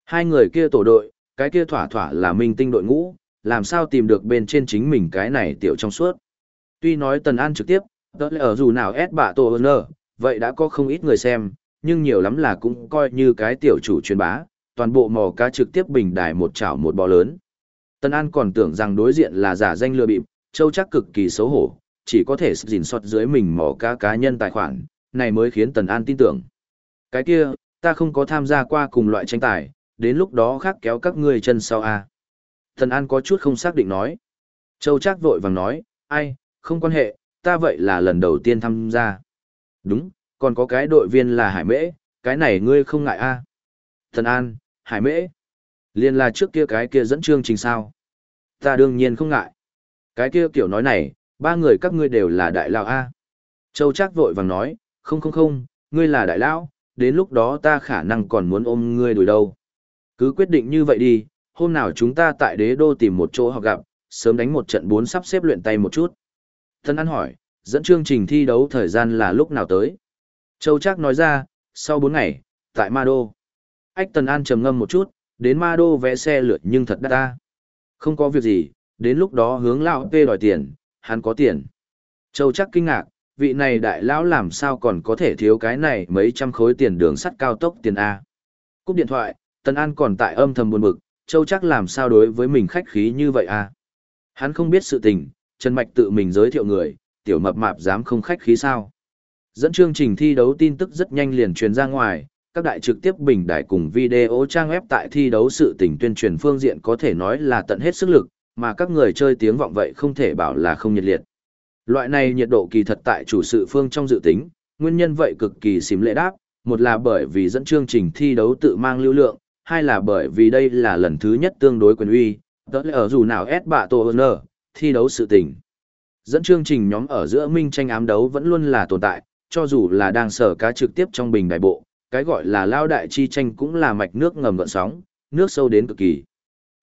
Hai người kia tổ đội, cái kia thỏa thỏa là minh tinh đội ngũ, làm sao tìm được bên trên chính mình cái này tiểu trong suốt. Tuy nói Tần An trực tiếp, tớ lẽ ở dù nào ép bạ tổ ơn vậy đã có không ít người xem, nhưng nhiều lắm là cũng coi như cái tiểu chủ truyền bá, toàn bộ mò cá trực tiếp bình đài một chảo một bò lớn. tần An còn tưởng rằng đối diện là giả danh lừa bịp, Châu chắc cực kỳ xấu hổ, chỉ có thể gìn sót dưới mình mò cá cá nhân tài khoản, này mới khiến Tần An tin tưởng. Cái kia, ta không có tham gia qua cùng loại tranh tài, đến lúc đó khác kéo các ngươi chân sau a. À. Thần An có chút không xác định nói. Châu Trác vội vàng nói, ai, không quan hệ, ta vậy là lần đầu tiên tham gia. Đúng, còn có cái đội viên là Hải Mễ, cái này ngươi không ngại a. À. Thần An, Hải Mễ. Liên là trước kia cái kia dẫn chương trình sao. Ta đương nhiên không ngại. Cái kia kiểu nói này, ba người các ngươi đều là đại lão A. Châu Trác vội vàng nói, không không không, ngươi là đại lão, đến lúc đó ta khả năng còn muốn ôm ngươi đuổi đâu. Cứ quyết định như vậy đi, hôm nào chúng ta tại đế đô tìm một chỗ học gặp, sớm đánh một trận bốn sắp xếp luyện tay một chút. Thân An hỏi, dẫn chương trình thi đấu thời gian là lúc nào tới? Châu Trác nói ra, sau bốn ngày, tại Ma Đô. Ách Tần An trầm ngâm một chút, đến ma đô vẽ xe lượt nhưng thật đắt ta. Không có việc gì, đến lúc đó hướng lão P đòi tiền, hắn có tiền. Châu Trác kinh ngạc, vị này đại lão làm sao còn có thể thiếu cái này mấy trăm khối tiền đường sắt cao tốc tiền A. Cúp điện thoại, Tân An còn tại âm thầm buồn bực, Châu chắc làm sao đối với mình khách khí như vậy à? Hắn không biết sự tình, Trần Mạch tự mình giới thiệu người, tiểu mập mạp dám không khách khí sao. Dẫn chương trình thi đấu tin tức rất nhanh liền truyền ra ngoài, các đại trực tiếp bình đại cùng video trang web tại thi đấu sự tình tuyên truyền phương diện có thể nói là tận hết sức lực, mà các người chơi tiếng vọng vậy không thể bảo là không nhiệt liệt. Loại này nhiệt độ kỳ thật tại chủ sự phương trong dự tính, nguyên nhân vậy cực kỳ xím lệ đáp, một là bởi vì dẫn chương trình thi đấu tự mang lưu lượng, hai là bởi vì đây là lần thứ nhất tương đối quyền uy, đó lẽ ở dù nào ép bạ tổ ơn thi đấu sự tình. Dẫn chương trình nhóm ở giữa minh tranh ám đấu vẫn luôn là tồn tại, cho dù là đang sở cá trực tiếp trong bình đại bộ, cái gọi là lao đại chi tranh cũng là mạch nước ngầm gợn sóng, nước sâu đến cực kỳ.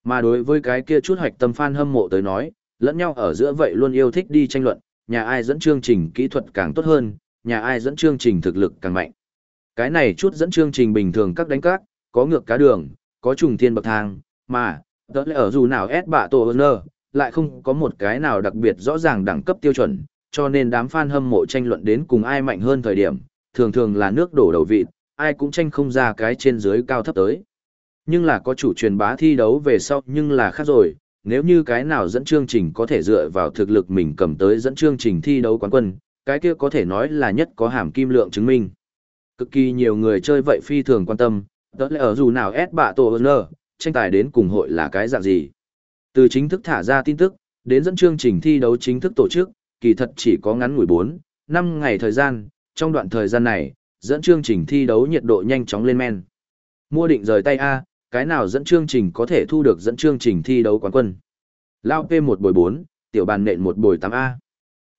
Mà đối với cái kia chút hoạch tâm fan hâm mộ tới nói, lẫn nhau ở giữa vậy luôn yêu thích đi tranh luận, nhà ai dẫn chương trình kỹ thuật càng tốt hơn, nhà ai dẫn chương trình thực lực càng mạnh. Cái này chút dẫn chương trình bình thường các đánh cát, có ngược cá đường, có trùng thiên bậc thang, mà, đó là ở dù nào S bạ tổ hơn lại không có một cái nào đặc biệt rõ ràng đẳng cấp tiêu chuẩn, cho nên đám fan hâm mộ tranh luận đến cùng ai mạnh hơn thời điểm, thường thường là nước đổ đầu vịt, ai cũng tranh không ra cái trên dưới cao thấp tới. Nhưng là có chủ truyền bá thi đấu về sau nhưng là khác rồi, nếu như cái nào dẫn chương trình có thể dựa vào thực lực mình cầm tới dẫn chương trình thi đấu quán quân, cái kia có thể nói là nhất có hàm kim lượng chứng minh. Cực kỳ nhiều người chơi vậy phi thường quan tâm, đó là ở dù nào S bạ tổ ơn tranh tài đến cùng hội là cái dạng gì. Từ chính thức thả ra tin tức, đến dẫn chương trình thi đấu chính thức tổ chức, kỳ thật chỉ có ngắn ngủi 4, 5 ngày thời gian, trong đoạn thời gian này, dẫn chương trình thi đấu nhiệt độ nhanh chóng lên men. Mua định rời tay A, cái nào dẫn chương trình có thể thu được dẫn chương trình thi đấu quán quân. Lao P 1 bồi 4, tiểu bàn nện 1 bồi 8A.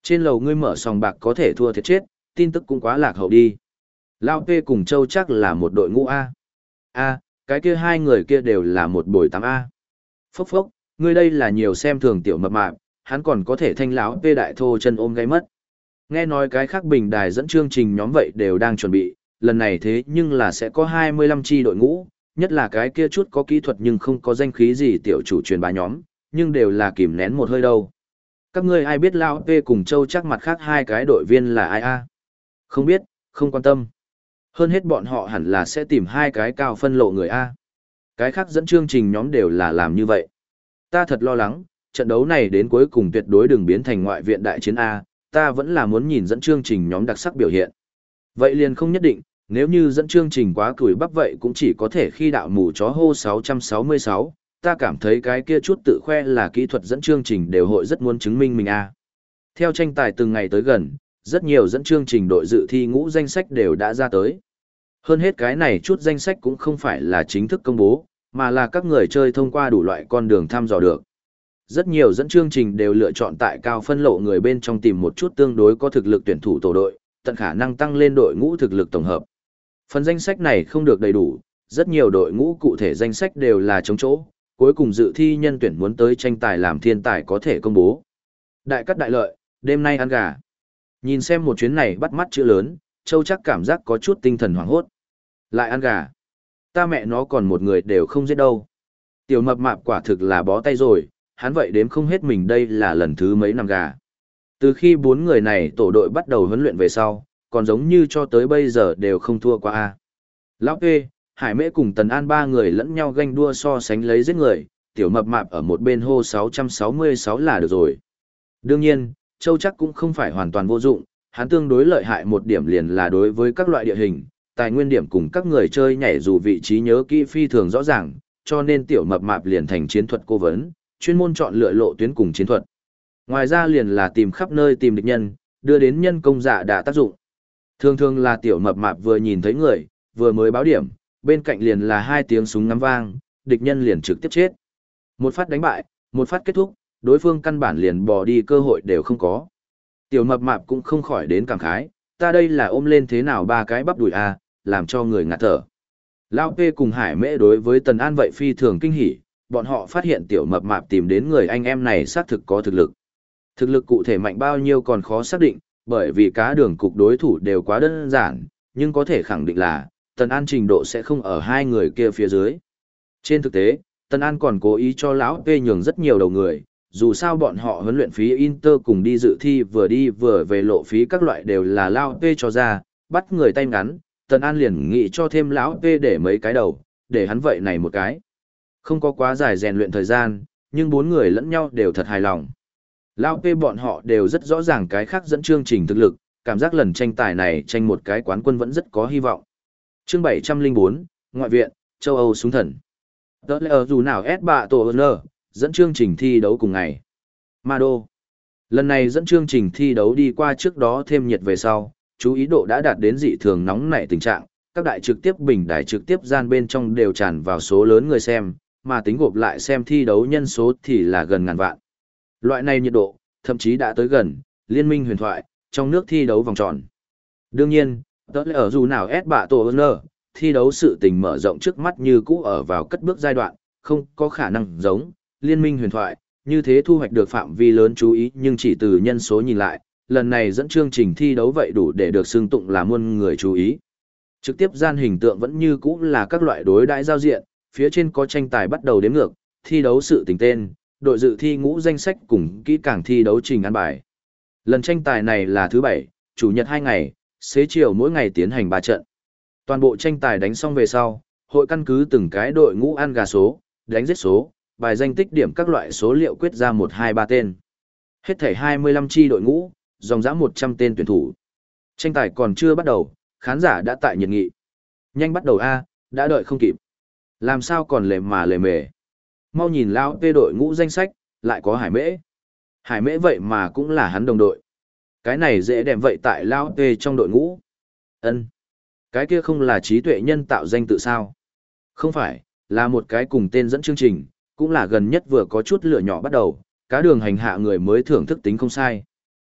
Trên lầu ngươi mở sòng bạc có thể thua thiệt chết, tin tức cũng quá lạc hậu đi. Lao P cùng Châu chắc là một đội ngũ A. A, cái kia hai người kia đều là một bồi tám a Phốc phốc, ngươi đây là nhiều xem thường tiểu mập mạp, hắn còn có thể thanh lão vê đại thô chân ôm gáy mất. Nghe nói cái khác bình đài dẫn chương trình nhóm vậy đều đang chuẩn bị, lần này thế nhưng là sẽ có 25 chi đội ngũ, nhất là cái kia chút có kỹ thuật nhưng không có danh khí gì tiểu chủ truyền bá nhóm, nhưng đều là kìm nén một hơi đâu. Các ngươi ai biết Lão P cùng Châu chắc mặt khác hai cái đội viên là ai a? Không biết, không quan tâm. Hơn hết bọn họ hẳn là sẽ tìm hai cái cao phân lộ người A. Cái khác dẫn chương trình nhóm đều là làm như vậy. Ta thật lo lắng, trận đấu này đến cuối cùng tuyệt đối đừng biến thành ngoại viện đại chiến A, ta vẫn là muốn nhìn dẫn chương trình nhóm đặc sắc biểu hiện. Vậy liền không nhất định, nếu như dẫn chương trình quá cùi bắp vậy cũng chỉ có thể khi đạo mù chó hô 666, ta cảm thấy cái kia chút tự khoe là kỹ thuật dẫn chương trình đều hội rất muốn chứng minh mình a. Theo tranh tài từng ngày tới gần, rất nhiều dẫn chương trình đội dự thi ngũ danh sách đều đã ra tới. Hơn hết cái này chút danh sách cũng không phải là chính thức công bố, mà là các người chơi thông qua đủ loại con đường thăm dò được. Rất nhiều dẫn chương trình đều lựa chọn tại cao phân lộ người bên trong tìm một chút tương đối có thực lực tuyển thủ tổ đội, tận khả năng tăng lên đội ngũ thực lực tổng hợp. Phần danh sách này không được đầy đủ, rất nhiều đội ngũ cụ thể danh sách đều là trống chỗ, cuối cùng dự thi nhân tuyển muốn tới tranh tài làm thiên tài có thể công bố. Đại cắt đại lợi, đêm nay ăn gà. Nhìn xem một chuyến này bắt mắt chữ lớn, Châu chắc cảm giác có chút tinh thần hoảng hốt. Lại ăn gà. Ta mẹ nó còn một người đều không giết đâu. Tiểu mập mạp quả thực là bó tay rồi, hắn vậy đếm không hết mình đây là lần thứ mấy năm gà. Từ khi bốn người này tổ đội bắt đầu huấn luyện về sau, còn giống như cho tới bây giờ đều không thua qua a. Lão kê, Hải Mễ cùng Tần An ba người lẫn nhau ganh đua so sánh lấy giết người, tiểu mập mạp ở một bên hô 666 là được rồi. Đương nhiên, Châu chắc cũng không phải hoàn toàn vô dụng, hắn tương đối lợi hại một điểm liền là đối với các loại địa hình, tài nguyên điểm cùng các người chơi nhảy dù vị trí nhớ kỹ phi thường rõ ràng, cho nên tiểu mập mạp liền thành chiến thuật cố vấn, chuyên môn chọn lựa lộ tuyến cùng chiến thuật. Ngoài ra liền là tìm khắp nơi tìm địch nhân, đưa đến nhân công giả đã tác dụng. Thường thường là tiểu mập mạp vừa nhìn thấy người, vừa mới báo điểm, bên cạnh liền là hai tiếng súng ngắm vang, địch nhân liền trực tiếp chết. Một phát đánh bại, một phát kết thúc, đối phương căn bản liền bỏ đi cơ hội đều không có. Tiểu mập mạp cũng không khỏi đến cảm khái, ta đây là ôm lên thế nào ba cái bắp đùi a, à, làm cho người ngạt thở. Lao P cùng Hải Mễ đối với Tần An vậy phi thường kinh hỉ, bọn họ phát hiện tiểu mập mạp tìm đến người anh em này xác thực có thực lực. Thực lực cụ thể mạnh bao nhiêu còn khó xác định, bởi vì cá đường cục đối thủ đều quá đơn giản, nhưng có thể khẳng định là, Tần An trình độ sẽ không ở hai người kia phía dưới. Trên thực tế, Tần An còn cố ý cho lão P nhường rất nhiều đầu người, dù sao bọn họ huấn luyện phí Inter cùng đi dự thi vừa đi vừa về lộ phí các loại đều là lao P cho ra, bắt người tay ngắn, Tần An liền nghĩ cho thêm lão P để mấy cái đầu, để hắn vậy này một cái. Không có quá dài rèn luyện thời gian, nhưng bốn người lẫn nhau đều thật hài lòng. Lao P bọn họ đều rất rõ ràng cái khác dẫn chương trình thực lực, cảm giác lần tranh tài này tranh một cái quán quân vẫn rất có hy vọng. Chương 704, Ngoại viện, châu Âu súng thần. Tớ lẽ dù nào S bạ tổ N, dẫn chương trình thi đấu cùng ngày. Mado. Lần này dẫn chương trình thi đấu đi qua trước đó thêm nhiệt về sau, chú ý độ đã đạt đến dị thường nóng nảy tình trạng, các đại trực tiếp bình đại trực tiếp gian bên trong đều tràn vào số lớn người xem, mà tính gộp lại xem thi đấu nhân số thì là gần ngàn vạn. Loại này nhiệt độ, thậm chí đã tới gần, liên minh huyền thoại, trong nước thi đấu vòng tròn. Đương nhiên, tớ lẽ ở dù nào S bạ tổ ơn thi đấu sự tình mở rộng trước mắt như cũ ở vào cất bước giai đoạn, không có khả năng giống, liên minh huyền thoại, như thế thu hoạch được phạm vi lớn chú ý nhưng chỉ từ nhân số nhìn lại, lần này dẫn chương trình thi đấu vậy đủ để được xưng tụng là muôn người chú ý. Trực tiếp gian hình tượng vẫn như cũ là các loại đối đãi giao diện, phía trên có tranh tài bắt đầu đếm ngược, thi đấu sự tình tên, đội dự thi ngũ danh sách cùng kỹ càng thi đấu trình ăn bài. Lần tranh tài này là thứ bảy, chủ nhật hai ngày, xế chiều mỗi ngày tiến hành ba trận. Toàn bộ tranh tài đánh xong về sau, hội căn cứ từng cái đội ngũ ăn gà số, đánh giết số, bài danh tích điểm các loại số liệu quyết ra 1-2-3 tên. Hết thể 25 chi đội ngũ, dòng dã 100 tên tuyển thủ. Tranh tài còn chưa bắt đầu, khán giả đã tại nhiệt nghị. Nhanh bắt đầu A, đã đợi không kịp. Làm sao còn lề mà lề mề. mau nhìn lao tê đội ngũ danh sách, lại có hải mễ. Hải mễ vậy mà cũng là hắn đồng đội. Cái này dễ đẹp vậy tại lao tê trong đội ngũ. ân Cái kia không là trí tuệ nhân tạo danh tự sao? Không phải, là một cái cùng tên dẫn chương trình, cũng là gần nhất vừa có chút lửa nhỏ bắt đầu, cá đường hành hạ người mới thưởng thức tính không sai.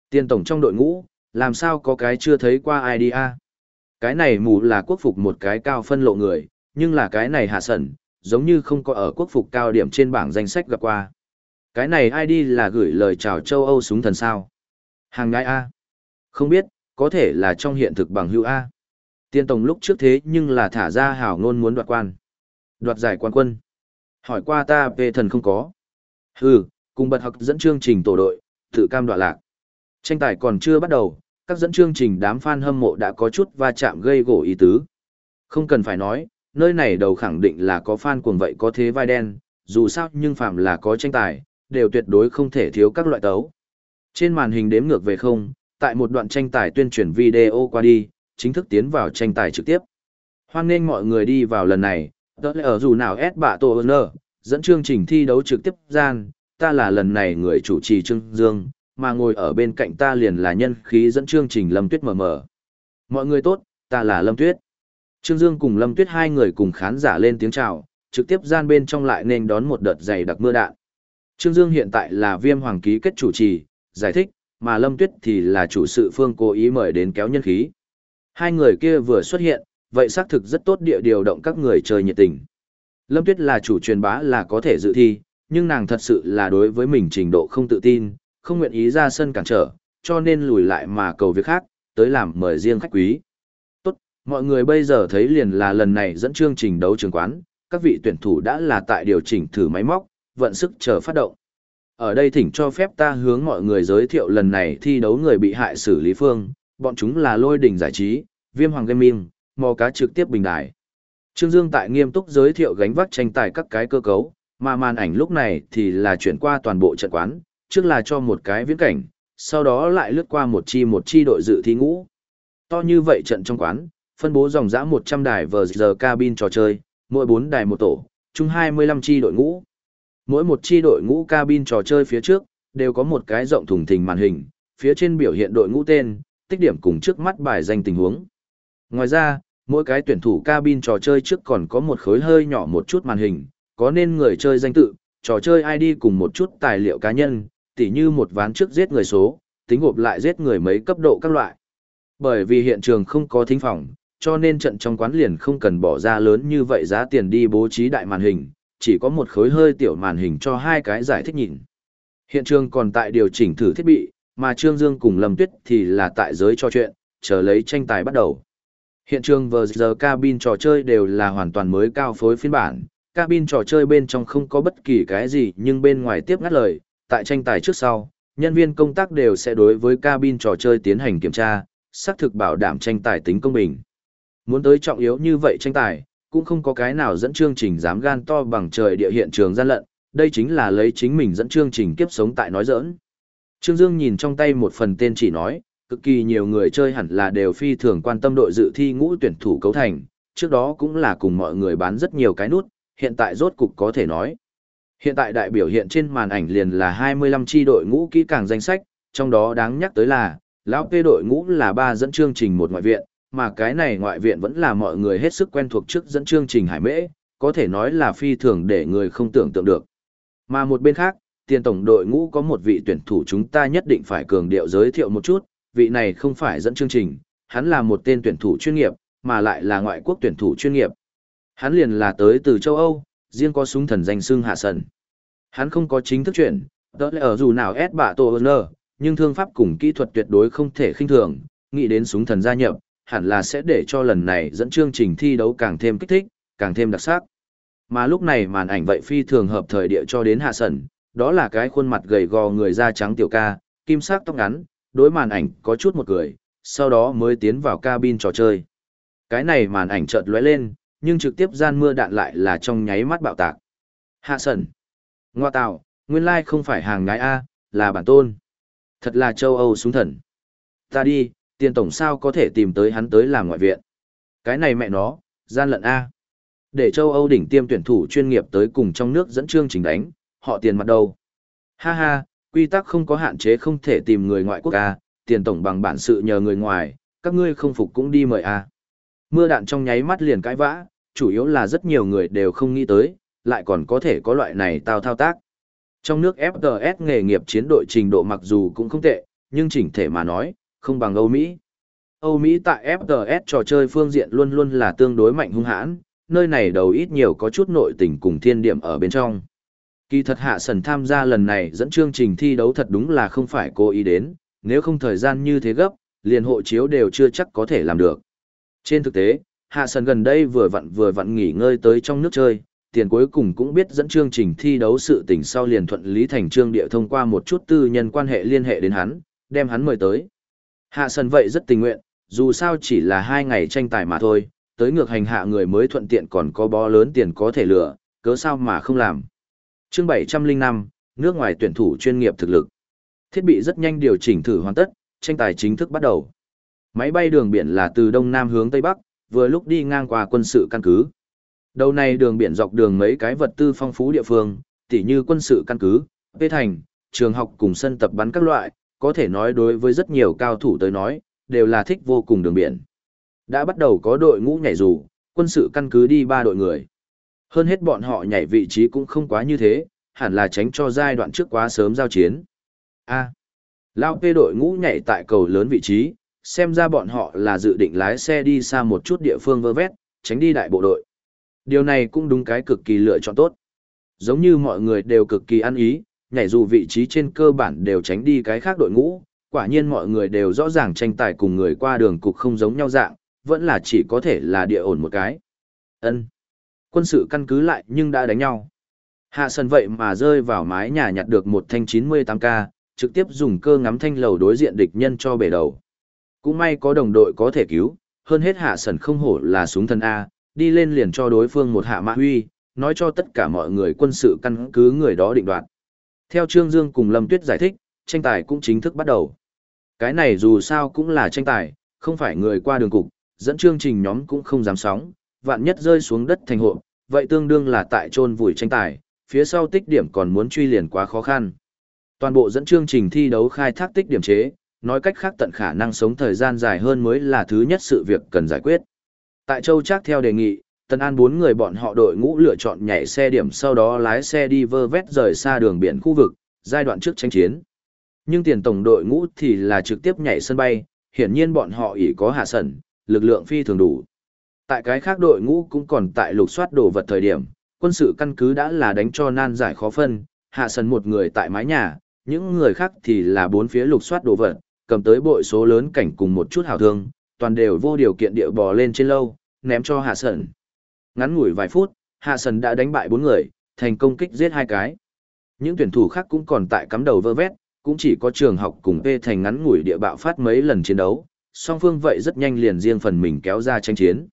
Tiên tổng trong đội ngũ, làm sao có cái chưa thấy qua ai đi a Cái này mù là quốc phục một cái cao phân lộ người, nhưng là cái này hạ sẩn, giống như không có ở quốc phục cao điểm trên bảng danh sách gặp qua. Cái này ai đi là gửi lời chào châu Âu súng thần sao. Hàng ngái A. Không biết, có thể là trong hiện thực bằng hữu A. Tiên tổng lúc trước thế nhưng là thả ra hảo ngôn muốn đoạt quan. Đoạt giải quan quân. Hỏi qua ta về thần không có. Hừ, cùng bật học dẫn chương trình tổ đội, tự cam đoạ lạc. Tranh tài còn chưa bắt đầu, các dẫn chương trình đám fan hâm mộ đã có chút va chạm gây gỗ ý tứ. Không cần phải nói, nơi này đầu khẳng định là có fan cuồng vậy có thế vai đen, dù sao nhưng phạm là có tranh tài, đều tuyệt đối không thể thiếu các loại tấu. Trên màn hình đếm ngược về không, tại một đoạn tranh tài tuyên truyền video qua đi, chính thức tiến vào tranh tài trực tiếp. Hoan nghênh mọi người đi vào lần này, Tớ lẽ ở dù nào S bạ tổ ơn dẫn chương trình thi đấu trực tiếp gian, ta là lần này người chủ trì Trương Dương, mà ngồi ở bên cạnh ta liền là nhân khí dẫn chương trình Lâm Tuyết mờ mờ. Mọi người tốt, ta là Lâm Tuyết. Trương Dương cùng Lâm Tuyết hai người cùng khán giả lên tiếng chào, trực tiếp gian bên trong lại nên đón một đợt dày đặc mưa đạn. Trương Dương hiện tại là viêm hoàng ký kết chủ trì, giải thích, mà Lâm Tuyết thì là chủ sự phương cố ý mời đến kéo nhân khí. Hai người kia vừa xuất hiện, vậy xác thực rất tốt địa điều động các người chơi nhiệt tình. Lâm Tuyết là chủ truyền bá là có thể dự thi, nhưng nàng thật sự là đối với mình trình độ không tự tin, không nguyện ý ra sân cản trở, cho nên lùi lại mà cầu việc khác, tới làm mời riêng khách quý. Tốt, mọi người bây giờ thấy liền là lần này dẫn chương trình đấu trường quán, các vị tuyển thủ đã là tại điều chỉnh thử máy móc, vận sức chờ phát động. Ở đây thỉnh cho phép ta hướng mọi người giới thiệu lần này thi đấu người bị hại xử lý phương, bọn chúng là lôi đỉnh giải trí, viêm hoàng gaming, mò cá trực tiếp bình đài. Trương Dương tại nghiêm túc giới thiệu gánh vác tranh tài các cái cơ cấu, mà màn ảnh lúc này thì là chuyển qua toàn bộ trận quán, trước là cho một cái viễn cảnh, sau đó lại lướt qua một chi một chi đội dự thi ngũ. To như vậy trận trong quán, phân bố dòng dã 100 đài vờ giờ cabin trò chơi, mỗi 4 đài một tổ, chung 25 chi đội ngũ. Mỗi một chi đội ngũ cabin trò chơi phía trước, đều có một cái rộng thùng thình màn hình, phía trên biểu hiện đội ngũ tên, tích điểm cùng trước mắt bài danh tình huống. Ngoài ra, mỗi cái tuyển thủ cabin trò chơi trước còn có một khối hơi nhỏ một chút màn hình, có nên người chơi danh tự, trò chơi ID cùng một chút tài liệu cá nhân, tỉ như một ván trước giết người số, tính gộp lại giết người mấy cấp độ các loại. Bởi vì hiện trường không có thính phòng, cho nên trận trong quán liền không cần bỏ ra lớn như vậy giá tiền đi bố trí đại màn hình, chỉ có một khối hơi tiểu màn hình cho hai cái giải thích nhìn. Hiện trường còn tại điều chỉnh thử thiết bị, mà Trương Dương cùng Lâm Tuyết thì là tại giới cho chuyện, chờ lấy tranh tài bắt đầu. Hiện trường vừa giờ cabin trò chơi đều là hoàn toàn mới cao phối phiên bản, cabin trò chơi bên trong không có bất kỳ cái gì nhưng bên ngoài tiếp ngắt lời, tại tranh tài trước sau, nhân viên công tác đều sẽ đối với cabin trò chơi tiến hành kiểm tra, xác thực bảo đảm tranh tài tính công bình. Muốn tới trọng yếu như vậy tranh tài, cũng không có cái nào dẫn chương trình dám gan to bằng trời địa hiện trường gian lận, đây chính là lấy chính mình dẫn chương trình kiếp sống tại nói giỡn. Trương Dương nhìn trong tay một phần tên chỉ nói, cực kỳ nhiều người chơi hẳn là đều phi thường quan tâm đội dự thi ngũ tuyển thủ cấu thành, trước đó cũng là cùng mọi người bán rất nhiều cái nút, hiện tại rốt cục có thể nói. Hiện tại đại biểu hiện trên màn ảnh liền là 25 chi đội ngũ kỹ càng danh sách, trong đó đáng nhắc tới là, lão P đội ngũ là ba dẫn chương trình một ngoại viện, mà cái này ngoại viện vẫn là mọi người hết sức quen thuộc trước dẫn chương trình hải mễ, có thể nói là phi thường để người không tưởng tượng được. Mà một bên khác, tiền tổng đội ngũ có một vị tuyển thủ chúng ta nhất định phải cường điệu giới thiệu một chút, vị này không phải dẫn chương trình, hắn là một tên tuyển thủ chuyên nghiệp, mà lại là ngoại quốc tuyển thủ chuyên nghiệp. Hắn liền là tới từ châu Âu, riêng có súng thần danh xưng hạ sần. Hắn không có chính thức chuyển, đó là ở dù nào ép bạ tổ nơ, nhưng thương pháp cùng kỹ thuật tuyệt đối không thể khinh thường, nghĩ đến súng thần gia nhập, hẳn là sẽ để cho lần này dẫn chương trình thi đấu càng thêm kích thích, càng thêm đặc sắc. Mà lúc này màn ảnh vậy phi thường hợp thời địa cho đến hạ sần, đó là cái khuôn mặt gầy gò người da trắng tiểu ca, kim sắc tóc ngắn, đối màn ảnh có chút một cười, sau đó mới tiến vào cabin trò chơi. Cái này màn ảnh chợt lóe lên, nhưng trực tiếp gian mưa đạn lại là trong nháy mắt bạo tạc. Hạ sần. Ngoa tạo, nguyên lai không phải hàng ngái A, là bản tôn. Thật là châu Âu súng thần. Ta đi, tiền tổng sao có thể tìm tới hắn tới làm ngoại viện. Cái này mẹ nó, gian lận A. Để châu Âu đỉnh tiêm tuyển thủ chuyên nghiệp tới cùng trong nước dẫn chương trình đánh, họ tiền mặt đâu. Ha ha, quy tắc không có hạn chế không thể tìm người ngoại quốc a, tiền tổng bằng bản sự nhờ người ngoài, các ngươi không phục cũng đi mời a. Mưa đạn trong nháy mắt liền cãi vã, chủ yếu là rất nhiều người đều không nghĩ tới, lại còn có thể có loại này tao thao tác. Trong nước FTS nghề nghiệp chiến đội trình độ mặc dù cũng không tệ, nhưng chỉnh thể mà nói, không bằng Âu Mỹ. Âu Mỹ tại FTS trò chơi phương diện luôn luôn là tương đối mạnh hung hãn, nơi này đầu ít nhiều có chút nội tình cùng thiên điểm ở bên trong. Kỳ thật Hạ Sần tham gia lần này dẫn chương trình thi đấu thật đúng là không phải cố ý đến, nếu không thời gian như thế gấp, liền hộ chiếu đều chưa chắc có thể làm được. Trên thực tế, Hạ Sần gần đây vừa vặn vừa vặn nghỉ ngơi tới trong nước chơi, tiền cuối cùng cũng biết dẫn chương trình thi đấu sự tình sau liền thuận lý thành trương địa thông qua một chút tư nhân quan hệ liên hệ đến hắn, đem hắn mời tới. Hạ Sần vậy rất tình nguyện, dù sao chỉ là hai ngày tranh tài mà thôi, tới ngược hành hạ người mới thuận tiện còn có bó lớn tiền có thể lựa, cớ sao mà không làm. Chương 705, nước ngoài tuyển thủ chuyên nghiệp thực lực. Thiết bị rất nhanh điều chỉnh thử hoàn tất, tranh tài chính thức bắt đầu. Máy bay đường biển là từ đông nam hướng tây bắc, vừa lúc đi ngang qua quân sự căn cứ. Đầu này đường biển dọc đường mấy cái vật tư phong phú địa phương, tỉ như quân sự căn cứ, bê thành, trường học cùng sân tập bắn các loại, có thể nói đối với rất nhiều cao thủ tới nói, đều là thích vô cùng đường biển. Đã bắt đầu có đội ngũ nhảy dù, quân sự căn cứ đi ba đội người. Hơn hết bọn họ nhảy vị trí cũng không quá như thế, hẳn là tránh cho giai đoạn trước quá sớm giao chiến. A. Lao P đội ngũ nhảy tại cầu lớn vị trí, xem ra bọn họ là dự định lái xe đi xa một chút địa phương vơ vét, tránh đi đại bộ đội. Điều này cũng đúng cái cực kỳ lựa chọn tốt. Giống như mọi người đều cực kỳ ăn ý, nhảy dù vị trí trên cơ bản đều tránh đi cái khác đội ngũ, quả nhiên mọi người đều rõ ràng tranh tài cùng người qua đường cục không giống nhau dạng, vẫn là chỉ có thể là địa ổn một cái. Ân. Quân sự căn cứ lại nhưng đã đánh nhau. Hạ sân vậy mà rơi vào mái nhà nhặt được một thanh 98K, trực tiếp dùng cơ ngắm thanh lầu đối diện địch nhân cho bể đầu. Cũng may có đồng đội có thể cứu, hơn hết hạ sần không hổ là súng thân A, đi lên liền cho đối phương một hạ mã huy, nói cho tất cả mọi người quân sự căn cứ người đó định đoạt. Theo Trương Dương cùng Lâm Tuyết giải thích, tranh tài cũng chính thức bắt đầu. Cái này dù sao cũng là tranh tài, không phải người qua đường cục, dẫn chương trình nhóm cũng không dám sóng, vạn nhất rơi xuống đất thành hộ, vậy tương đương là tại trôn vùi tranh tài, phía sau tích điểm còn muốn truy liền quá khó khăn. Toàn bộ dẫn chương trình thi đấu khai thác tích điểm chế, nói cách khác tận khả năng sống thời gian dài hơn mới là thứ nhất sự việc cần giải quyết. Tại Châu Trác theo đề nghị, Tân An bốn người bọn họ đội ngũ lựa chọn nhảy xe điểm sau đó lái xe đi vơ vét rời xa đường biển khu vực, giai đoạn trước tranh chiến. Nhưng tiền tổng đội ngũ thì là trực tiếp nhảy sân bay, hiển nhiên bọn họ ỷ có hạ sẩn, lực lượng phi thường đủ. Tại cái khác đội ngũ cũng còn tại lục soát đồ vật thời điểm, quân sự căn cứ đã là đánh cho nan giải khó phân, hạ sần một người tại mái nhà, những người khác thì là bốn phía lục soát đồ vật, cầm tới bội số lớn cảnh cùng một chút hào thương, toàn đều vô điều kiện địa bò lên trên lâu, ném cho hạ sần. Ngắn ngủi vài phút, hạ sần đã đánh bại bốn người, thành công kích giết hai cái. Những tuyển thủ khác cũng còn tại cắm đầu vơ vét, cũng chỉ có trường học cùng P thành ngắn ngủi địa bạo phát mấy lần chiến đấu, song phương vậy rất nhanh liền riêng phần mình kéo ra tranh chiến.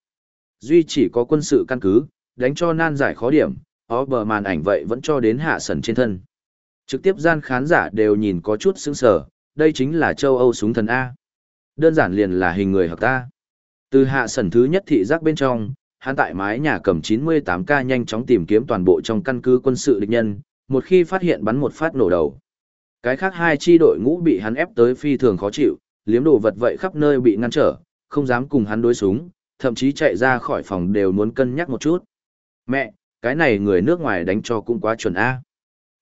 Duy chỉ có quân sự căn cứ, đánh cho nan giải khó điểm, ó bờ màn ảnh vậy vẫn cho đến hạ sần trên thân. Trực tiếp gian khán giả đều nhìn có chút sững sờ, đây chính là châu Âu súng thần A. Đơn giản liền là hình người hợp ta. Từ hạ sần thứ nhất thị giác bên trong, hắn tại mái nhà cầm 98K nhanh chóng tìm kiếm toàn bộ trong căn cứ quân sự địch nhân, một khi phát hiện bắn một phát nổ đầu. Cái khác hai chi đội ngũ bị hắn ép tới phi thường khó chịu, liếm đồ vật vậy khắp nơi bị ngăn trở, không dám cùng hắn đối súng, thậm chí chạy ra khỏi phòng đều muốn cân nhắc một chút. Mẹ, cái này người nước ngoài đánh cho cũng quá chuẩn A.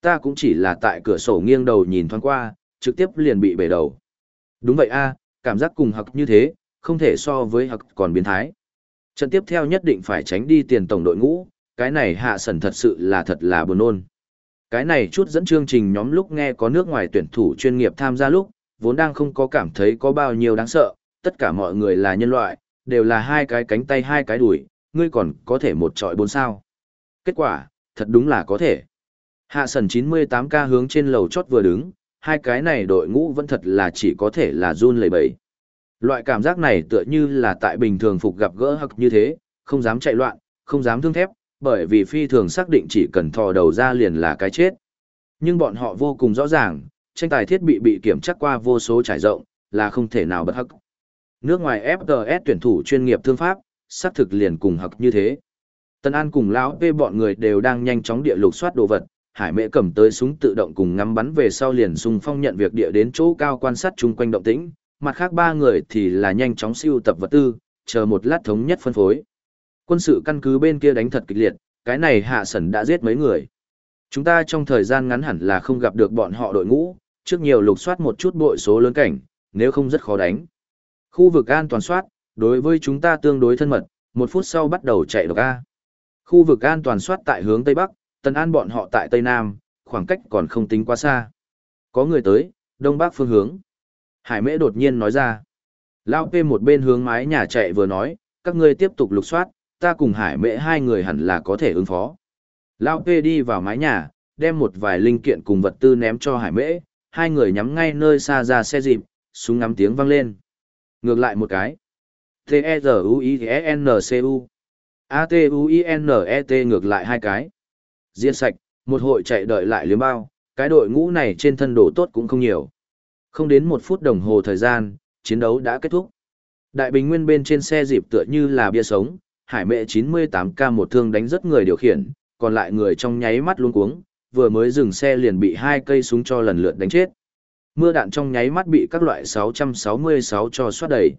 Ta cũng chỉ là tại cửa sổ nghiêng đầu nhìn thoáng qua, trực tiếp liền bị bể đầu. Đúng vậy A, cảm giác cùng hặc như thế, không thể so với hặc còn biến thái. Trận tiếp theo nhất định phải tránh đi tiền tổng đội ngũ, cái này hạ sẩn thật sự là thật là buồn ôn. Cái này chút dẫn chương trình nhóm lúc nghe có nước ngoài tuyển thủ chuyên nghiệp tham gia lúc, vốn đang không có cảm thấy có bao nhiêu đáng sợ, tất cả mọi người là nhân loại, đều là hai cái cánh tay hai cái đùi, ngươi còn có thể một trọi bốn sao. Kết quả, thật đúng là có thể. Hạ sần 98K hướng trên lầu chót vừa đứng, hai cái này đội ngũ vẫn thật là chỉ có thể là run lẩy bẩy. Loại cảm giác này tựa như là tại bình thường phục gặp gỡ hặc như thế, không dám chạy loạn, không dám thương thép, bởi vì phi thường xác định chỉ cần thò đầu ra liền là cái chết. Nhưng bọn họ vô cùng rõ ràng, tranh tài thiết bị bị kiểm tra qua vô số trải rộng, là không thể nào bất hắc. Nước ngoài FTS tuyển thủ chuyên nghiệp thương pháp, xác thực liền cùng học như thế. Tân An cùng lão P bọn người đều đang nhanh chóng địa lục soát đồ vật, Hải Mễ cầm tới súng tự động cùng ngắm bắn về sau liền xung phong nhận việc địa đến chỗ cao quan sát chung quanh động tĩnh, mặt khác ba người thì là nhanh chóng siêu tập vật tư, chờ một lát thống nhất phân phối. Quân sự căn cứ bên kia đánh thật kịch liệt, cái này hạ sẩn đã giết mấy người. Chúng ta trong thời gian ngắn hẳn là không gặp được bọn họ đội ngũ, trước nhiều lục soát một chút bội số lớn cảnh, nếu không rất khó đánh. Khu vực an toàn soát, đối với chúng ta tương đối thân mật, một phút sau bắt đầu chạy độc A. Khu vực an toàn soát tại hướng Tây Bắc, tần an bọn họ tại Tây Nam, khoảng cách còn không tính quá xa. Có người tới, Đông Bắc phương hướng. Hải mễ đột nhiên nói ra. Lao P một bên hướng mái nhà chạy vừa nói, các ngươi tiếp tục lục soát, ta cùng Hải mễ hai người hẳn là có thể ứng phó. Lao P đi vào mái nhà, đem một vài linh kiện cùng vật tư ném cho Hải mễ, hai người nhắm ngay nơi xa ra xe dịp, súng ngắm tiếng vang lên. Ngược lại một cái. T-E-Z-U-I-E-N-C-U. A-T-U-I-N-E-T ngược lại hai cái. Diệt sạch, một hội chạy đợi lại liếm bao, cái đội ngũ này trên thân đồ tốt cũng không nhiều. Không đến một phút đồng hồ thời gian, chiến đấu đã kết thúc. Đại bình nguyên bên trên xe dịp tựa như là bia sống, hải mệ 98K một thương đánh rất người điều khiển, còn lại người trong nháy mắt luôn cuống, vừa mới dừng xe liền bị hai cây súng cho lần lượt đánh chết. Mưa đạn trong nháy mắt bị các loại 666 cho xoát đầy.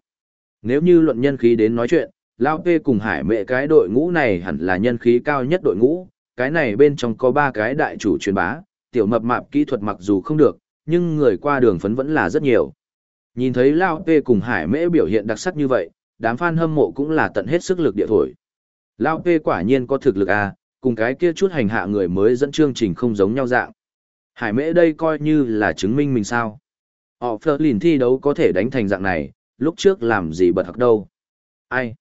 Nếu như luận nhân khí đến nói chuyện, Lao P cùng hải mệ cái đội ngũ này hẳn là nhân khí cao nhất đội ngũ, cái này bên trong có ba cái đại chủ truyền bá, tiểu mập mạp kỹ thuật mặc dù không được, nhưng người qua đường phấn vẫn là rất nhiều. Nhìn thấy Lao P cùng hải mễ biểu hiện đặc sắc như vậy, đám fan hâm mộ cũng là tận hết sức lực địa thổi. Lao P quả nhiên có thực lực à, cùng cái kia chút hành hạ người mới dẫn chương trình không giống nhau dạng. Hải mễ đây coi như là chứng minh mình sao. Họ phở lìn thi đấu có thể đánh thành dạng này, lúc trước làm gì bật học đâu. Ai?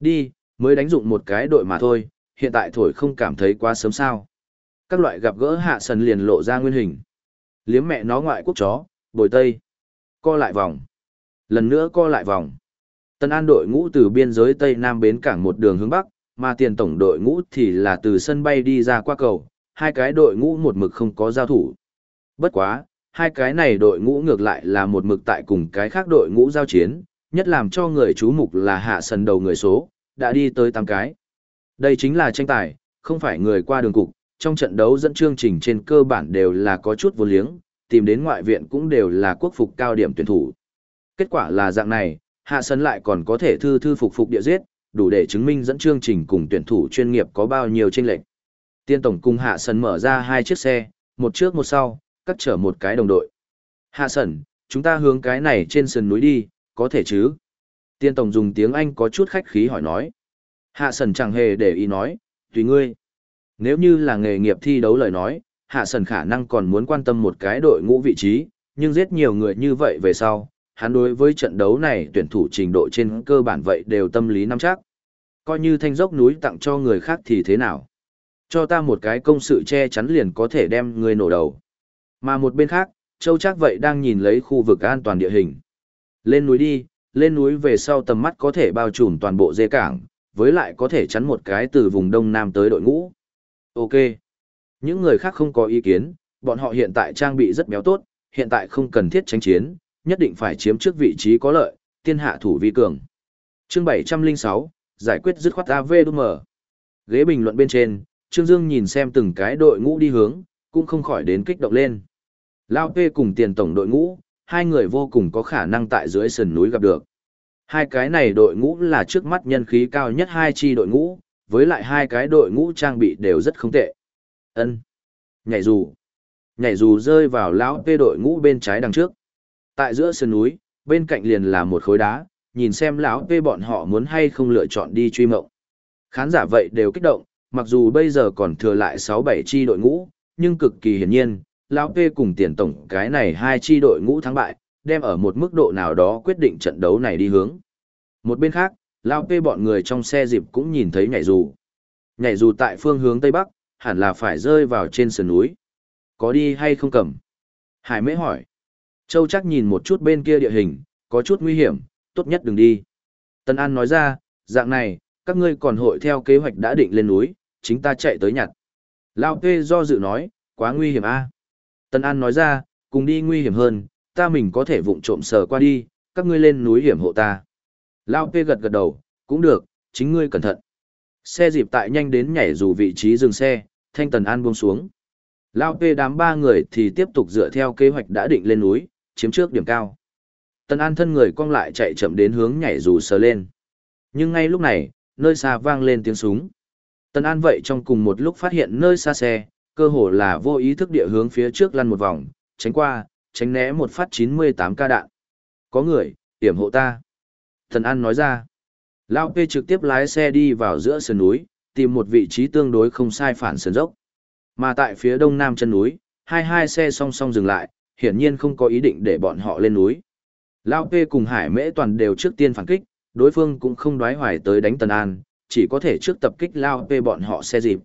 Đi, mới đánh dụng một cái đội mà thôi, hiện tại thổi không cảm thấy quá sớm sao. Các loại gặp gỡ hạ sần liền lộ ra nguyên hình. Liếm mẹ nó ngoại quốc chó, bồi tây. Co lại vòng. Lần nữa co lại vòng. Tân An đội ngũ từ biên giới Tây Nam bến cảng một đường hướng Bắc, mà tiền tổng đội ngũ thì là từ sân bay đi ra qua cầu, hai cái đội ngũ một mực không có giao thủ. Bất quá, hai cái này đội ngũ ngược lại là một mực tại cùng cái khác đội ngũ giao chiến, nhất làm cho người chú mục là hạ sân đầu người số, đã đi tới 8 cái. Đây chính là tranh tài, không phải người qua đường cục, trong trận đấu dẫn chương trình trên cơ bản đều là có chút vô liếng, tìm đến ngoại viện cũng đều là quốc phục cao điểm tuyển thủ. Kết quả là dạng này, hạ sân lại còn có thể thư thư phục phục địa giết, đủ để chứng minh dẫn chương trình cùng tuyển thủ chuyên nghiệp có bao nhiêu chênh lệch. Tiên tổng cùng hạ Sần mở ra hai chiếc xe, một trước một sau, cắt chở một cái đồng đội. Hạ Sần, chúng ta hướng cái này trên sườn núi đi, có thể chứ? Tiên tổng dùng tiếng Anh có chút khách khí hỏi nói. Hạ sần chẳng hề để ý nói, tùy ngươi. Nếu như là nghề nghiệp thi đấu lời nói, hạ sần khả năng còn muốn quan tâm một cái đội ngũ vị trí, nhưng giết nhiều người như vậy về sau, hắn đối với trận đấu này tuyển thủ trình độ trên cơ bản vậy đều tâm lý nắm chắc. Coi như thanh dốc núi tặng cho người khác thì thế nào? Cho ta một cái công sự che chắn liền có thể đem người nổ đầu. Mà một bên khác, Châu Trác vậy đang nhìn lấy khu vực an toàn địa hình. Lên núi đi, lên núi về sau tầm mắt có thể bao trùm toàn bộ dê cảng, với lại có thể chắn một cái từ vùng đông nam tới đội ngũ. Ok. Những người khác không có ý kiến, bọn họ hiện tại trang bị rất béo tốt, hiện tại không cần thiết tranh chiến, nhất định phải chiếm trước vị trí có lợi, tiên hạ thủ vi cường. Chương 706, giải quyết dứt khoát AVDM. Ghế bình luận bên trên, Trương Dương nhìn xem từng cái đội ngũ đi hướng, cũng không khỏi đến kích động lên. Lao P cùng tiền tổng đội ngũ, hai người vô cùng có khả năng tại dưới sườn núi gặp được. Hai cái này đội ngũ là trước mắt nhân khí cao nhất hai chi đội ngũ, với lại hai cái đội ngũ trang bị đều rất không tệ. Ân, Nhảy dù. Nhảy dù rơi vào lão P đội ngũ bên trái đằng trước. Tại giữa sườn núi, bên cạnh liền là một khối đá, nhìn xem lão P bọn họ muốn hay không lựa chọn đi truy mộng. Khán giả vậy đều kích động, mặc dù bây giờ còn thừa lại 6-7 chi đội ngũ, nhưng cực kỳ hiển nhiên, lão P cùng tiền tổng cái này hai chi đội ngũ thắng bại, đem ở một mức độ nào đó quyết định trận đấu này đi hướng. Một bên khác, lão P bọn người trong xe dịp cũng nhìn thấy nhảy dù. Nhảy dù tại phương hướng Tây Bắc, hẳn là phải rơi vào trên sườn núi. Có đi hay không cầm? Hải mễ hỏi. Châu chắc nhìn một chút bên kia địa hình, có chút nguy hiểm, tốt nhất đừng đi. Tân An nói ra, dạng này, các ngươi còn hội theo kế hoạch đã định lên núi, chính ta chạy tới nhặt. Lao P do dự nói, quá nguy hiểm a. Tân An nói ra, cùng đi nguy hiểm hơn, ta mình có thể vụng trộm sờ qua đi, các ngươi lên núi hiểm hộ ta. Lao P gật gật đầu, cũng được, chính ngươi cẩn thận. Xe dịp tại nhanh đến nhảy dù vị trí dừng xe, thanh tần an buông xuống. Lao P đám ba người thì tiếp tục dựa theo kế hoạch đã định lên núi, chiếm trước điểm cao. Tần an thân người cong lại chạy chậm đến hướng nhảy dù sờ lên. Nhưng ngay lúc này, nơi xa vang lên tiếng súng. Tần an vậy trong cùng một lúc phát hiện nơi xa xe, cơ hồ là vô ý thức địa hướng phía trước lăn một vòng, tránh qua, tránh né một phát 98 ca đạn. Có người, tiểm hộ ta. Tần an nói ra. Lao P trực tiếp lái xe đi vào giữa sườn núi, tìm một vị trí tương đối không sai phản sườn dốc. Mà tại phía đông nam chân núi, hai hai xe song song dừng lại, hiển nhiên không có ý định để bọn họ lên núi. Lao P cùng Hải Mễ toàn đều trước tiên phản kích, đối phương cũng không đoái hoài tới đánh Tần An, chỉ có thể trước tập kích Lao về bọn họ xe dịp.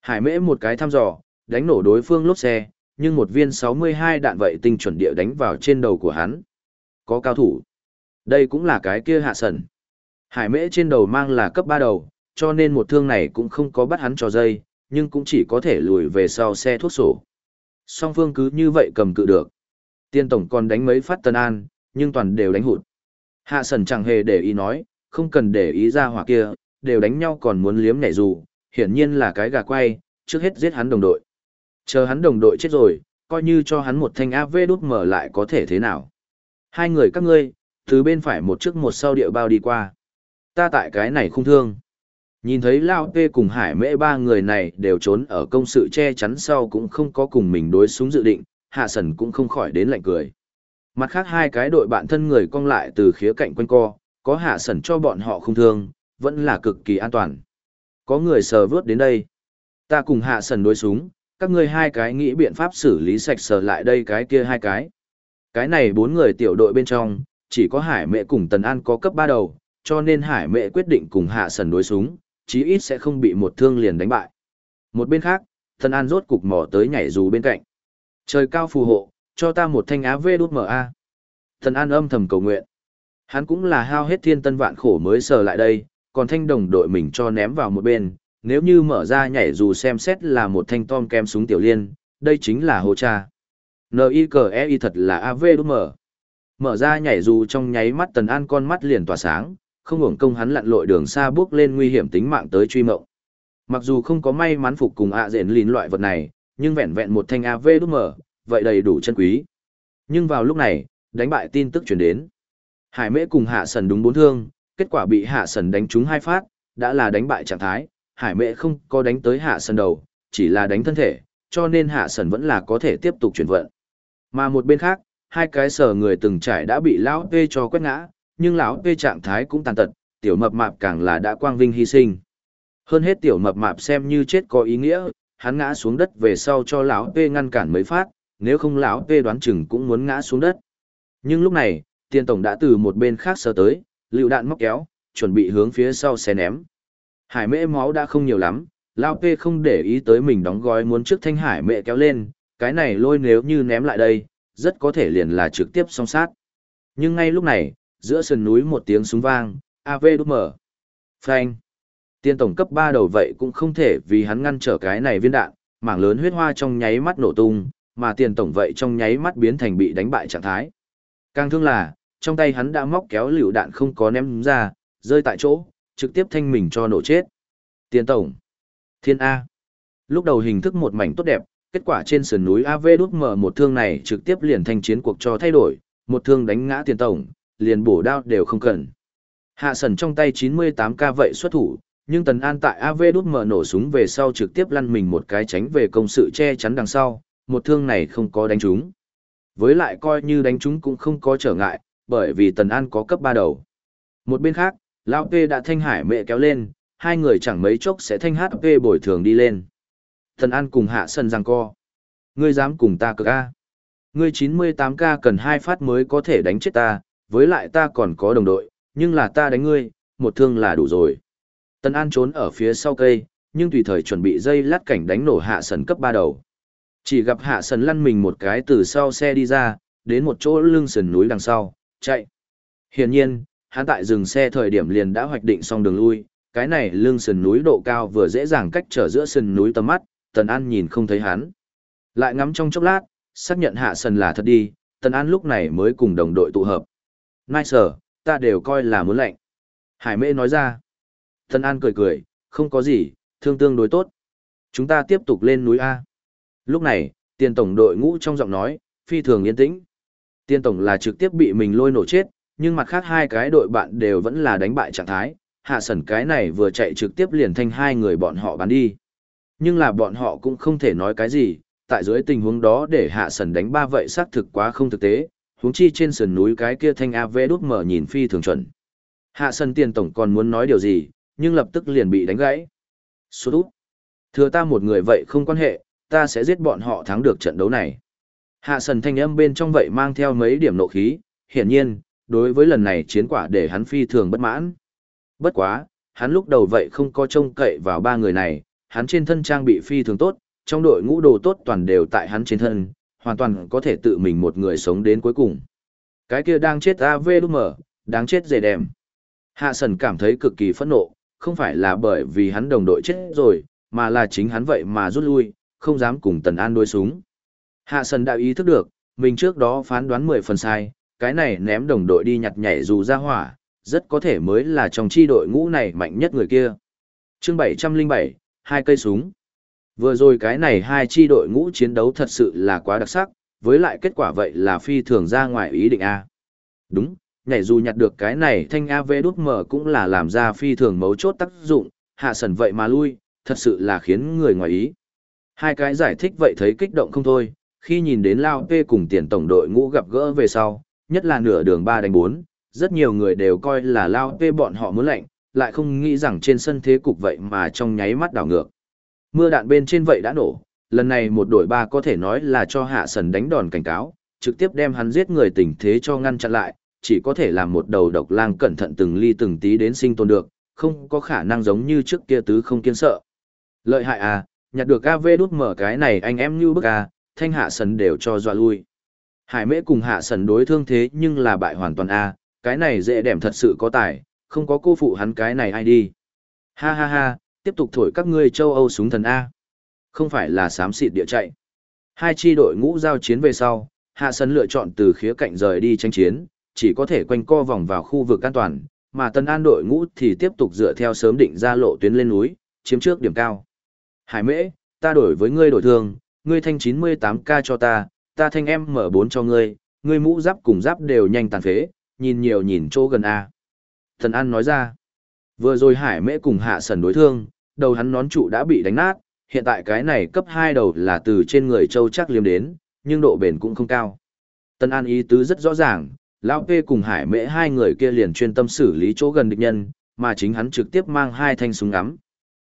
Hải Mễ một cái thăm dò, đánh nổ đối phương lốp xe, nhưng một viên 62 đạn vậy tinh chuẩn địa đánh vào trên đầu của hắn. Có cao thủ. Đây cũng là cái kia hạ sẩn. Hải Mễ trên đầu mang là cấp 3 đầu, cho nên một thương này cũng không có bắt hắn cho dây, nhưng cũng chỉ có thể lùi về sau xe thuốc sổ. Song phương cứ như vậy cầm cự được. Tiên tổng còn đánh mấy phát tân an, nhưng toàn đều đánh hụt. Hạ sần chẳng hề để ý nói, không cần để ý ra hỏa kia, đều đánh nhau còn muốn liếm nhảy dù, hiển nhiên là cái gà quay, trước hết giết hắn đồng đội. Chờ hắn đồng đội chết rồi, coi như cho hắn một thanh AV đút mở lại có thể thế nào. Hai người các ngươi, từ bên phải một trước một sau địa bao đi qua. Ta tại cái này không thương. Nhìn thấy Lao Tê cùng Hải Mễ ba người này đều trốn ở công sự che chắn sau cũng không có cùng mình đối súng dự định, Hạ Sần cũng không khỏi đến lạnh cười. Mặt khác hai cái đội bạn thân người cong lại từ khía cạnh quanh co, có Hạ sẩn cho bọn họ không thương, vẫn là cực kỳ an toàn. Có người sờ vớt đến đây. Ta cùng Hạ Sần đối súng, các ngươi hai cái nghĩ biện pháp xử lý sạch sờ lại đây cái kia hai cái. Cái này bốn người tiểu đội bên trong, chỉ có Hải mẹ cùng Tần An có cấp ba đầu, cho nên Hải mẹ quyết định cùng Hạ Sần đối súng, chí ít sẽ không bị một thương liền đánh bại. Một bên khác, tần an rốt cục mò tới nhảy dù bên cạnh. Trời cao phù hộ, cho ta một thanh Á vê đút mở a. Thần an âm thầm cầu nguyện. Hắn cũng là hao hết thiên tân vạn khổ mới sờ lại đây, còn thanh đồng đội mình cho ném vào một bên. Nếu như mở ra nhảy dù xem xét là một thanh tom kem súng tiểu liên, đây chính là hồ cha. N-I-C-E-I thật là AV đút mở. Mở ra nhảy dù trong nháy mắt tần an con mắt liền tỏa sáng, không hưởng công hắn lặn lội đường xa bước lên nguy hiểm tính mạng tới truy mộng. Mặc dù không có may mắn phục cùng ạ à rền lìn loại vật này, nhưng vẹn vẹn một thanh AV đúc mở, vậy đầy đủ chân quý. Nhưng vào lúc này, đánh bại tin tức chuyển đến. Hải mễ cùng hạ sần đúng bốn thương, kết quả bị hạ sần đánh trúng hai phát, đã là đánh bại trạng thái. Hải mễ không có đánh tới hạ sần đầu, chỉ là đánh thân thể, cho nên hạ sần vẫn là có thể tiếp tục chuyển vận. Mà một bên khác, hai cái sở người từng trải đã bị lão P cho quét ngã, nhưng lão P trạng thái cũng tàn tật, tiểu mập mạp càng là đã quang vinh hy sinh. Hơn hết tiểu mập mạp xem như chết có ý nghĩa, hắn ngã xuống đất về sau cho lão P ngăn cản mấy phát, nếu không lão P đoán chừng cũng muốn ngã xuống đất. Nhưng lúc này, tiền tổng đã từ một bên khác sờ tới, lựu đạn móc kéo, chuẩn bị hướng phía sau xe ném. Hải mễ máu đã không nhiều lắm, lão P không để ý tới mình đóng gói muốn trước thanh hải mẹ kéo lên, cái này lôi nếu như ném lại đây, rất có thể liền là trực tiếp song sát. Nhưng ngay lúc này, giữa sườn núi một tiếng súng vang, AV đút mở. Phanh. Tiên tổng cấp 3 đầu vậy cũng không thể vì hắn ngăn trở cái này viên đạn, mảng lớn huyết hoa trong nháy mắt nổ tung, mà tiền tổng vậy trong nháy mắt biến thành bị đánh bại trạng thái. Càng thương là, trong tay hắn đã móc kéo liều đạn không có ném ra, rơi tại chỗ, trực tiếp thanh mình cho nổ chết. Tiền tổng. Thiên A. Lúc đầu hình thức một mảnh tốt đẹp, kết quả trên sườn núi AV đút mở một thương này trực tiếp liền thành chiến cuộc cho thay đổi, một thương đánh ngã tiền tổng, liền bổ đao đều không cần. Hạ sần trong tay 98k vậy xuất thủ, nhưng Tần An tại AV đút mở nổ súng về sau trực tiếp lăn mình một cái tránh về công sự che chắn đằng sau, một thương này không có đánh trúng. Với lại coi như đánh trúng cũng không có trở ngại, bởi vì Tần An có cấp 3 đầu. Một bên khác, Lão P đã thanh hải mẹ kéo lên, hai người chẳng mấy chốc sẽ thanh HP bồi thường đi lên. Tần An cùng hạ sân răng co. Ngươi dám cùng ta cực A. Ngươi 98k cần hai phát mới có thể đánh chết ta, với lại ta còn có đồng đội, nhưng là ta đánh ngươi, một thương là đủ rồi. Tần An trốn ở phía sau cây, nhưng tùy thời chuẩn bị dây lát cảnh đánh nổ hạ sần cấp ba đầu. Chỉ gặp hạ sần lăn mình một cái từ sau xe đi ra, đến một chỗ lưng sườn núi đằng sau, chạy. Hiển nhiên, hắn tại dừng xe thời điểm liền đã hoạch định xong đường lui, cái này lưng sườn núi độ cao vừa dễ dàng cách trở giữa sườn núi tầm mắt, Tần An nhìn không thấy hắn. Lại ngắm trong chốc lát, xác nhận hạ sần là thật đi, Tần An lúc này mới cùng đồng đội tụ hợp. Nai sở, ta đều coi là muốn lệnh. Hải mễ nói ra. Tần An cười cười, không có gì, thương tương đối tốt. Chúng ta tiếp tục lên núi A. Lúc này, tiền tổng đội ngũ trong giọng nói, phi thường yên tĩnh. Tiền tổng là trực tiếp bị mình lôi nổ chết, nhưng mặt khác hai cái đội bạn đều vẫn là đánh bại trạng thái, hạ sần cái này vừa chạy trực tiếp liền thanh hai người bọn họ bắn đi. Nhưng là bọn họ cũng không thể nói cái gì, tại dưới tình huống đó để hạ sần đánh ba vậy xác thực quá không thực tế, huống chi trên sườn núi cái kia thanh AV đút mở nhìn phi thường chuẩn. Hạ sân tiền tổng còn muốn nói điều gì, nhưng lập tức liền bị đánh gãy. sốt út. Thừa ta một người vậy không quan hệ, ta sẽ giết bọn họ thắng được trận đấu này. Hạ sần thanh âm bên trong vậy mang theo mấy điểm nộ khí, hiển nhiên, đối với lần này chiến quả để hắn phi thường bất mãn. Bất quá, hắn lúc đầu vậy không có trông cậy vào ba người này, hắn trên thân trang bị phi thường tốt, trong đội ngũ đồ tốt toàn đều tại hắn trên thân, hoàn toàn có thể tự mình một người sống đến cuối cùng. Cái kia đang chết AV lúc mở, đáng chết dề đèm. Hạ Sần cảm thấy cực kỳ phẫn nộ, không phải là bởi vì hắn đồng đội chết rồi, mà là chính hắn vậy mà rút lui, không dám cùng Tần An đối súng. Hạ Sần đã ý thức được, mình trước đó phán đoán 10 phần sai, cái này ném đồng đội đi nhặt nhảy dù ra hỏa, rất có thể mới là trong chi đội ngũ này mạnh nhất người kia. chương 707, hai cây súng. Vừa rồi cái này hai chi đội ngũ chiến đấu thật sự là quá đặc sắc, với lại kết quả vậy là phi thường ra ngoài ý định A. Đúng, nhảy dù nhặt được cái này thanh AV đút mở cũng là làm ra phi thường mấu chốt tác dụng, hạ sần vậy mà lui, thật sự là khiến người ngoài ý. Hai cái giải thích vậy thấy kích động không thôi, khi nhìn đến Lao P cùng tiền tổng đội ngũ gặp gỡ về sau, nhất là nửa đường 3 đánh 4, rất nhiều người đều coi là Lao P bọn họ muốn lệnh, lại không nghĩ rằng trên sân thế cục vậy mà trong nháy mắt đảo ngược. Mưa đạn bên trên vậy đã nổ, lần này một đội ba có thể nói là cho hạ sần đánh đòn cảnh cáo, trực tiếp đem hắn giết người tình thế cho ngăn chặn lại, chỉ có thể làm một đầu độc lang cẩn thận từng ly từng tí đến sinh tồn được, không có khả năng giống như trước kia tứ không kiên sợ. Lợi hại à, nhặt được AV đút mở cái này anh em như bức à, thanh hạ sần đều cho dọa lui. Hải mễ cùng hạ sần đối thương thế nhưng là bại hoàn toàn a à, cái này dễ đẻm thật sự có tài, không có cô phụ hắn cái này ai đi. Ha ha ha, tiếp tục thổi các ngươi châu Âu súng thần A. Không phải là xám xịt địa chạy. Hai chi đội ngũ giao chiến về sau, hạ sần lựa chọn từ khía cạnh rời đi tranh chiến, chỉ có thể quanh co vòng vào khu vực an toàn, mà tân an đội ngũ thì tiếp tục dựa theo sớm định ra lộ tuyến lên núi, chiếm trước điểm cao. Hải mễ, ta đổi với ngươi đổi thường, ngươi thanh 98k cho ta, ta thanh em mở 4 cho ngươi, ngươi mũ giáp cùng giáp đều nhanh tàn phế, nhìn nhiều nhìn chỗ gần A. Thần An nói ra, vừa rồi hải mễ cùng hạ sần đối thương, đầu hắn nón trụ đã bị đánh nát, hiện tại cái này cấp 2 đầu là từ trên người châu chắc liếm đến, nhưng độ bền cũng không cao. Tân An ý tứ rất rõ ràng, Lão P cùng Hải Mễ hai người kia liền chuyên tâm xử lý chỗ gần địch nhân, mà chính hắn trực tiếp mang hai thanh súng ngắm.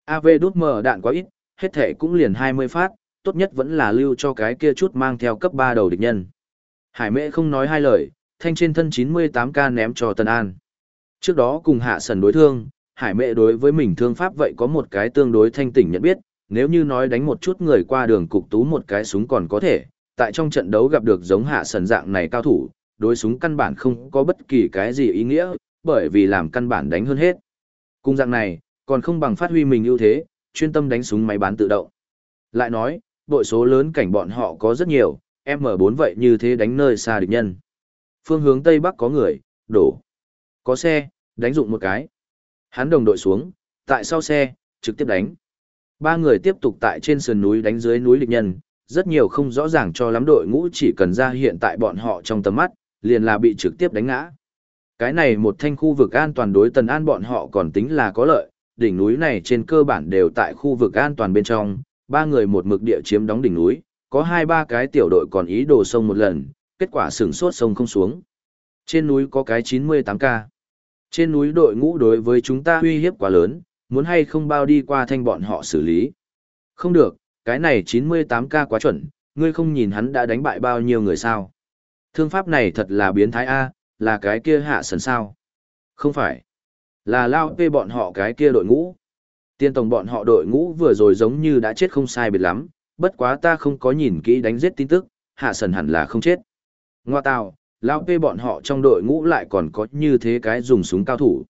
AV đút mở đạn quá ít, hết thể cũng liền 20 phát, tốt nhất vẫn là lưu cho cái kia chút mang theo cấp 3 đầu địch nhân. Hải mệ không nói hai lời, thanh trên thân 98k ném cho Tân An. Trước đó cùng hạ sần đối thương, hải mệ đối với mình thương pháp vậy có một cái tương đối thanh tỉnh nhận biết, nếu như nói đánh một chút người qua đường cục tú một cái súng còn có thể, tại trong trận đấu gặp được giống hạ sần dạng này cao thủ, đối súng căn bản không có bất kỳ cái gì ý nghĩa, bởi vì làm căn bản đánh hơn hết. Cùng dạng này, còn không bằng phát huy mình ưu thế, chuyên tâm đánh súng máy bán tự động. Lại nói, bội số lớn cảnh bọn họ có rất nhiều, M4 vậy như thế đánh nơi xa địch nhân. Phương hướng Tây Bắc có người, đổ. Có xe, đánh dụng một cái. Hắn đồng đội xuống, tại sau xe, trực tiếp đánh. Ba người tiếp tục tại trên sườn núi đánh dưới núi địch nhân, rất nhiều không rõ ràng cho lắm đội ngũ chỉ cần ra hiện tại bọn họ trong tầm mắt, liền là bị trực tiếp đánh ngã. Cái này một thanh khu vực an toàn đối tần an bọn họ còn tính là có lợi, đỉnh núi này trên cơ bản đều tại khu vực an toàn bên trong, ba người một mực địa chiếm đóng đỉnh núi, có hai ba cái tiểu đội còn ý đồ sông một lần, kết quả sửng sốt sông không xuống. Trên núi có cái 98K. Trên núi đội ngũ đối với chúng ta uy hiếp quá lớn, muốn hay không bao đi qua thanh bọn họ xử lý. Không được, cái này 98K quá chuẩn, ngươi không nhìn hắn đã đánh bại bao nhiêu người sao. Thương pháp này thật là biến thái A, là cái kia hạ sần sao. Không phải, là lao pê bọn họ cái kia đội ngũ. Tiên tổng bọn họ đội ngũ vừa rồi giống như đã chết không sai biệt lắm, bất quá ta không có nhìn kỹ đánh giết tin tức, hạ sần hẳn là không chết. Ngoa tào, lão pê bọn họ trong đội ngũ lại còn có như thế cái dùng súng cao thủ.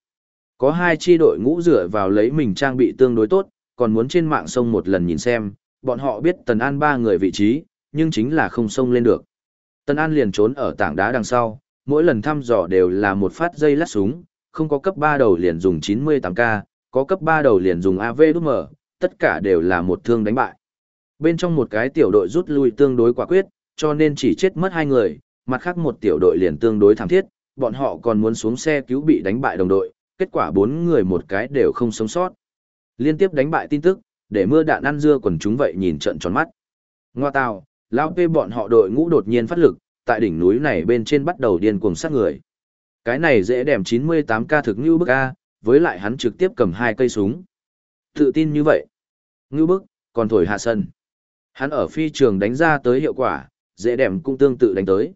Có hai chi đội ngũ dựa vào lấy mình trang bị tương đối tốt, còn muốn trên mạng sông một lần nhìn xem, bọn họ biết Tần An ba người vị trí, nhưng chính là không sông lên được. Tần An liền trốn ở tảng đá đằng sau, mỗi lần thăm dò đều là một phát dây lát súng, không có cấp 3 đầu liền dùng 98K, có cấp 3 đầu liền dùng AV đút mở, tất cả đều là một thương đánh bại. Bên trong một cái tiểu đội rút lui tương đối quả quyết, cho nên chỉ chết mất hai người, mặt khác một tiểu đội liền tương đối thảm thiết, bọn họ còn muốn xuống xe cứu bị đánh bại đồng đội, kết quả bốn người một cái đều không sống sót. Liên tiếp đánh bại tin tức, để mưa đạn ăn dưa quần chúng vậy nhìn trận tròn mắt. Ngoa tào, lão pê bọn họ đội ngũ đột nhiên phát lực, tại đỉnh núi này bên trên bắt đầu điên cuồng sát người. Cái này dễ đèm 98k thực như bức A, với lại hắn trực tiếp cầm hai cây súng. Tự tin như vậy. Ngư bức, còn thổi hạ sân. Hắn ở phi trường đánh ra tới hiệu quả, dễ đèm cũng tương tự đánh tới.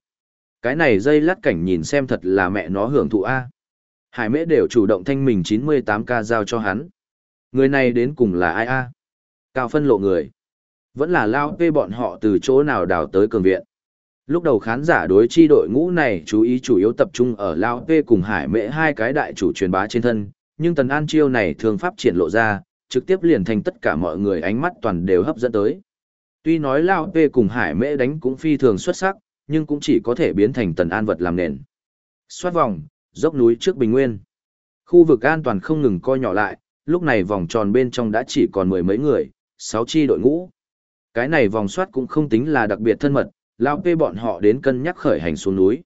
Cái này dây lát cảnh nhìn xem thật là mẹ nó hưởng thụ A. Hải mễ đều chủ động thanh mình 98k giao cho hắn. Người này đến cùng là ai A? Cao phân lộ người. Vẫn là lao về bọn họ từ chỗ nào đào tới cường viện. Lúc đầu khán giả đối chi đội ngũ này chú ý chủ yếu tập trung ở Lao Tê cùng Hải Mễ hai cái đại chủ truyền bá trên thân, nhưng Tần An Chiêu này thường pháp triển lộ ra, trực tiếp liền thành tất cả mọi người ánh mắt toàn đều hấp dẫn tới. Tuy nói Lao Tê cùng Hải Mễ đánh cũng phi thường xuất sắc, nhưng cũng chỉ có thể biến thành Tần An vật làm nền. Xoát vòng, dốc núi trước Bình Nguyên. Khu vực an toàn không ngừng coi nhỏ lại, lúc này vòng tròn bên trong đã chỉ còn mười mấy người, sáu chi đội ngũ. Cái này vòng soát cũng không tính là đặc biệt thân mật, lao pê bọn họ đến cân nhắc khởi hành xuống núi.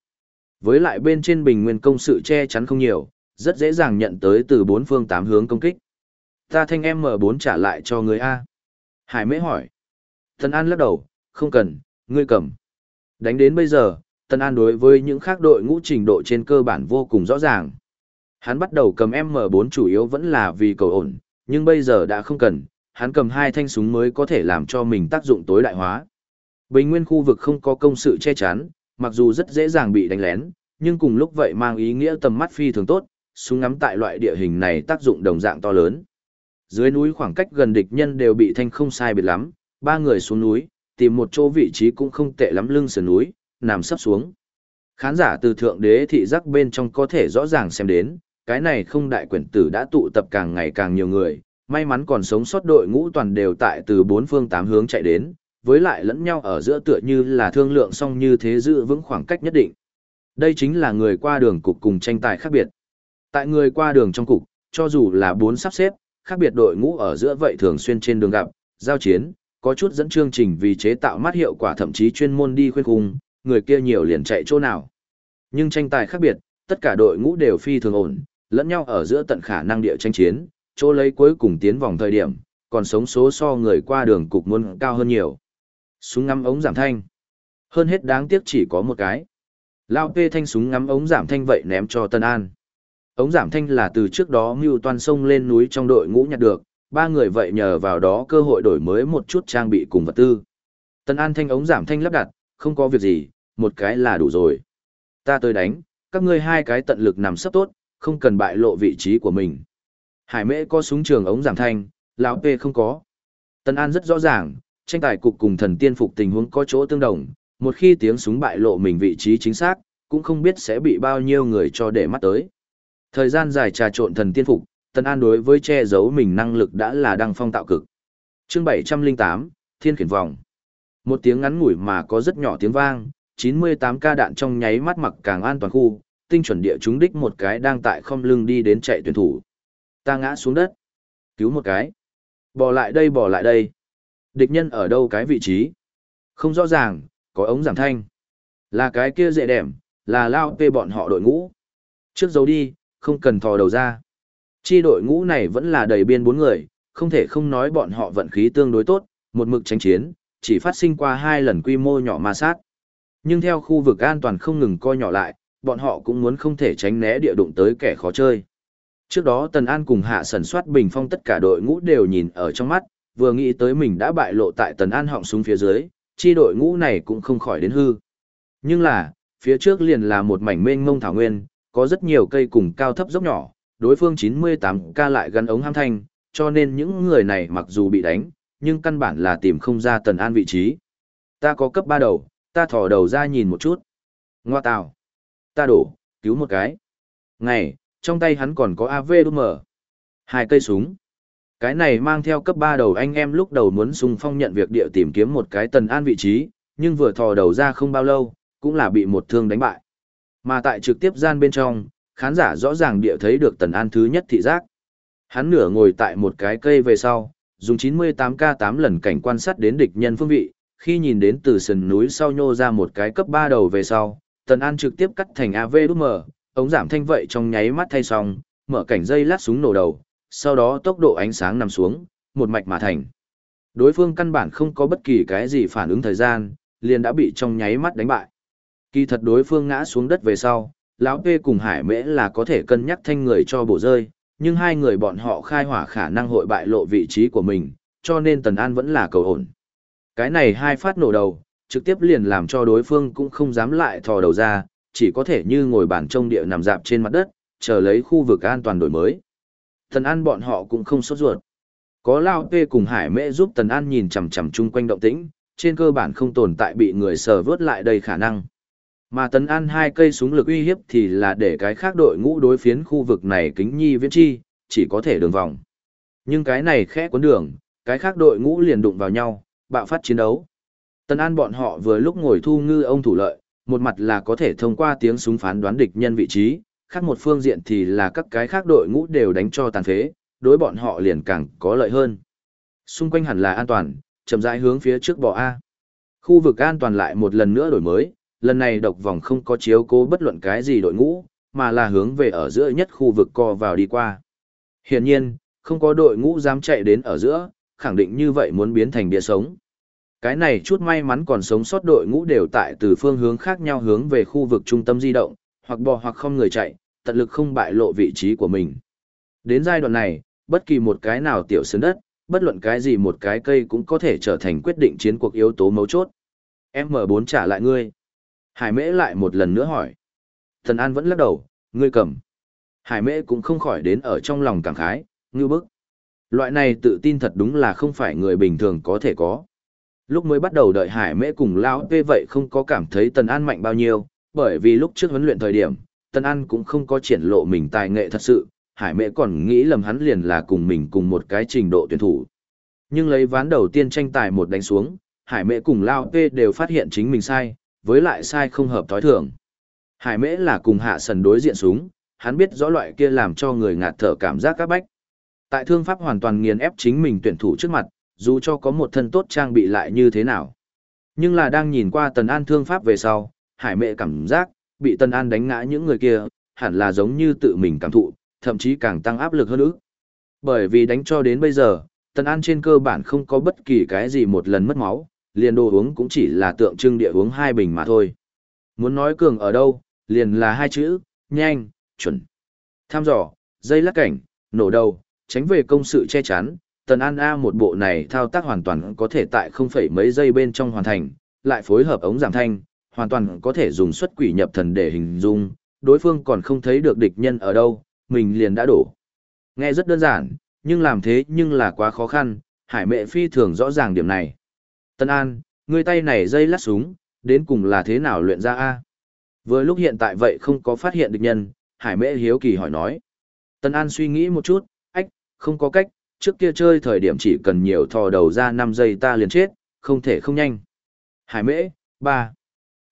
Với lại bên trên bình nguyên công sự che chắn không nhiều, rất dễ dàng nhận tới từ bốn phương tám hướng công kích. Ta thanh M4 trả lại cho người A. Hải mễ hỏi. Tần An lắc đầu, không cần, ngươi cầm. Đánh đến bây giờ, Tần An đối với những khác đội ngũ trình độ trên cơ bản vô cùng rõ ràng. Hắn bắt đầu cầm M4 chủ yếu vẫn là vì cầu ổn, nhưng bây giờ đã không cần, hắn cầm hai thanh súng mới có thể làm cho mình tác dụng tối đại hóa. Bình nguyên khu vực không có công sự che chắn, mặc dù rất dễ dàng bị đánh lén, nhưng cùng lúc vậy mang ý nghĩa tầm mắt phi thường tốt, súng ngắm tại loại địa hình này tác dụng đồng dạng to lớn. Dưới núi khoảng cách gần địch nhân đều bị thanh không sai biệt lắm, ba người xuống núi, tìm một chỗ vị trí cũng không tệ lắm lưng sườn núi, nằm sấp xuống. Khán giả từ thượng đế thị giác bên trong có thể rõ ràng xem đến, cái này không đại quyển tử đã tụ tập càng ngày càng nhiều người, may mắn còn sống sót đội ngũ toàn đều tại từ bốn phương tám hướng chạy đến, với lại lẫn nhau ở giữa tựa như là thương lượng xong như thế giữ vững khoảng cách nhất định. Đây chính là người qua đường cục cùng tranh tài khác biệt. Tại người qua đường trong cục, cho dù là bốn sắp xếp, khác biệt đội ngũ ở giữa vậy thường xuyên trên đường gặp, giao chiến, có chút dẫn chương trình vì chế tạo mắt hiệu quả thậm chí chuyên môn đi khuyên cùng, người kia nhiều liền chạy chỗ nào. Nhưng tranh tài khác biệt, tất cả đội ngũ đều phi thường ổn, lẫn nhau ở giữa tận khả năng địa tranh chiến, chỗ lấy cuối cùng tiến vòng thời điểm, còn sống số so người qua đường cục muốn cao hơn nhiều. Súng ngắm ống giảm thanh. Hơn hết đáng tiếc chỉ có một cái. Lao P thanh súng ngắm ống giảm thanh vậy ném cho Tân An. Ống giảm thanh là từ trước đó mưu toàn sông lên núi trong đội ngũ nhặt được, ba người vậy nhờ vào đó cơ hội đổi mới một chút trang bị cùng vật tư. Tân An thanh ống giảm thanh lắp đặt, không có việc gì, một cái là đủ rồi. Ta tới đánh, các ngươi hai cái tận lực nằm sấp tốt, không cần bại lộ vị trí của mình. Hải mễ có súng trường ống giảm thanh, lão P không có. Tân An rất rõ ràng, tranh tài cục cùng thần tiên phục tình huống có chỗ tương đồng, một khi tiếng súng bại lộ mình vị trí chính xác, cũng không biết sẽ bị bao nhiêu người cho để mắt tới. Thời gian dài trà trộn thần tiên phục, Tân An đối với che giấu mình năng lực đã là đăng phong tạo cực. Chương 708, Thiên khiển vòng. Một tiếng ngắn ngủi mà có rất nhỏ tiếng vang, 98 ca đạn trong nháy mắt mặc càng an toàn khu, tinh chuẩn địa chúng đích một cái đang tại không lưng đi đến chạy tuyển thủ. Ta ngã xuống đất. Cứu một cái. Bỏ lại đây bỏ lại đây. Địch nhân ở đâu cái vị trí? Không rõ ràng, có ống giảm thanh. Là cái kia dễ đẻm, là lao về bọn họ đội ngũ. Trước dấu đi, không cần thò đầu ra. Chi đội ngũ này vẫn là đầy biên bốn người, không thể không nói bọn họ vận khí tương đối tốt, một mực tranh chiến, chỉ phát sinh qua hai lần quy mô nhỏ ma sát. Nhưng theo khu vực an toàn không ngừng coi nhỏ lại, bọn họ cũng muốn không thể tránh né địa đụng tới kẻ khó chơi. Trước đó Tần An cùng hạ sần soát bình phong tất cả đội ngũ đều nhìn ở trong mắt, vừa nghĩ tới mình đã bại lộ tại Tần An họng súng phía dưới, chi đội ngũ này cũng không khỏi đến hư. Nhưng là, phía trước liền là một mảnh mênh mông thảo nguyên, có rất nhiều cây cùng cao thấp dốc nhỏ, đối phương 98 ca lại gắn ống ham thanh, cho nên những người này mặc dù bị đánh, nhưng căn bản là tìm không ra Tần An vị trí. Ta có cấp 3 đầu, ta thò đầu ra nhìn một chút. Ngoa tào. Ta đổ, cứu một cái. Ngày, trong tay hắn còn có AV mở. Hai cây súng. Cái này mang theo cấp 3 đầu anh em lúc đầu muốn xung phong nhận việc địa tìm kiếm một cái tần an vị trí, nhưng vừa thò đầu ra không bao lâu, cũng là bị một thương đánh bại. Mà tại trực tiếp gian bên trong, khán giả rõ ràng địa thấy được tần an thứ nhất thị giác. Hắn nửa ngồi tại một cái cây về sau, dùng 98K8 lần cảnh quan sát đến địch nhân phương vị, khi nhìn đến từ sườn núi sau nhô ra một cái cấp 3 đầu về sau, Tần An trực tiếp cắt thành AV đút mở, ống giảm thanh vậy trong nháy mắt thay xong, mở cảnh dây lát súng nổ đầu, sau đó tốc độ ánh sáng nằm xuống, một mạch mà thành. Đối phương căn bản không có bất kỳ cái gì phản ứng thời gian, liền đã bị trong nháy mắt đánh bại. Kỳ thật đối phương ngã xuống đất về sau, lão P cùng Hải Mễ là có thể cân nhắc thanh người cho bổ rơi, nhưng hai người bọn họ khai hỏa khả năng hội bại lộ vị trí của mình, cho nên Tần An vẫn là cầu ổn. Cái này hai phát nổ đầu, trực tiếp liền làm cho đối phương cũng không dám lại thò đầu ra, chỉ có thể như ngồi bàn trông địa nằm dạp trên mặt đất, chờ lấy khu vực an toàn đổi mới. Tần An bọn họ cũng không sốt ruột. Có Lao Tê cùng Hải Mễ giúp Tần An nhìn chằm chằm chung quanh động tĩnh, trên cơ bản không tồn tại bị người sờ vớt lại đầy khả năng. Mà Tần An hai cây súng lực uy hiếp thì là để cái khác đội ngũ đối phiến khu vực này kính nhi viễn chi, chỉ có thể đường vòng. Nhưng cái này khẽ cuốn đường, cái khác đội ngũ liền đụng vào nhau, bạo phát chiến đấu. Tần An bọn họ vừa lúc ngồi thu ngư ông thủ lợi, một mặt là có thể thông qua tiếng súng phán đoán địch nhân vị trí, khác một phương diện thì là các cái khác đội ngũ đều đánh cho tàn phế, đối bọn họ liền càng có lợi hơn. Xung quanh hẳn là an toàn, chậm rãi hướng phía trước bỏ A. Khu vực an toàn lại một lần nữa đổi mới, lần này độc vòng không có chiếu cố bất luận cái gì đội ngũ, mà là hướng về ở giữa nhất khu vực co vào đi qua. Hiển nhiên, không có đội ngũ dám chạy đến ở giữa, khẳng định như vậy muốn biến thành bia sống. Cái này chút may mắn còn sống sót đội ngũ đều tại từ phương hướng khác nhau hướng về khu vực trung tâm di động, hoặc bò hoặc không người chạy, tận lực không bại lộ vị trí của mình. Đến giai đoạn này, bất kỳ một cái nào tiểu sơn đất, bất luận cái gì một cái cây cũng có thể trở thành quyết định chiến cuộc yếu tố mấu chốt. M4 trả lại ngươi. Hải mễ lại một lần nữa hỏi. Thần An vẫn lắc đầu, ngươi cầm. Hải mễ cũng không khỏi đến ở trong lòng cảm khái, ngư bức. Loại này tự tin thật đúng là không phải người bình thường có thể có. Lúc mới bắt đầu đợi Hải mễ cùng Lao Tê vậy không có cảm thấy Tần An mạnh bao nhiêu, bởi vì lúc trước huấn luyện thời điểm, Tần An cũng không có triển lộ mình tài nghệ thật sự, Hải Mễ còn nghĩ lầm hắn liền là cùng mình cùng một cái trình độ tuyển thủ. Nhưng lấy ván đầu tiên tranh tài một đánh xuống, Hải Mễ cùng Lao P đều phát hiện chính mình sai, với lại sai không hợp thói thường. Hải Mễ là cùng hạ sần đối diện súng, hắn biết rõ loại kia làm cho người ngạt thở cảm giác các bách. Tại thương pháp hoàn toàn nghiền ép chính mình tuyển thủ trước mặt, dù cho có một thân tốt trang bị lại như thế nào. Nhưng là đang nhìn qua Tần An thương pháp về sau, Hải mệ cảm giác, bị Tần An đánh ngã những người kia, hẳn là giống như tự mình cảm thụ, thậm chí càng tăng áp lực hơn nữa. Bởi vì đánh cho đến bây giờ, Tần An trên cơ bản không có bất kỳ cái gì một lần mất máu, liền đồ uống cũng chỉ là tượng trưng địa uống hai bình mà thôi. Muốn nói cường ở đâu, liền là hai chữ, nhanh, chuẩn. Tham dò, dây lắc cảnh, nổ đầu, tránh về công sự che chắn, Tần An A một bộ này thao tác hoàn toàn có thể tại không phẩy mấy giây bên trong hoàn thành, lại phối hợp ống giảm thanh, hoàn toàn có thể dùng xuất quỷ nhập thần để hình dung, đối phương còn không thấy được địch nhân ở đâu, mình liền đã đổ. Nghe rất đơn giản, nhưng làm thế nhưng là quá khó khăn, hải mệ phi thường rõ ràng điểm này. Tân An, người tay này dây lát súng, đến cùng là thế nào luyện ra A? Vừa lúc hiện tại vậy không có phát hiện địch nhân, hải mệ hiếu kỳ hỏi nói. Tân An suy nghĩ một chút, ách, không có cách, trước kia chơi thời điểm chỉ cần nhiều thò đầu ra 5 giây ta liền chết, không thể không nhanh. Hải mễ, ba.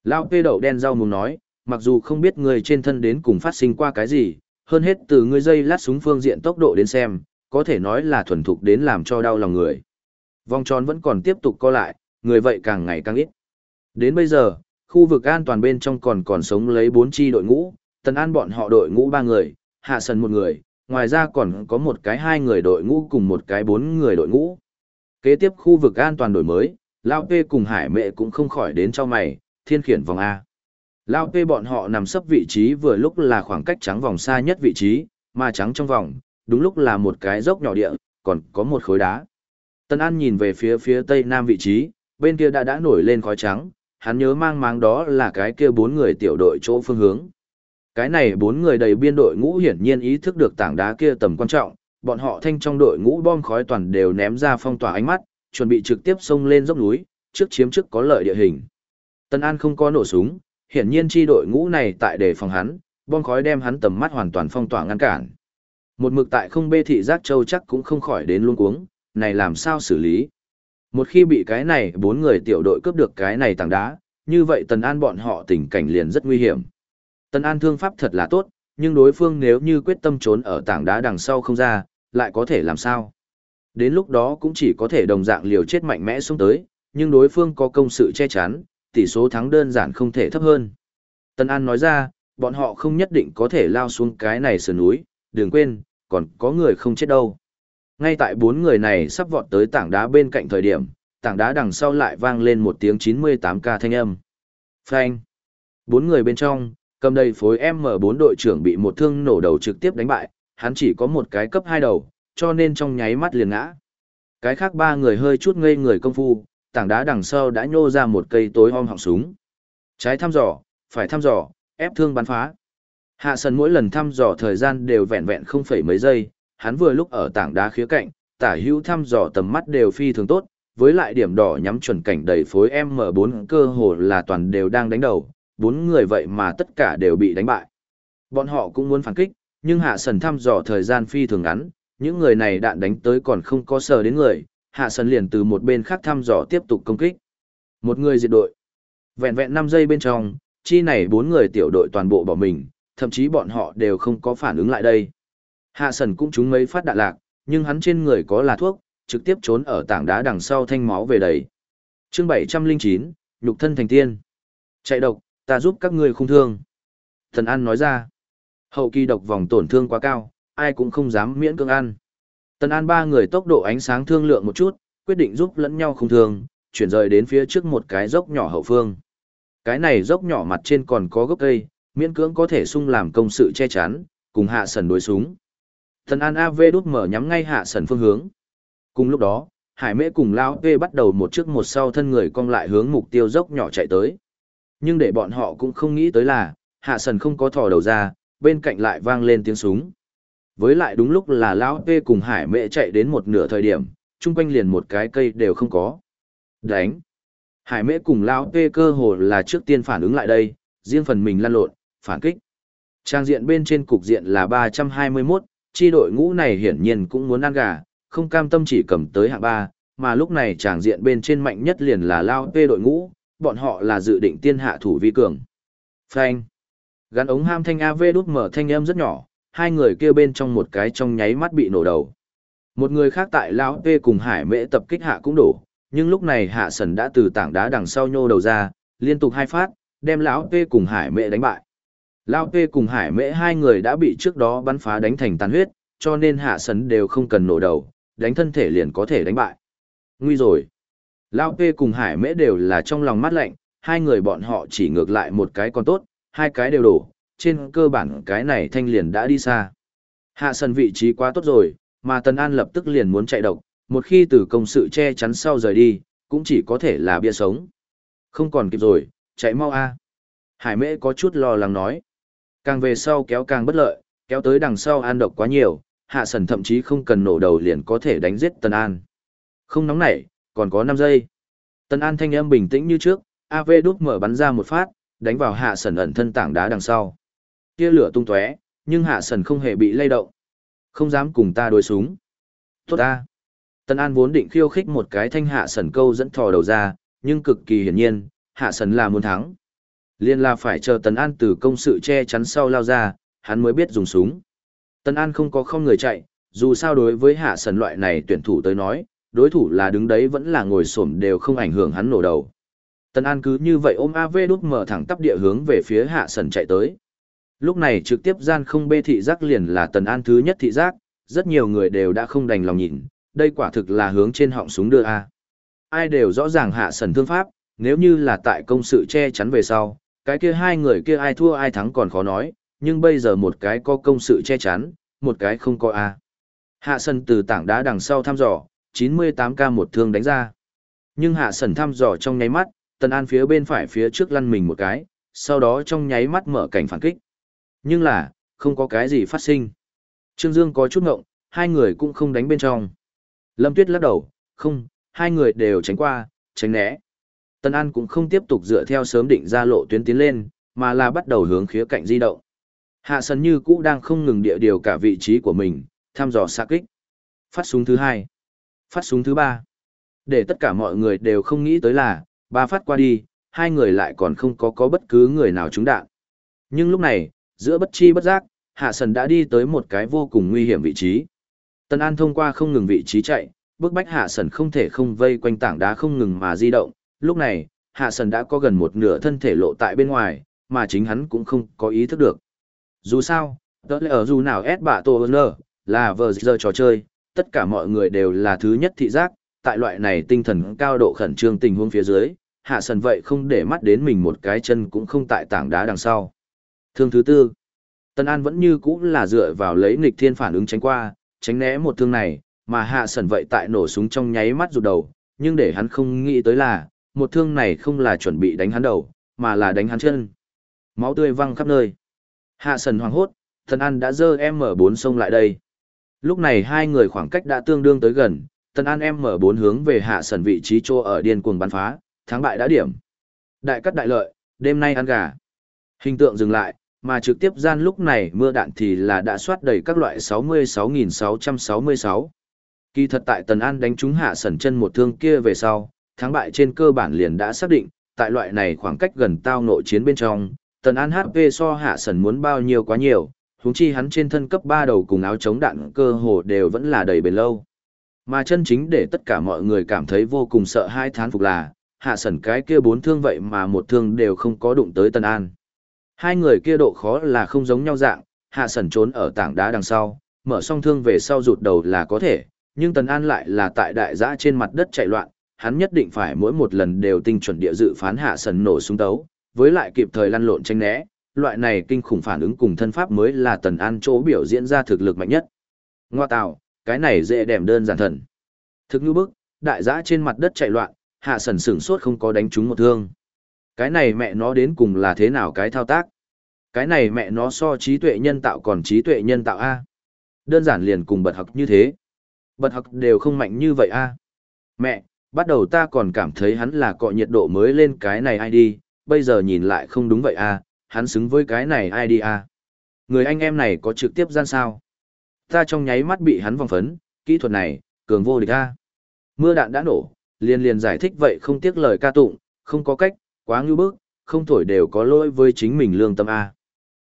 Lao pê đậu đen rau mùng nói, mặc dù không biết người trên thân đến cùng phát sinh qua cái gì, hơn hết từ ngươi dây lát súng phương diện tốc độ đến xem, có thể nói là thuần thục đến làm cho đau lòng người. Vòng tròn vẫn còn tiếp tục co lại, người vậy càng ngày càng ít. Đến bây giờ, khu vực an toàn bên trong còn còn sống lấy 4 chi đội ngũ, tần an bọn họ đội ngũ 3 người, hạ sần một người, ngoài ra còn có một cái hai người đội ngũ cùng một cái bốn người đội ngũ. Kế tiếp khu vực an toàn đổi mới, Lao Pê cùng Hải Mệ cũng không khỏi đến cho mày, thiên khiển vòng A. Lao P bọn họ nằm sấp vị trí vừa lúc là khoảng cách trắng vòng xa nhất vị trí, mà trắng trong vòng, đúng lúc là một cái dốc nhỏ địa, còn có một khối đá. Tân An nhìn về phía phía tây nam vị trí, bên kia đã đã nổi lên khói trắng, hắn nhớ mang máng đó là cái kia bốn người tiểu đội chỗ phương hướng. Cái này bốn người đầy biên đội ngũ hiển nhiên ý thức được tảng đá kia tầm quan trọng, bọn họ thanh trong đội ngũ bom khói toàn đều ném ra phong tỏa ánh mắt, chuẩn bị trực tiếp xông lên dốc núi, trước chiếm trước có lợi địa hình. Tân An không có nổ súng, hiển nhiên chi đội ngũ này tại đề phòng hắn, bom khói đem hắn tầm mắt hoàn toàn phong tỏa ngăn cản. Một mực tại không bê thị giác châu chắc cũng không khỏi đến luôn cuống, này làm sao xử lý. Một khi bị cái này bốn người tiểu đội cướp được cái này tảng đá, như vậy Tần An bọn họ tình cảnh liền rất nguy hiểm. Tần An thương pháp thật là tốt, nhưng đối phương nếu như quyết tâm trốn ở tảng đá đằng sau không ra, lại có thể làm sao? Đến lúc đó cũng chỉ có thể đồng dạng liều chết mạnh mẽ xuống tới, nhưng đối phương có công sự che chắn, tỷ số thắng đơn giản không thể thấp hơn. Tân An nói ra, bọn họ không nhất định có thể lao xuống cái này sườn núi, đừng quên, còn có người không chết đâu. Ngay tại bốn người này sắp vọt tới tảng đá bên cạnh thời điểm, tảng đá đằng sau lại vang lên một tiếng 98k thanh âm. Phanh. Bốn người bên trong, cầm đầy phối M4 đội trưởng bị một thương nổ đầu trực tiếp đánh bại, hắn chỉ có một cái cấp hai đầu, cho nên trong nháy mắt liền ngã. Cái khác ba người hơi chút ngây người công phu, tảng đá đằng sau đã nhô ra một cây tối om họng súng. Trái thăm dò, phải thăm dò, ép thương bắn phá. Hạ sần mỗi lần thăm dò thời gian đều vẹn vẹn không phẩy mấy giây, hắn vừa lúc ở tảng đá khía cạnh, tả hữu thăm dò tầm mắt đều phi thường tốt, với lại điểm đỏ nhắm chuẩn cảnh đầy phối M4 cơ hồ là toàn đều đang đánh đầu, bốn người vậy mà tất cả đều bị đánh bại. Bọn họ cũng muốn phản kích, nhưng hạ sần thăm dò thời gian phi thường ngắn, những người này đạn đánh tới còn không có sờ đến người, hạ sần liền từ một bên khác thăm dò tiếp tục công kích. Một người diệt đội. Vẹn vẹn năm giây bên trong, chi này bốn người tiểu đội toàn bộ bỏ mình, thậm chí bọn họ đều không có phản ứng lại đây. Hạ sần cũng trúng mấy phát đạn lạc, nhưng hắn trên người có là thuốc, trực tiếp trốn ở tảng đá đằng sau thanh máu về đầy. chương 709, nhục thân thành tiên. Chạy độc, ta giúp các ngươi không thương. Thần An nói ra, hậu kỳ độc vòng tổn thương quá cao, ai cũng không dám miễn cưỡng ăn. Tần An ba người tốc độ ánh sáng thương lượng một chút, quyết định giúp lẫn nhau không thương, chuyển rời đến phía trước một cái dốc nhỏ hậu phương. Cái này dốc nhỏ mặt trên còn có gốc cây, miễn cưỡng có thể sung làm công sự che chắn, cùng hạ sần đối súng. Tần An AV đút mở nhắm ngay hạ sần phương hướng. Cùng lúc đó, Hải Mễ cùng Lao P bắt đầu một trước một sau thân người cong lại hướng mục tiêu dốc nhỏ chạy tới. Nhưng để bọn họ cũng không nghĩ tới là, hạ sần không có thò đầu ra, bên cạnh lại vang lên tiếng súng. Với lại đúng lúc là Lão P cùng Hải Mẹ chạy đến một nửa thời điểm, chung quanh liền một cái cây đều không có. Đánh! Hải Mẹ cùng Lão P cơ hồ là trước tiên phản ứng lại đây, riêng phần mình lăn lộn, phản kích. Trang diện bên trên cục diện là 321, chi đội ngũ này hiển nhiên cũng muốn ăn gà, không cam tâm chỉ cầm tới hạng 3, mà lúc này tràng diện bên trên mạnh nhất liền là Lao Tê đội ngũ, bọn họ là dự định tiên hạ thủ vi cường. Phanh. Gắn ống ham thanh AV đút mở thanh âm rất nhỏ, hai người kia bên trong một cái trong nháy mắt bị nổ đầu. Một người khác tại Lão P cùng Hải Mễ tập kích hạ cũng đổ, nhưng lúc này Hạ Sần đã từ tảng đá đằng sau nhô đầu ra, liên tục hai phát, đem Lão P cùng Hải Mễ đánh bại. Lão P cùng Hải Mễ hai người đã bị trước đó bắn phá đánh thành tàn huyết, cho nên Hạ Sần đều không cần nổ đầu, đánh thân thể liền có thể đánh bại. Nguy rồi. Lão P cùng Hải Mễ đều là trong lòng mát lạnh, hai người bọn họ chỉ ngược lại một cái còn tốt, hai cái đều đổ, trên cơ bản cái này thanh liền đã đi xa. Hạ sân vị trí quá tốt rồi, mà Tần An lập tức liền muốn chạy độc, một khi từ công sự che chắn sau rời đi, cũng chỉ có thể là bia sống. Không còn kịp rồi, chạy mau a. Hải mễ có chút lo lắng nói. Càng về sau kéo càng bất lợi, kéo tới đằng sau an độc quá nhiều, hạ sần thậm chí không cần nổ đầu liền có thể đánh giết Tần An. Không nóng nảy, còn có 5 giây. Tần An thanh âm bình tĩnh như trước, AV đút mở bắn ra một phát, đánh vào hạ sần ẩn thân tảng đá đằng sau. Tia lửa tung tóe, nhưng hạ sần không hề bị lay động. Không dám cùng ta đối súng. Tốt ta. Tần An vốn định khiêu khích một cái thanh hạ sần câu dẫn thò đầu ra, nhưng cực kỳ hiển nhiên, hạ sần là muốn thắng. Liên là phải chờ Tần An từ công sự che chắn sau lao ra, hắn mới biết dùng súng. Tần An không có không người chạy, dù sao đối với hạ sần loại này tuyển thủ tới nói, đối thủ là đứng đấy vẫn là ngồi xổm đều không ảnh hưởng hắn nổ đầu. Tần An cứ như vậy ôm AV đút mở thẳng tắp địa hướng về phía hạ sần chạy tới. Lúc này trực tiếp gian không bê thị giác liền là Tần An thứ nhất thị giác, rất nhiều người đều đã không đành lòng nhìn, đây quả thực là hướng trên họng súng đưa A. Ai đều rõ ràng hạ sần thương pháp, nếu như là tại công sự che chắn về sau, cái kia hai người kia ai thua ai thắng còn khó nói, nhưng bây giờ một cái có công sự che chắn, một cái không có A. Hạ sần từ tảng đá đằng sau thăm dò, 98k một thương đánh ra. Nhưng hạ sần thăm dò trong nháy mắt, Tần An phía bên phải phía trước lăn mình một cái, sau đó trong nháy mắt mở cảnh phản kích. Nhưng là, không có cái gì phát sinh. Trương Dương có chút ngộng, hai người cũng không đánh bên trong. Lâm Tuyết lắc đầu, không, hai người đều tránh qua, tránh né. Tân An cũng không tiếp tục dựa theo sớm định ra lộ tuyến tiến lên, mà là bắt đầu hướng khía cạnh di động. Hạ sân như cũ đang không ngừng địa điều cả vị trí của mình, thăm dò xa kích. Phát súng thứ hai. Phát súng thứ ba. Để tất cả mọi người đều không nghĩ tới là, ba phát qua đi, hai người lại còn không có có bất cứ người nào trúng đạn. Nhưng lúc này, giữa bất chi bất giác, hạ sần đã đi tới một cái vô cùng nguy hiểm vị trí. Tân An thông qua không ngừng vị trí chạy, bước bách hạ sần không thể không vây quanh tảng đá không ngừng mà di động. Lúc này, hạ sần đã có gần một nửa thân thể lộ tại bên ngoài, mà chính hắn cũng không có ý thức được. Dù sao, tớ là ở dù nào ép bạ tổ nơ, là vờ giờ trò chơi, tất cả mọi người đều là thứ nhất thị giác, tại loại này tinh thần cao độ khẩn trương tình huống phía dưới, hạ sần vậy không để mắt đến mình một cái chân cũng không tại tảng đá đằng sau. Thương thứ tư, Tân An vẫn như cũ là dựa vào lấy nghịch thiên phản ứng tránh qua, tránh né một thương này, mà hạ sần vậy tại nổ súng trong nháy mắt rụt đầu, nhưng để hắn không nghĩ tới là, một thương này không là chuẩn bị đánh hắn đầu, mà là đánh hắn chân. Máu tươi văng khắp nơi. Hạ sần hoảng hốt, Tân An đã dơ M4 xông lại đây. Lúc này hai người khoảng cách đã tương đương tới gần, Tân An M4 hướng về hạ sần vị trí trô ở điên cuồng bắn phá, thắng bại đã điểm. Đại cắt đại lợi, đêm nay ăn gà. Hình tượng dừng lại, mà trực tiếp gian lúc này mưa đạn thì là đã soát đầy các loại 66.666. Kỳ thật tại Tần An đánh trúng hạ sẩn chân một thương kia về sau, thắng bại trên cơ bản liền đã xác định, tại loại này khoảng cách gần tao nội chiến bên trong, Tần An HP so hạ sẩn muốn bao nhiêu quá nhiều, huống chi hắn trên thân cấp 3 đầu cùng áo chống đạn cơ hồ đều vẫn là đầy bền lâu. Mà chân chính để tất cả mọi người cảm thấy vô cùng sợ hai thán phục là, hạ sẩn cái kia bốn thương vậy mà một thương đều không có đụng tới Tần An. Hai người kia độ khó là không giống nhau dạng, hạ sẩn trốn ở tảng đá đằng sau, mở song thương về sau rụt đầu là có thể, nhưng Tần An lại là tại đại giã trên mặt đất chạy loạn, hắn nhất định phải mỗi một lần đều tinh chuẩn địa dự phán hạ sẩn nổ súng tấu, với lại kịp thời lăn lộn tranh né, loại này kinh khủng phản ứng cùng thân pháp mới là Tần An chỗ biểu diễn ra thực lực mạnh nhất. Ngoa tạo, cái này dễ đẻm đơn giản thần. Thực như bức, đại giã trên mặt đất chạy loạn, hạ sẩn sửng sốt không có đánh trúng một thương. Cái này mẹ nó đến cùng là thế nào cái thao tác? Cái này mẹ nó so trí tuệ nhân tạo còn trí tuệ nhân tạo A. Đơn giản liền cùng bật học như thế. Bật học đều không mạnh như vậy A. Mẹ, bắt đầu ta còn cảm thấy hắn là cọ nhiệt độ mới lên cái này ai đi, bây giờ nhìn lại không đúng vậy A, hắn xứng với cái này ai đi A. Người anh em này có trực tiếp gian sao? Ta trong nháy mắt bị hắn vòng phấn, kỹ thuật này, cường vô địch A. Mưa đạn đã nổ, liền liền giải thích vậy không tiếc lời ca tụng, không có cách, quá ngưu bức, không thổi đều có lỗi với chính mình lương tâm A.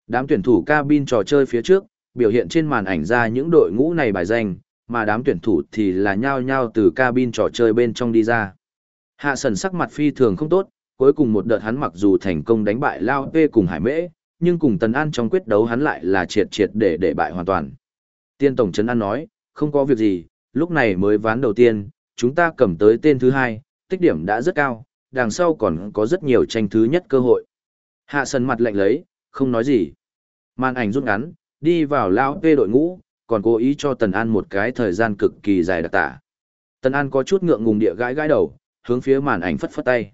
Đám tuyển thủ cabin trò chơi phía trước, biểu hiện trên màn ảnh ra những đội ngũ này bài danh, mà đám tuyển thủ thì là nhao nhao từ cabin trò chơi bên trong đi ra. Hạ sần sắc mặt phi thường không tốt, cuối cùng một đợt hắn mặc dù thành công đánh bại Lao P cùng Hải Mễ, nhưng cùng Tần An trong quyết đấu hắn lại là triệt triệt để để bại hoàn toàn. Tiên Tổng Trấn An nói, không có việc gì, lúc này mới ván đầu tiên, chúng ta cầm tới tên thứ hai, tích điểm đã rất cao, đằng sau còn có rất nhiều tranh thứ nhất cơ hội. Hạ sần mặt lạnh lấy, không nói gì. Màn ảnh rút ngắn, đi vào lao tê đội ngũ, còn cố ý cho Tần An một cái thời gian cực kỳ dài đặc tả. Tần An có chút ngượng ngùng địa gãi gãi đầu, hướng phía màn ảnh phất phất tay.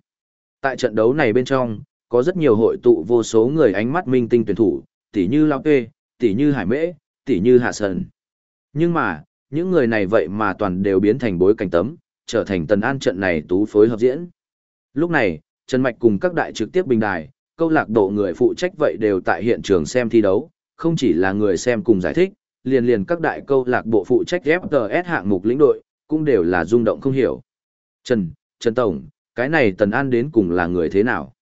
Tại trận đấu này bên trong, có rất nhiều hội tụ vô số người ánh mắt minh tinh tuyển thủ, tỉ như Lao tê, tỉ như Hải Mễ, tỉ như Hạ Sơn. Nhưng mà, những người này vậy mà toàn đều biến thành bối cảnh tấm, trở thành Tần An trận này tú phối hợp diễn. Lúc này, Trần Mạch cùng các đại trực tiếp bình đài, câu lạc bộ người phụ trách vậy đều tại hiện trường xem thi đấu, không chỉ là người xem cùng giải thích, liền liền các đại câu lạc bộ phụ trách FTS hạng mục lĩnh đội, cũng đều là rung động không hiểu. Trần, Trần Tổng, cái này Tần An đến cùng là người thế nào?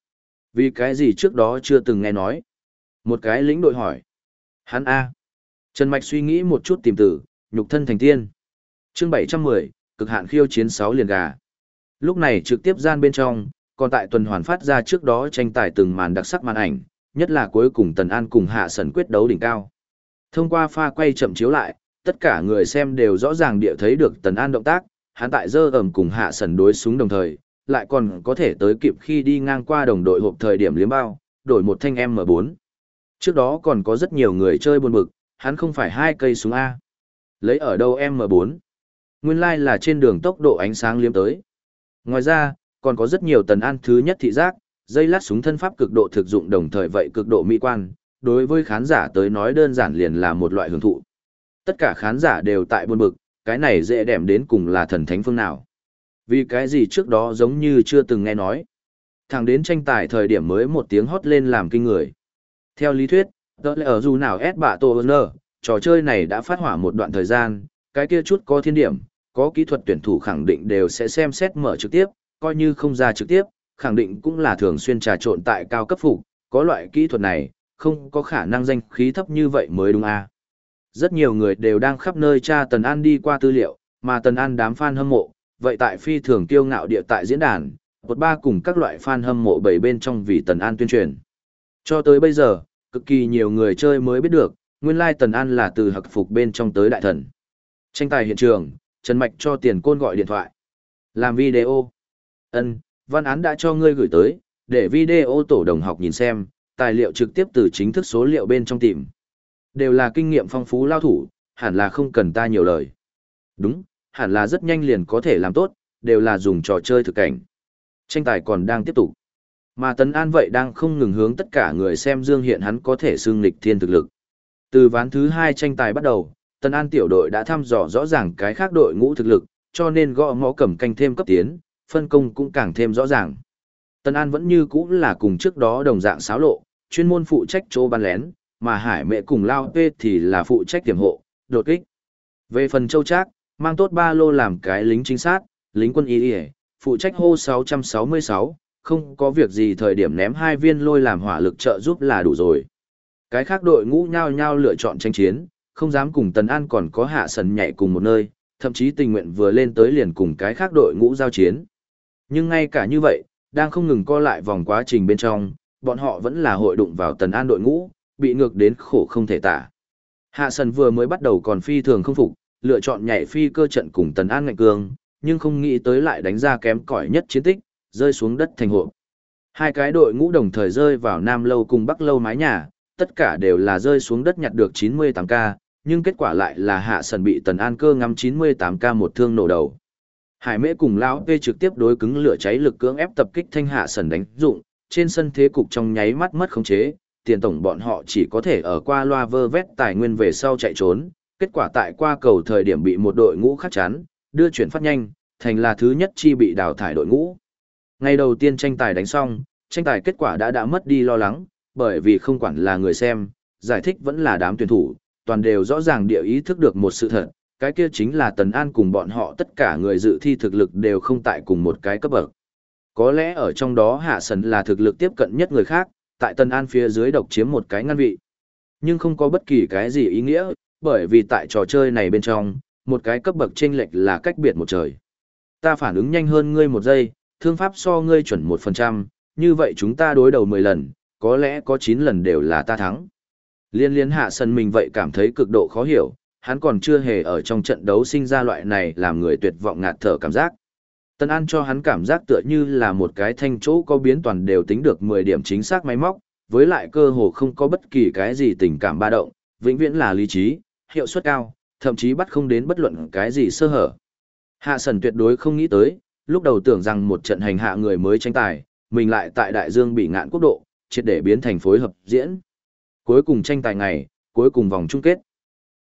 Vì cái gì trước đó chưa từng nghe nói? Một cái lĩnh đội hỏi. Hắn A. Trần Mạch suy nghĩ một chút tìm tử, nhục thân thành tiên. chương 710, cực hạn khiêu chiến 6 liền gà. Lúc này trực tiếp gian bên trong, còn tại tuần hoàn phát ra trước đó tranh tài từng màn đặc sắc màn ảnh, nhất là cuối cùng Tần An cùng Hạ sẩn quyết đấu đỉnh cao. Thông qua pha quay chậm chiếu lại, tất cả người xem đều rõ ràng địa thấy được Tần An động tác, hắn tại dơ ẩm cùng Hạ sẩn đối súng đồng thời, lại còn có thể tới kịp khi đi ngang qua đồng đội hộp thời điểm liếm bao, đổi một thanh M4. Trước đó còn có rất nhiều người chơi buồn bực, hắn không phải hai cây súng A. Lấy ở đâu M4? Nguyên lai like là trên đường tốc độ ánh sáng liếm tới. Ngoài ra, còn có rất nhiều tần an thứ nhất thị giác, dây lát súng thân pháp cực độ thực dụng đồng thời vậy cực độ mỹ quan, đối với khán giả tới nói đơn giản liền là một loại hưởng thụ. Tất cả khán giả đều tại buồn bực, cái này dễ đẹp đến cùng là thần thánh phương nào. Vì cái gì trước đó giống như chưa từng nghe nói. Thẳng đến tranh tài thời điểm mới một tiếng hót lên làm kinh người. Theo lý thuyết, đó là ở dù nào ép bạ tổ nơ, trò chơi này đã phát hỏa một đoạn thời gian, cái kia chút có thiên điểm, có kỹ thuật tuyển thủ khẳng định đều sẽ xem xét mở trực tiếp, coi như không ra trực tiếp, khẳng định cũng là thường xuyên trà trộn tại cao cấp phục, có loại kỹ thuật này, không có khả năng danh khí thấp như vậy mới đúng a. À. Rất nhiều người đều đang khắp nơi tra Tần An đi qua tư liệu, mà Tần An đám fan hâm mộ, vậy tại phi thường kiêu ngạo địa tại diễn đàn, một ba cùng các loại fan hâm mộ bảy bên trong vì Tần An tuyên truyền. Cho tới bây giờ, cực kỳ nhiều người chơi mới biết được, nguyên lai Tần An là từ hặc phục bên trong tới đại thần. Tranh tài hiện trường, Trần Mạch cho tiền côn gọi điện thoại. Làm video ân văn án đã cho ngươi gửi tới, để video tổ đồng học nhìn xem, tài liệu trực tiếp từ chính thức số liệu bên trong tìm. Đều là kinh nghiệm phong phú lao thủ, hẳn là không cần ta nhiều lời. Đúng, hẳn là rất nhanh liền có thể làm tốt, đều là dùng trò chơi thực cảnh. Tranh tài còn đang tiếp tục. Mà Tấn An vậy đang không ngừng hướng tất cả người xem Dương Hiện hắn có thể xưng lịch thiên thực lực. Từ ván thứ hai tranh tài bắt đầu, Tấn An tiểu đội đã thăm dò rõ ràng cái khác đội ngũ thực lực, cho nên gõ ngõ cầm canh thêm cấp tiến, phân công cũng càng thêm rõ ràng. Tân An vẫn như cũ là cùng trước đó đồng dạng xáo lộ, chuyên môn phụ trách chỗ ban lén, mà Hải Mẹ cùng Lao Pê thì là phụ trách tiềm hộ, đột kích. Về phần Châu Trác, mang tốt ba lô làm cái lính chính sát, lính quân y y, phụ trách hô 666, không có việc gì thời điểm ném hai viên lôi làm hỏa lực trợ giúp là đủ rồi. Cái khác đội ngũ nhau nhau lựa chọn tranh chiến, không dám cùng Tần An còn có hạ sần nhảy cùng một nơi, thậm chí tình nguyện vừa lên tới liền cùng cái khác đội ngũ giao chiến. Nhưng ngay cả như vậy, đang không ngừng co lại vòng quá trình bên trong, bọn họ vẫn là hội đụng vào Tần An đội ngũ, bị ngược đến khổ không thể tả. Hạ sần vừa mới bắt đầu còn phi thường không phục, lựa chọn nhảy phi cơ trận cùng Tần An ngạnh cường, nhưng không nghĩ tới lại đánh ra kém cỏi nhất chiến tích, rơi xuống đất thành hộ. Hai cái đội ngũ đồng thời rơi vào Nam Lâu cùng Bắc Lâu mái nhà, tất cả đều là rơi xuống đất nhặt được 98k, nhưng kết quả lại là hạ sần bị Tần An cơ ngắm 98k một thương nổ đầu. Hải Mễ cùng lão P trực tiếp đối cứng lửa cháy lực cưỡng ép tập kích thanh hạ sần đánh dụng, trên sân thế cục trong nháy mắt mất khống chế, tiền tổng bọn họ chỉ có thể ở qua loa vơ vét tài nguyên về sau chạy trốn, kết quả tại qua cầu thời điểm bị một đội ngũ khắc chán, đưa chuyển phát nhanh, thành là thứ nhất chi bị đào thải đội ngũ. Ngày đầu tiên tranh tài đánh xong, tranh tài kết quả đã đã mất đi lo lắng, bởi vì không quản là người xem, giải thích vẫn là đám tuyển thủ, toàn đều rõ ràng địa ý thức được một sự thật, cái kia chính là Tần An cùng bọn họ tất cả người dự thi thực lực đều không tại cùng một cái cấp bậc. Có lẽ ở trong đó Hạ Sần là thực lực tiếp cận nhất người khác, tại Tần An phía dưới độc chiếm một cái ngăn vị. Nhưng không có bất kỳ cái gì ý nghĩa, bởi vì tại trò chơi này bên trong, một cái cấp bậc chênh lệch là cách biệt một trời. Ta phản ứng nhanh hơn ngươi một giây, thương pháp so ngươi chuẩn một phần trăm, như vậy chúng ta đối đầu 10 lần, có lẽ có 9 lần đều là ta thắng. Liên liên hạ sân mình vậy cảm thấy cực độ khó hiểu, hắn còn chưa hề ở trong trận đấu sinh ra loại này làm người tuyệt vọng ngạt thở cảm giác. Tân An cho hắn cảm giác tựa như là một cái thanh chỗ có biến toàn đều tính được 10 điểm chính xác máy móc, với lại cơ hồ không có bất kỳ cái gì tình cảm ba động, vĩnh viễn là lý trí, hiệu suất cao, thậm chí bắt không đến bất luận cái gì sơ hở. Hạ Sần tuyệt đối không nghĩ tới, lúc đầu tưởng rằng một trận hành hạ người mới tranh tài, mình lại tại đại dương bị ngạn quốc độ, triệt để biến thành phối hợp diễn. Cuối cùng tranh tài ngày, cuối cùng vòng chung kết.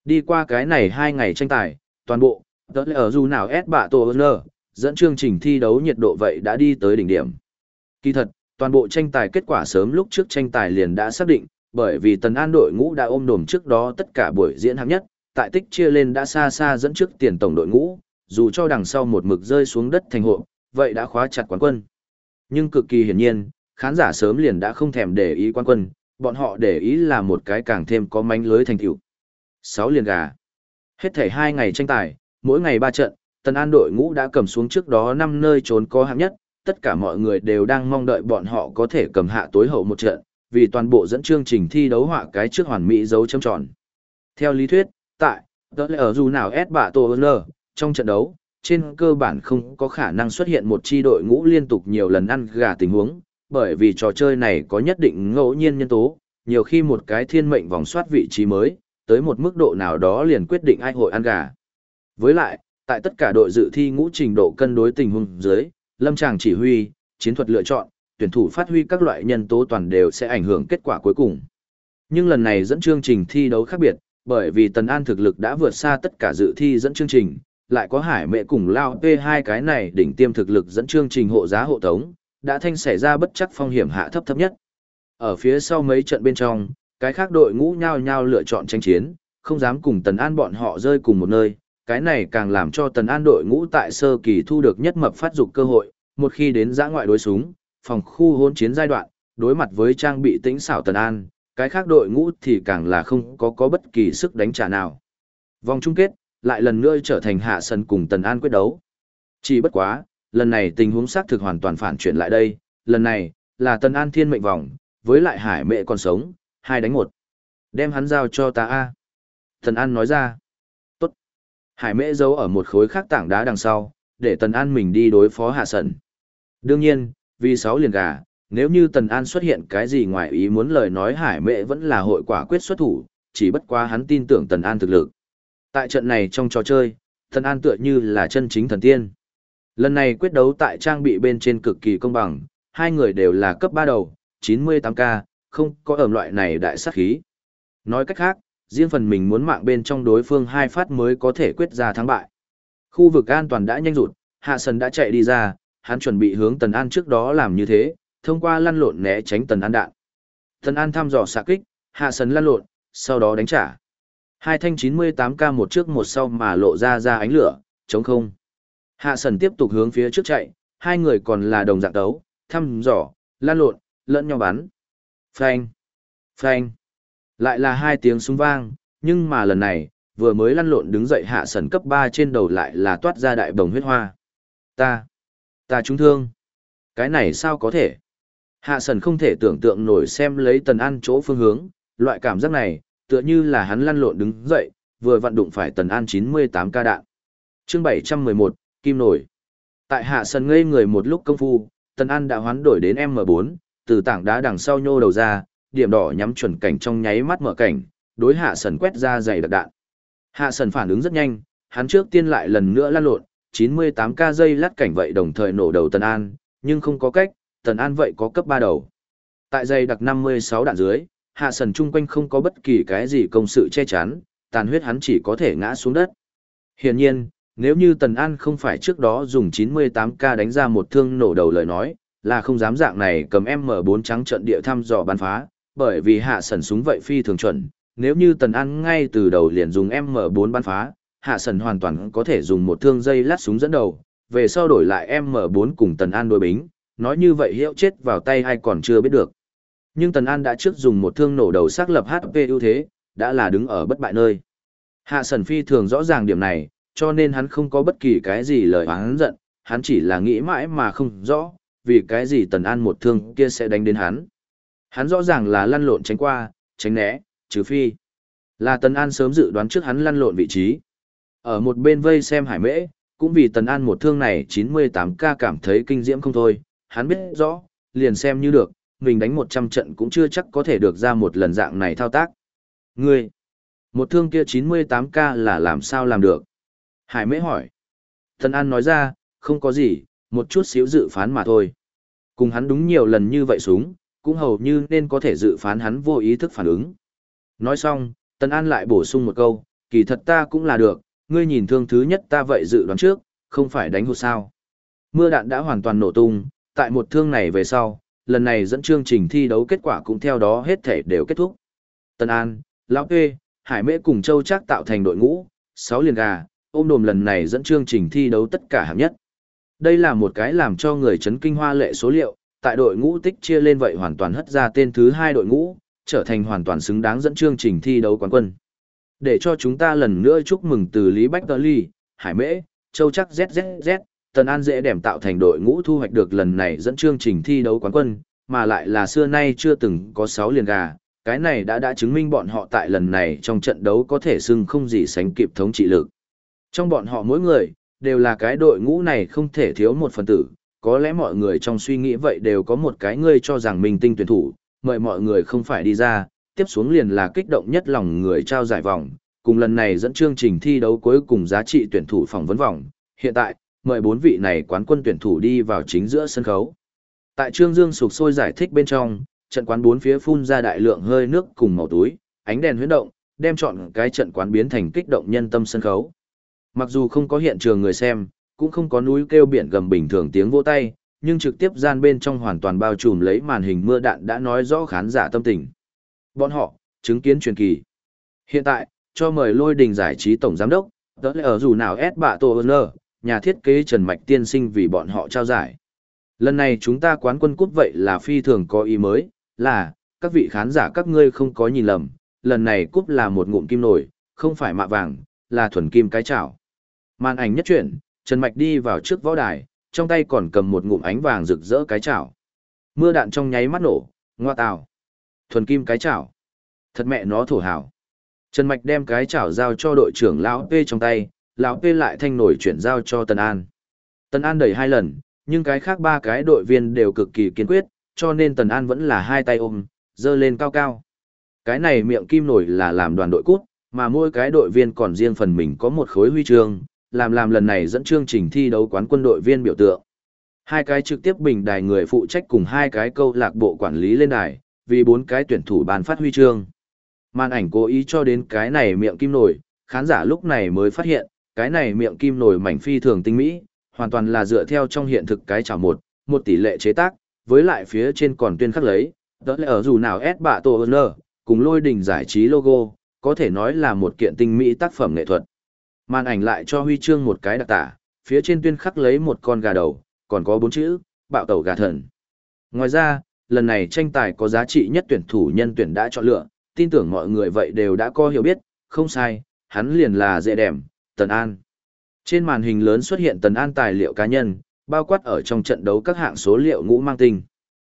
Đi qua cái này hai ngày tranh tài, toàn bộ, tớ ở dù nào S bạ tổ ơn dẫn chương trình thi đấu nhiệt độ vậy đã đi tới đỉnh điểm. Kỳ thật, toàn bộ tranh tài kết quả sớm lúc trước tranh tài liền đã xác định, bởi vì tần an đội ngũ đã ôm đồm trước đó tất cả buổi diễn hạng nhất, tại tích chia lên đã xa xa dẫn trước tiền tổng đội ngũ, dù cho đằng sau một mực rơi xuống đất thành hộ, vậy đã khóa chặt quán quân. Nhưng cực kỳ hiển nhiên, khán giả sớm liền đã không thèm để ý quán quân, bọn họ để ý là một cái càng thêm có mánh lưới thành tựu. 6 liền gà. Hết thể 2 ngày tranh tài, mỗi ngày 3 trận, Tần An đội ngũ đã cầm xuống trước đó 5 nơi trốn có hạng nhất, tất cả mọi người đều đang mong đợi bọn họ có thể cầm hạ tối hậu một trận, vì toàn bộ dẫn chương trình thi đấu họa cái trước hoàn mỹ dấu chấm tròn. Theo lý thuyết, tại, đó là ở dù nào S bạ tổ L, trong trận đấu, trên cơ bản không có khả năng xuất hiện một chi đội ngũ liên tục nhiều lần ăn gà tình huống, bởi vì trò chơi này có nhất định ngẫu nhiên nhân tố, nhiều khi một cái thiên mệnh vòng soát vị trí mới, tới một mức độ nào đó liền quyết định ai hội ăn gà. Với lại, tại tất cả đội dự thi ngũ trình độ cân đối tình huống dưới, lâm tràng chỉ huy, chiến thuật lựa chọn, tuyển thủ phát huy các loại nhân tố toàn đều sẽ ảnh hưởng kết quả cuối cùng. Nhưng lần này dẫn chương trình thi đấu khác biệt, bởi vì Tần An thực lực đã vượt xa tất cả dự thi dẫn chương trình, lại có hải mẹ cùng lao p hai cái này đỉnh tiêm thực lực dẫn chương trình hộ giá hộ tống, đã thanh xảy ra bất chắc phong hiểm hạ thấp thấp nhất. Ở phía sau mấy trận bên trong, cái khác đội ngũ nhau nhau lựa chọn tranh chiến, không dám cùng Tần An bọn họ rơi cùng một nơi, cái này càng làm cho Tần An đội ngũ tại sơ kỳ thu được nhất mập phát dục cơ hội, một khi đến giã ngoại đối súng, phòng khu hôn chiến giai đoạn, đối mặt với trang bị tĩnh xảo Tần An, Cái khác đội ngũ thì càng là không có có bất kỳ sức đánh trả nào. Vòng chung kết, lại lần nữa trở thành hạ sân cùng Tần An quyết đấu. Chỉ bất quá, lần này tình huống xác thực hoàn toàn phản chuyển lại đây, lần này, là Tần An thiên mệnh vòng, với lại hải mẹ còn sống, hai đánh một. Đem hắn giao cho ta a Tần An nói ra. Tốt. Hải Mễ giấu ở một khối khác tảng đá đằng sau, để Tần An mình đi đối phó hạ Sẩn. Đương nhiên, vì sáu liền gà, nếu như Tần An xuất hiện cái gì ngoài ý muốn lời nói hải Mễ vẫn là hội quả quyết xuất thủ, chỉ bất quá hắn tin tưởng Tần An thực lực. Tại trận này trong trò chơi, Tần An tựa như là chân chính thần tiên. Lần này quyết đấu tại trang bị bên trên cực kỳ công bằng, hai người đều là cấp 3 đầu, 98k, không có ẩm loại này đại sát khí. Nói cách khác, riêng phần mình muốn mạng bên trong đối phương hai phát mới có thể quyết ra thắng bại. Khu vực an toàn đã nhanh rụt, Hạ Sần đã chạy đi ra, hắn chuẩn bị hướng Tần An trước đó làm như thế, thông qua lăn lộn né tránh Tần An đạn. Tần An thăm dò xạ kích, Hạ Sần lăn lộn, sau đó đánh trả. Hai thanh 98K một trước một sau mà lộ ra ra ánh lửa, chống không. Hạ Sần tiếp tục hướng phía trước chạy, hai người còn là đồng dạng đấu, thăm dò, lan lộn, lẫn nhau bắn. Phanh, phanh. Lại là hai tiếng súng vang, nhưng mà lần này, vừa mới lăn lộn đứng dậy Hạ Sần cấp 3 trên đầu lại là toát ra đại bồng huyết hoa. Ta, ta trúng thương. Cái này sao có thể? Hạ Sần không thể tưởng tượng nổi xem lấy tần an chỗ phương hướng, loại cảm giác này, tựa như là hắn lăn lộn đứng dậy, vừa vận đụng phải tần an 98 ca đạn. chương 711, Kim Nổi. Tại hạ sần ngây người một lúc công phu, tần an đã hoán đổi đến M4, từ tảng đá đằng sau nhô đầu ra, điểm đỏ nhắm chuẩn cảnh trong nháy mắt mở cảnh, đối hạ sần quét ra dày đặc đạn. Hạ sần phản ứng rất nhanh, hắn trước tiên lại lần nữa lăn lộn, 98 ca dây lát cảnh vậy đồng thời nổ đầu tần an, nhưng không có cách, tần an vậy có cấp 3 đầu. Tại dây đặc 56 đạn dưới, hạ sần chung quanh không có bất kỳ cái gì công sự che chắn, tàn huyết hắn chỉ có thể ngã xuống đất. Hiển nhiên, nếu như Tần An không phải trước đó dùng 98K đánh ra một thương nổ đầu lời nói, là không dám dạng này cầm M4 trắng trận địa thăm dò bắn phá, bởi vì hạ sần súng vậy phi thường chuẩn. Nếu như Tần An ngay từ đầu liền dùng M4 bắn phá, hạ sần hoàn toàn có thể dùng một thương dây lát súng dẫn đầu, về sau đổi lại M4 cùng Tần An đối bính, nói như vậy hiệu chết vào tay hay còn chưa biết được. Nhưng Tần An đã trước dùng một thương nổ đầu xác lập HP ưu thế, đã là đứng ở bất bại nơi. Hạ Sần Phi thường rõ ràng điểm này, cho nên hắn không có bất kỳ cái gì lời hắn giận, hắn chỉ là nghĩ mãi mà không rõ, vì cái gì Tần An một thương kia sẽ đánh đến hắn. Hắn rõ ràng là lăn lộn tránh qua, tránh né, trừ phi. Là Tần An sớm dự đoán trước hắn lăn lộn vị trí. Ở một bên vây xem hải mễ, cũng vì Tần An một thương này 98k cảm thấy kinh diễm không thôi, hắn biết rõ, liền xem như được, mình đánh 100 trận cũng chưa chắc có thể được ra một lần dạng này thao tác. Ngươi, một thương kia 98k là làm sao làm được? Hải mễ hỏi. tần An nói ra, không có gì, một chút xíu dự phán mà thôi. Cùng hắn đúng nhiều lần như vậy súng, cũng hầu như nên có thể dự phán hắn vô ý thức phản ứng. Nói xong, Tần An lại bổ sung một câu, kỳ thật ta cũng là được, ngươi nhìn thương thứ nhất ta vậy dự đoán trước, không phải đánh hụt sao. Mưa đạn đã hoàn toàn nổ tung, tại một thương này về sau, lần này dẫn chương trình thi đấu kết quả cũng theo đó hết thể đều kết thúc. Tân An, Lão Kê, Hải Mễ cùng Châu Trác tạo thành đội ngũ, 6 liền gà, ôm đồm lần này dẫn chương trình thi đấu tất cả hạng nhất. Đây là một cái làm cho người chấn kinh hoa lệ số liệu, tại đội ngũ tích chia lên vậy hoàn toàn hất ra tên thứ hai đội ngũ, trở thành hoàn toàn xứng đáng dẫn chương trình thi đấu quán quân. Để cho chúng ta lần nữa chúc mừng từ Lý Bách Tờ Ly, Hải Mễ, Châu Chắc ZZZ, Tần An dễ đẻm tạo thành đội ngũ thu hoạch được lần này dẫn chương trình thi đấu quán quân, mà lại là xưa nay chưa từng có 6 liền gà, cái này đã đã chứng minh bọn họ tại lần này trong trận đấu có thể xưng không gì sánh kịp thống trị lực. Trong bọn họ mỗi người, đều là cái đội ngũ này không thể thiếu một phần tử, có lẽ mọi người trong suy nghĩ vậy đều có một cái ngươi cho rằng mình tinh tuyển thủ, mời mọi người không phải đi ra, tiếp xuống liền là kích động nhất lòng người trao giải vòng, cùng lần này dẫn chương trình thi đấu cuối cùng giá trị tuyển thủ phỏng vấn vòng. Hiện tại, mời bốn vị này quán quân tuyển thủ đi vào chính giữa sân khấu. Tại Trương Dương sục sôi giải thích bên trong, trận quán bốn phía phun ra đại lượng hơi nước cùng màu túi, ánh đèn huyến động, đem chọn cái trận quán biến thành kích động nhân tâm sân khấu. Mặc dù không có hiện trường người xem, cũng không có núi kêu biển gầm bình thường tiếng vỗ tay, nhưng trực tiếp gian bên trong hoàn toàn bao trùm lấy màn hình mưa đạn đã nói rõ khán giả tâm tình. Bọn họ, chứng kiến truyền kỳ. Hiện tại, cho mời lôi đình giải trí tổng giám đốc, tớ lẽ ở dù nào S bạ tổ nơ, nhà thiết kế Trần Mạch tiên sinh vì bọn họ trao giải. Lần này chúng ta quán quân cút vậy là phi thường có ý mới, là, các vị khán giả các ngươi không có nhìn lầm, lần này cúp là một ngụm kim nổi, không phải mạ vàng, là thuần kim cái chảo. Màn ảnh nhất chuyển, Trần Mạch đi vào trước võ đài, trong tay còn cầm một ngụm ánh vàng rực rỡ cái chảo. Mưa đạn trong nháy mắt nổ, ngoa tào. Thuần kim cái chảo. Thật mẹ nó thổ hào. Trần Mạch đem cái chảo giao cho đội trưởng lão P trong tay, lão P lại thanh nổi chuyển giao cho Tần An. Tần An đẩy hai lần, nhưng cái khác ba cái đội viên đều cực kỳ kiên quyết, cho nên Tần An vẫn là hai tay ôm, dơ lên cao cao. Cái này miệng kim nổi là làm đoàn đội cút, mà mỗi cái đội viên còn riêng phần mình có một khối huy chương, làm làm lần này dẫn chương trình thi đấu quán quân đội viên biểu tượng. Hai cái trực tiếp bình đài người phụ trách cùng hai cái câu lạc bộ quản lý lên đài, vì bốn cái tuyển thủ bàn phát huy chương. Màn ảnh cố ý cho đến cái này miệng kim nổi, khán giả lúc này mới phát hiện, cái này miệng kim nổi mảnh phi thường tinh mỹ, hoàn toàn là dựa theo trong hiện thực cái chảo một, một tỷ lệ chế tác, với lại phía trên còn tuyên khắc lấy, đó là ở dù nào S bạ tổ ơn cùng lôi đỉnh giải trí logo, có thể nói là một kiện tinh mỹ tác phẩm nghệ thuật. Màn ảnh lại cho huy chương một cái đặc tả, phía trên tuyên khắc lấy một con gà đầu, còn có bốn chữ, bạo tẩu gà thần. Ngoài ra, lần này tranh tài có giá trị nhất tuyển thủ nhân tuyển đã chọn lựa, tin tưởng mọi người vậy đều đã có hiểu biết, không sai, hắn liền là dễ đẻm, Tần An. Trên màn hình lớn xuất hiện Tần An tài liệu cá nhân, bao quát ở trong trận đấu các hạng số liệu ngũ mang tinh.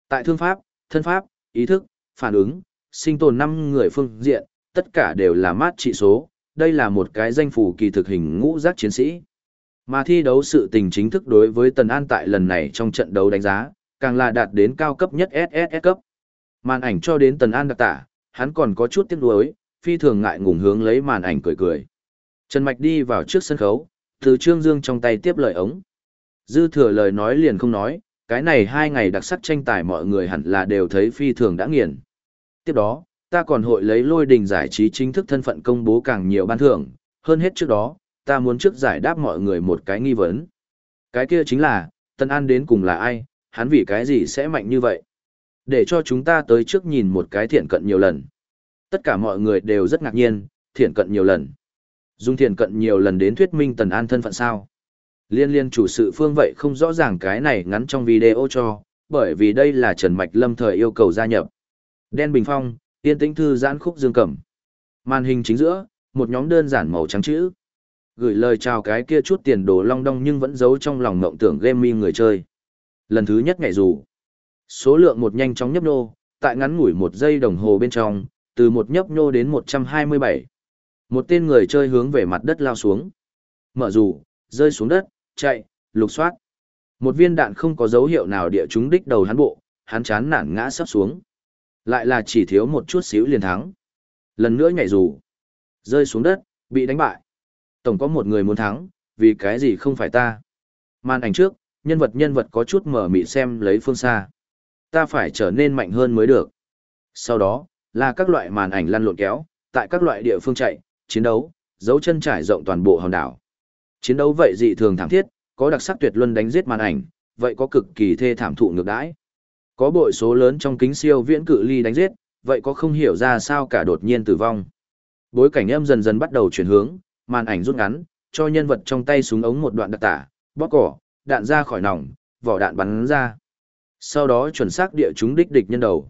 Tại thương pháp, thân pháp, ý thức, phản ứng, sinh tồn năm người phương diện, tất cả đều là mát trị số, đây là một cái danh phủ kỳ thực hình ngũ giác chiến sĩ. Mà thi đấu sự tình chính thức đối với Tần An tại lần này trong trận đấu đánh giá, càng là đạt đến cao cấp nhất SSS cấp. Màn ảnh cho đến Tần An đặc tả, hắn còn có chút tiếc nuối, phi thường ngại ngùng hướng lấy màn ảnh cười cười. Trần Mạch đi vào trước sân khấu, từ Trương Dương trong tay tiếp lời ống. Dư thừa lời nói liền không nói, cái này hai ngày đặc sắc tranh tài mọi người hẳn là đều thấy phi thường đã nghiền. Tiếp đó, ta còn hội lấy lôi đình giải trí chính thức thân phận công bố càng nhiều ban thưởng, hơn hết trước đó, ta muốn trước giải đáp mọi người một cái nghi vấn. Cái kia chính là, Tân An đến cùng là ai, hắn vì cái gì sẽ mạnh như vậy? Để cho chúng ta tới trước nhìn một cái thiện cận nhiều lần. Tất cả mọi người đều rất ngạc nhiên, thiện cận nhiều lần. Dung thiện cận nhiều lần đến thuyết minh Tần An thân phận sao? Liên liên chủ sự phương vậy không rõ ràng cái này ngắn trong video cho, bởi vì đây là Trần Mạch Lâm thời yêu cầu gia nhập. Đen Bình Phong, Tiên tĩnh thư giãn khúc dương cầm. Màn hình chính giữa, một nhóm đơn giản màu trắng chữ. Gửi lời chào cái kia chút tiền đồ long đong nhưng vẫn giấu trong lòng mộng tưởng gaming người chơi. Lần thứ nhất ngày dù. Số lượng một nhanh chóng nhấp nô, tại ngắn ngủi một giây đồng hồ bên trong, từ một nhấp nhô đến 127. Một tên người chơi hướng về mặt đất lao xuống. Mở dù, rơi xuống đất, chạy, lục soát. Một viên đạn không có dấu hiệu nào địa chúng đích đầu hắn bộ, hắn chán nản ngã sắp xuống. Lại là chỉ thiếu một chút xíu liền thắng. Lần nữa nhảy dù. Rơi xuống đất, bị đánh bại. Tổng có một người muốn thắng, vì cái gì không phải ta. Màn ảnh trước, nhân vật nhân vật có chút mở mị xem lấy phương xa. Ta phải trở nên mạnh hơn mới được. Sau đó, là các loại màn ảnh lăn lộn kéo, tại các loại địa phương chạy, chiến đấu, dấu chân trải rộng toàn bộ hòn đảo. Chiến đấu vậy dị thường thảm thiết, có đặc sắc tuyệt luân đánh giết màn ảnh, vậy có cực kỳ thê thảm thụ ngược đãi. Có bội số lớn trong kính siêu viễn cự ly đánh giết, vậy có không hiểu ra sao cả đột nhiên tử vong. Bối cảnh âm dần dần bắt đầu chuyển hướng, màn ảnh rút ngắn, cho nhân vật trong tay súng ống một đoạn đặc tả, bóp cỏ, đạn ra khỏi nòng, vỏ đạn bắn ra. Sau đó chuẩn xác địa chúng đích địch nhân đầu.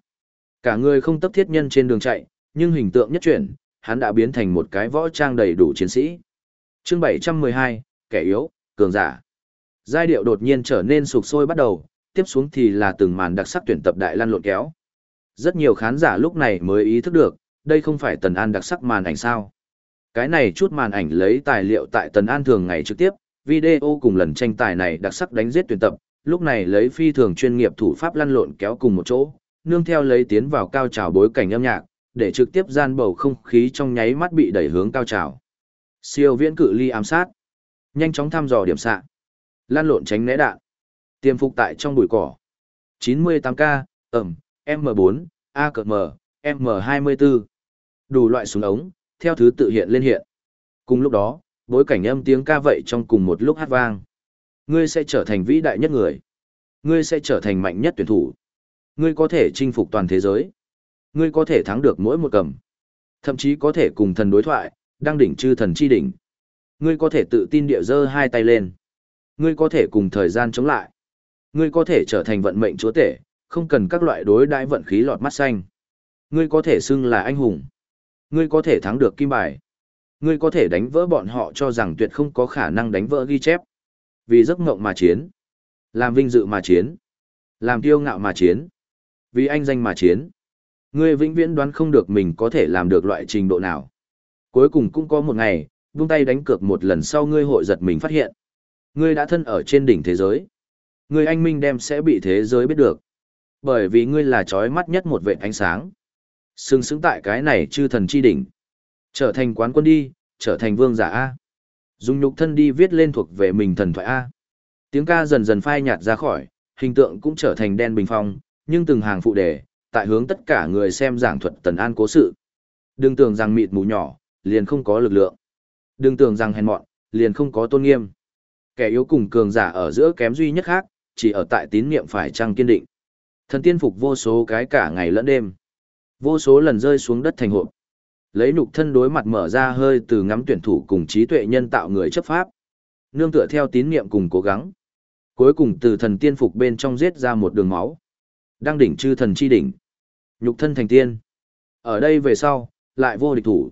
Cả người không tấp thiết nhân trên đường chạy, nhưng hình tượng nhất chuyển, hắn đã biến thành một cái võ trang đầy đủ chiến sĩ. Chương 712, kẻ yếu, cường giả. Giai điệu đột nhiên trở nên sục sôi bắt đầu, tiếp xuống thì là từng màn đặc sắc tuyển tập đại lan lộn kéo. Rất nhiều khán giả lúc này mới ý thức được, đây không phải Tần An đặc sắc màn ảnh sao. Cái này chút màn ảnh lấy tài liệu tại Tần An thường ngày trực tiếp, video cùng lần tranh tài này đặc sắc đánh giết tuyển tập, lúc này lấy phi thường chuyên nghiệp thủ pháp lăn lộn kéo cùng một chỗ, nương theo lấy tiến vào cao trào bối cảnh âm nhạc, để trực tiếp gian bầu không khí trong nháy mắt bị đẩy hướng cao trào. Siêu viễn cự ly ám sát, nhanh chóng thăm dò điểm xạ, lăn lộn tránh né đạn. Tiêm phục tại trong bụi cỏ. 98K, ẩm, M4, AKM, M24. Đủ loại súng ống, theo thứ tự hiện lên hiện. Cùng lúc đó, bối cảnh âm tiếng ca vậy trong cùng một lúc hát vang. Ngươi sẽ trở thành vĩ đại nhất người. Ngươi sẽ trở thành mạnh nhất tuyển thủ. Ngươi có thể chinh phục toàn thế giới. Ngươi có thể thắng được mỗi một cầm. Thậm chí có thể cùng thần đối thoại, đăng đỉnh chư thần chi đỉnh. Ngươi có thể tự tin địa dơ hai tay lên. Ngươi có thể cùng thời gian chống lại. Ngươi có thể trở thành vận mệnh chúa tể, không cần các loại đối đãi vận khí lọt mắt xanh. Ngươi có thể xưng là anh hùng. Ngươi có thể thắng được kim bài. Ngươi có thể đánh vỡ bọn họ cho rằng tuyệt không có khả năng đánh vỡ ghi chép. Vì giấc ngộng mà chiến. Làm vinh dự mà chiến. Làm kiêu ngạo mà chiến. Vì anh danh mà chiến. Ngươi vĩnh viễn đoán không được mình có thể làm được loại trình độ nào. Cuối cùng cũng có một ngày, buông tay đánh cược một lần sau ngươi hội giật mình phát hiện. Ngươi đã thân ở trên đỉnh thế giới. Ngươi anh minh đem sẽ bị thế giới biết được. Bởi vì ngươi là trói mắt nhất một vệ ánh sáng. Sừng sững tại cái này chư thần chi đỉnh. Trở thành quán quân đi, trở thành vương giả A. Dùng nhục thân đi viết lên thuộc về mình thần thoại A. Tiếng ca dần dần phai nhạt ra khỏi, hình tượng cũng trở thành đen bình phong, nhưng từng hàng phụ đề, tại hướng tất cả người xem giảng thuật tần an cố sự. Đừng tưởng rằng mịt mù nhỏ, liền không có lực lượng. Đừng tưởng rằng hèn mọn, liền không có tôn nghiêm. Kẻ yếu cùng cường giả ở giữa kém duy nhất khác, chỉ ở tại tín niệm phải trăng kiên định. Thần tiên phục vô số cái cả ngày lẫn đêm. Vô số lần rơi xuống đất thành hộp. Lấy nục thân đối mặt mở ra hơi từ ngắm tuyển thủ cùng trí tuệ nhân tạo người chấp pháp. Nương tựa theo tín niệm cùng cố gắng. Cuối cùng từ thần tiên phục bên trong giết ra một đường máu. Đăng đỉnh chư thần chi đỉnh. Nhục thân thành tiên. Ở đây về sau, lại vô địch thủ.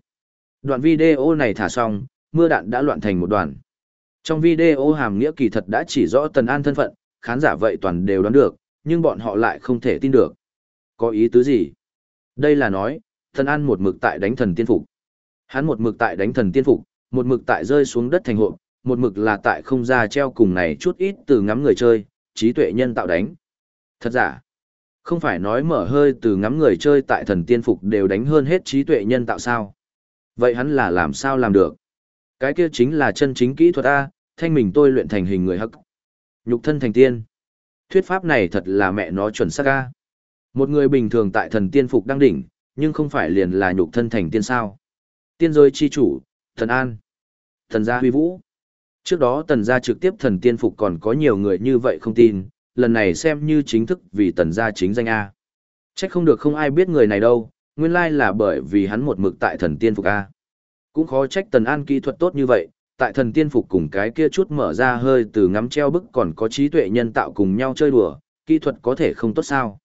Đoạn video này thả xong, mưa đạn đã loạn thành một đoàn. Trong video hàm nghĩa kỳ thật đã chỉ rõ Tần An thân phận, khán giả vậy toàn đều đoán được, nhưng bọn họ lại không thể tin được. Có ý tứ gì? Đây là nói, thần An một mực tại đánh thần tiên phục. Hắn một mực tại đánh thần tiên phục, một mực tại rơi xuống đất thành hộ, một mực là tại không ra treo cùng này chút ít từ ngắm người chơi, trí tuệ nhân tạo đánh. Thật giả, không phải nói mở hơi từ ngắm người chơi tại thần tiên phục đều đánh hơn hết trí tuệ nhân tạo sao. Vậy hắn là làm sao làm được? Cái kia chính là chân chính kỹ thuật A, thanh mình tôi luyện thành hình người hắc. Nhục thân thành tiên. Thuyết pháp này thật là mẹ nó chuẩn xác A. Một người bình thường tại thần tiên phục đăng đỉnh, nhưng không phải liền là nhục thân thành tiên sao. Tiên rơi chi chủ, thần an, thần gia huy vũ. Trước đó tần gia trực tiếp thần tiên phục còn có nhiều người như vậy không tin, lần này xem như chính thức vì tần gia chính danh A. Trách không được không ai biết người này đâu, nguyên lai là bởi vì hắn một mực tại thần tiên phục A. Cũng khó trách tần an kỹ thuật tốt như vậy, tại thần tiên phục cùng cái kia chút mở ra hơi từ ngắm treo bức còn có trí tuệ nhân tạo cùng nhau chơi đùa, kỹ thuật có thể không tốt sao.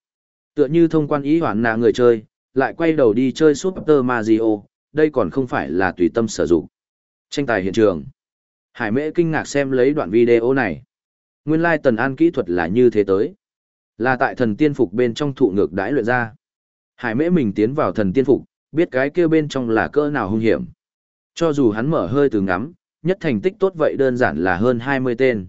Tựa như thông quan ý hoạn nạ người chơi, lại quay đầu đi chơi Super Mario, đây còn không phải là tùy tâm sử dụng. Tranh tài hiện trường. Hải mễ kinh ngạc xem lấy đoạn video này. Nguyên lai tần an kỹ thuật là như thế tới. Là tại thần tiên phục bên trong thụ ngược đãi luyện ra. Hải mễ mình tiến vào thần tiên phục, biết cái kia bên trong là cỡ nào hung hiểm. Cho dù hắn mở hơi từ ngắm, nhất thành tích tốt vậy đơn giản là hơn 20 tên.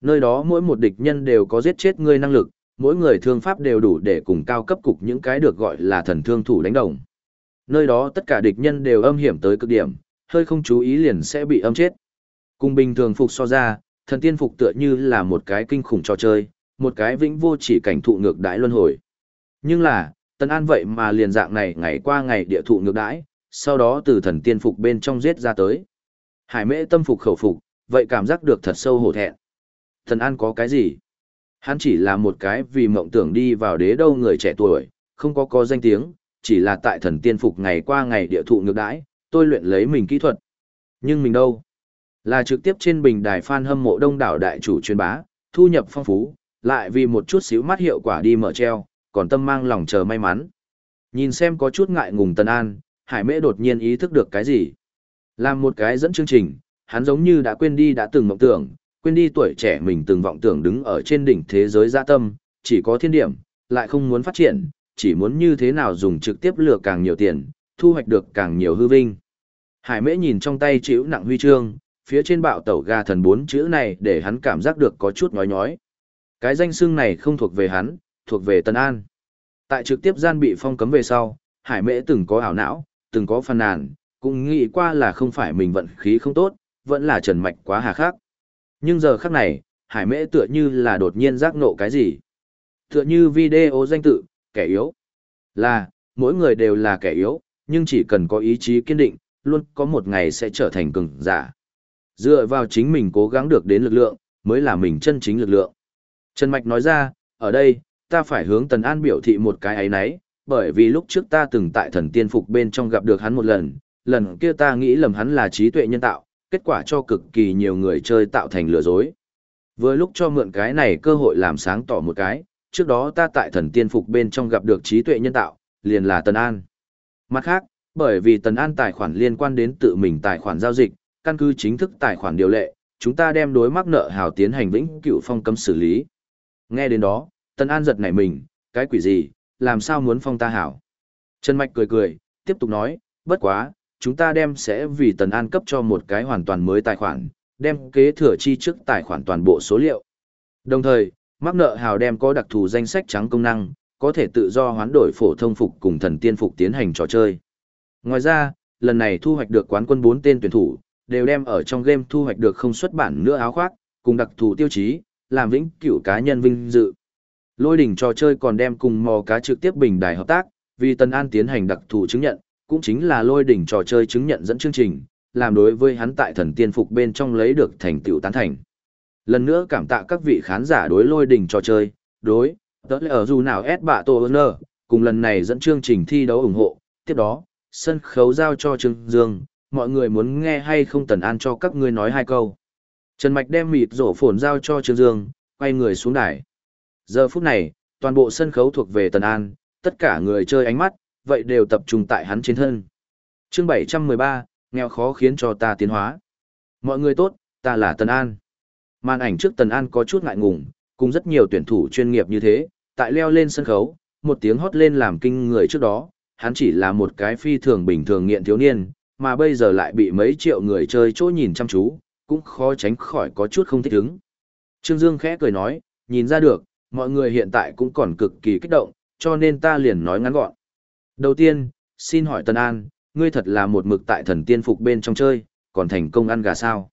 Nơi đó mỗi một địch nhân đều có giết chết người năng lực, mỗi người thương pháp đều đủ để cùng cao cấp cục những cái được gọi là thần thương thủ đánh đồng. Nơi đó tất cả địch nhân đều âm hiểm tới cực điểm, hơi không chú ý liền sẽ bị âm chết. Cùng bình thường phục so ra, thần tiên phục tựa như là một cái kinh khủng trò chơi, một cái vĩnh vô chỉ cảnh thụ ngược đãi luân hồi. Nhưng là, Tân An vậy mà liền dạng này ngày qua ngày địa thụ ngược đãi, sau đó từ thần tiên phục bên trong giết ra tới. Hải mễ tâm phục khẩu phục, vậy cảm giác được thật sâu hổ thẹn. Thần An có cái gì? Hắn chỉ là một cái vì mộng tưởng đi vào đế đâu người trẻ tuổi, không có có danh tiếng, chỉ là tại thần tiên phục ngày qua ngày địa thụ ngược đãi, tôi luyện lấy mình kỹ thuật. Nhưng mình đâu? Là trực tiếp trên bình đài fan hâm mộ đông đảo đại chủ truyền bá, thu nhập phong phú, lại vì một chút xíu mắt hiệu quả đi mở treo, còn tâm mang lòng chờ may mắn. Nhìn xem có chút ngại ngùng Tân An, Hải Mễ đột nhiên ý thức được cái gì. Làm một cái dẫn chương trình, hắn giống như đã quên đi đã từng mộng tưởng, quên đi tuổi trẻ mình từng vọng tưởng đứng ở trên đỉnh thế giới gia tâm, chỉ có thiên điểm, lại không muốn phát triển, chỉ muốn như thế nào dùng trực tiếp lừa càng nhiều tiền, thu hoạch được càng nhiều hư vinh. Hải Mễ nhìn trong tay chịu nặng huy chương, phía trên bạo tẩu ga thần bốn chữ này để hắn cảm giác được có chút nhói nhói. Cái danh xưng này không thuộc về hắn, thuộc về Tân An. Tại trực tiếp gian bị phong cấm về sau, Hải Mễ từng có ảo não, từng có phàn nàn, cũng nghĩ qua là không phải mình vận khí không tốt, vẫn là trần mạch quá hà khắc. Nhưng giờ khắc này, Hải Mễ tựa như là đột nhiên giác nộ cái gì. Tựa như video danh tự, kẻ yếu. Là, mỗi người đều là kẻ yếu, nhưng chỉ cần có ý chí kiên định, luôn có một ngày sẽ trở thành cường giả. Dựa vào chính mình cố gắng được đến lực lượng, mới là mình chân chính lực lượng. Trần Mạch nói ra, ở đây, ta phải hướng Tần An biểu thị một cái ấy nấy, bởi vì lúc trước ta từng tại thần tiên phục bên trong gặp được hắn một lần, lần kia ta nghĩ lầm hắn là trí tuệ nhân tạo, kết quả cho cực kỳ nhiều người chơi tạo thành lừa dối. Vừa lúc cho mượn cái này cơ hội làm sáng tỏ một cái, trước đó ta tại thần tiên phục bên trong gặp được trí tuệ nhân tạo, liền là Tần An. Mặt khác, bởi vì Tần An tài khoản liên quan đến tự mình tài khoản giao dịch, căn cứ chính thức tài khoản điều lệ, chúng ta đem đối mắc nợ hào tiến hành vĩnh cựu phong cấm xử lý. Nghe đến đó, Tần An giật nảy mình, cái quỷ gì, làm sao muốn phong ta hảo. Trần Mạch cười cười, tiếp tục nói, bất quá, chúng ta đem sẽ vì Tần An cấp cho một cái hoàn toàn mới tài khoản, đem kế thừa chi trước tài khoản toàn bộ số liệu. Đồng thời, mắc nợ hào đem có đặc thù danh sách trắng công năng, có thể tự do hoán đổi phổ thông phục cùng thần tiên phục tiến hành trò chơi. Ngoài ra, lần này thu hoạch được quán quân 4 tên tuyển thủ, đều đem ở trong game thu hoạch được không xuất bản nữa áo khoác, cùng đặc thù tiêu chí, làm vĩnh cửu cá nhân vinh dự. Lôi đỉnh trò chơi còn đem cùng mò cá trực tiếp bình đài hợp tác, vì Tân An tiến hành đặc thù chứng nhận, cũng chính là lôi đỉnh trò chơi chứng nhận dẫn chương trình, làm đối với hắn tại thần tiên phục bên trong lấy được thành tựu tán thành. Lần nữa cảm tạ các vị khán giả đối lôi đỉnh trò chơi, đối, tớ lẽ ở dù nào S bạ tổ ơn cùng lần này dẫn chương trình thi đấu ủng hộ, tiếp đó, sân khấu giao cho Trương Dương, mọi người muốn nghe hay không Tần An cho các ngươi nói hai câu. Trần Mạch đem mịt rổ phồn giao cho Trương Dương, quay người xuống đài. Giờ phút này, toàn bộ sân khấu thuộc về Tần An, tất cả người chơi ánh mắt, vậy đều tập trung tại hắn trên thân. chương 713, nghèo khó khiến cho ta tiến hóa. Mọi người tốt, ta là Tần An. Màn ảnh trước Tần An có chút ngại ngùng, cùng rất nhiều tuyển thủ chuyên nghiệp như thế, tại leo lên sân khấu, một tiếng hót lên làm kinh người trước đó, hắn chỉ là một cái phi thường bình thường nghiện thiếu niên, mà bây giờ lại bị mấy triệu người chơi chỗ nhìn chăm chú, cũng khó tránh khỏi có chút không thích ứng. Trương Dương khẽ cười nói, nhìn ra được, mọi người hiện tại cũng còn cực kỳ kích động, cho nên ta liền nói ngắn gọn. Đầu tiên, xin hỏi Tân An, ngươi thật là một mực tại thần tiên phục bên trong chơi, còn thành công ăn gà sao?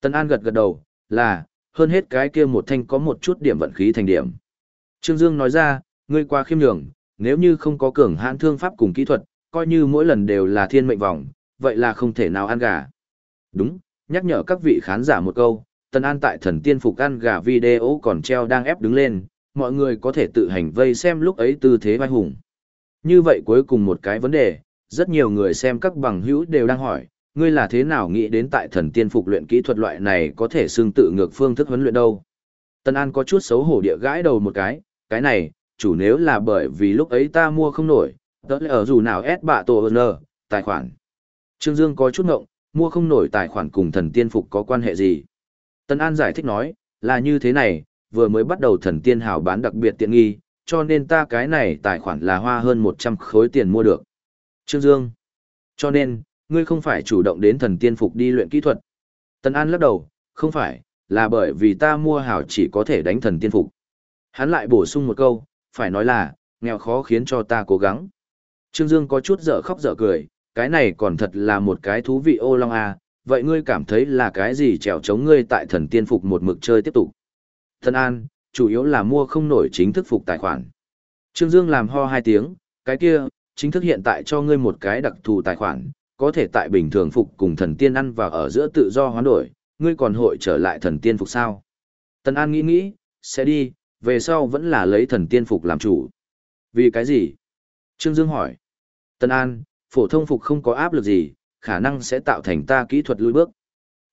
Tân An gật gật đầu, là, hơn hết cái kia một thanh có một chút điểm vận khí thành điểm. Trương Dương nói ra, ngươi qua khiêm nhường, nếu như không có cường hãn thương pháp cùng kỹ thuật, coi như mỗi lần đều là thiên mệnh vòng, vậy là không thể nào ăn gà. Đúng, nhắc nhở các vị khán giả một câu, Tân An tại thần tiên phục ăn gà video còn treo đang ép đứng lên, mọi người có thể tự hành vây xem lúc ấy tư thế vai hùng. Như vậy cuối cùng một cái vấn đề, rất nhiều người xem các bằng hữu đều đang hỏi, ngươi là thế nào nghĩ đến tại thần tiên phục luyện kỹ thuật loại này có thể xương tự ngược phương thức huấn luyện đâu. Tân An có chút xấu hổ địa gãi đầu một cái, cái này, chủ nếu là bởi vì lúc ấy ta mua không nổi, tớ lẽ ở dù nào ép bạ tổ N, tài khoản. Trương Dương có chút ngộng, mua không nổi tài khoản cùng thần tiên phục có quan hệ gì. Tân An giải thích nói, là như thế này, vừa mới bắt đầu thần tiên hào bán đặc biệt tiện nghi, cho nên ta cái này tài khoản là hoa hơn 100 khối tiền mua được. Trương Dương. Cho nên, ngươi không phải chủ động đến thần tiên phục đi luyện kỹ thuật. Tân An lắc đầu, không phải, là bởi vì ta mua hảo chỉ có thể đánh thần tiên phục. Hắn lại bổ sung một câu, phải nói là, nghèo khó khiến cho ta cố gắng. Trương Dương có chút dở khóc dở cười, cái này còn thật là một cái thú vị ô long à, vậy ngươi cảm thấy là cái gì trèo chống ngươi tại thần tiên phục một mực chơi tiếp tục. Thần An, chủ yếu là mua không nổi chính thức phục tài khoản. Trương Dương làm ho hai tiếng, cái kia, chính thức hiện tại cho ngươi một cái đặc thù tài khoản, có thể tại bình thường phục cùng thần tiên ăn và ở giữa tự do hoán đổi, ngươi còn hội trở lại thần tiên phục sao? Tần An nghĩ nghĩ, sẽ đi, về sau vẫn là lấy thần tiên phục làm chủ. Vì cái gì? Trương Dương hỏi. Tần An, phổ thông phục không có áp lực gì, khả năng sẽ tạo thành ta kỹ thuật lùi bước.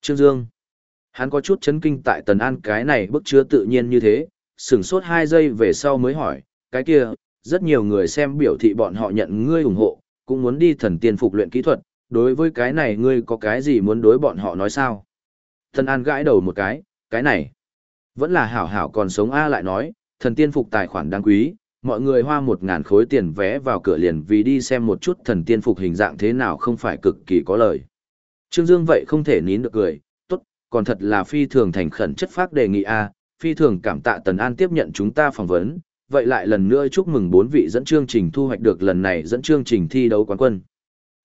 Trương Dương. Hắn có chút chấn kinh tại Tần An cái này bức chứa tự nhiên như thế, sửng sốt hai giây về sau mới hỏi, cái kia, rất nhiều người xem biểu thị bọn họ nhận ngươi ủng hộ, cũng muốn đi thần tiên phục luyện kỹ thuật, đối với cái này ngươi có cái gì muốn đối bọn họ nói sao? Tần An gãi đầu một cái, cái này, vẫn là hảo hảo còn sống A lại nói, thần tiên phục tài khoản đáng quý, mọi người hoa một ngàn khối tiền vé vào cửa liền vì đi xem một chút thần tiên phục hình dạng thế nào không phải cực kỳ có lời. Trương Dương vậy không thể nín được cười, còn thật là phi thường thành khẩn chất phác đề nghị A, phi thường cảm tạ Tần An tiếp nhận chúng ta phỏng vấn, vậy lại lần nữa chúc mừng bốn vị dẫn chương trình thu hoạch được lần này dẫn chương trình thi đấu quán quân.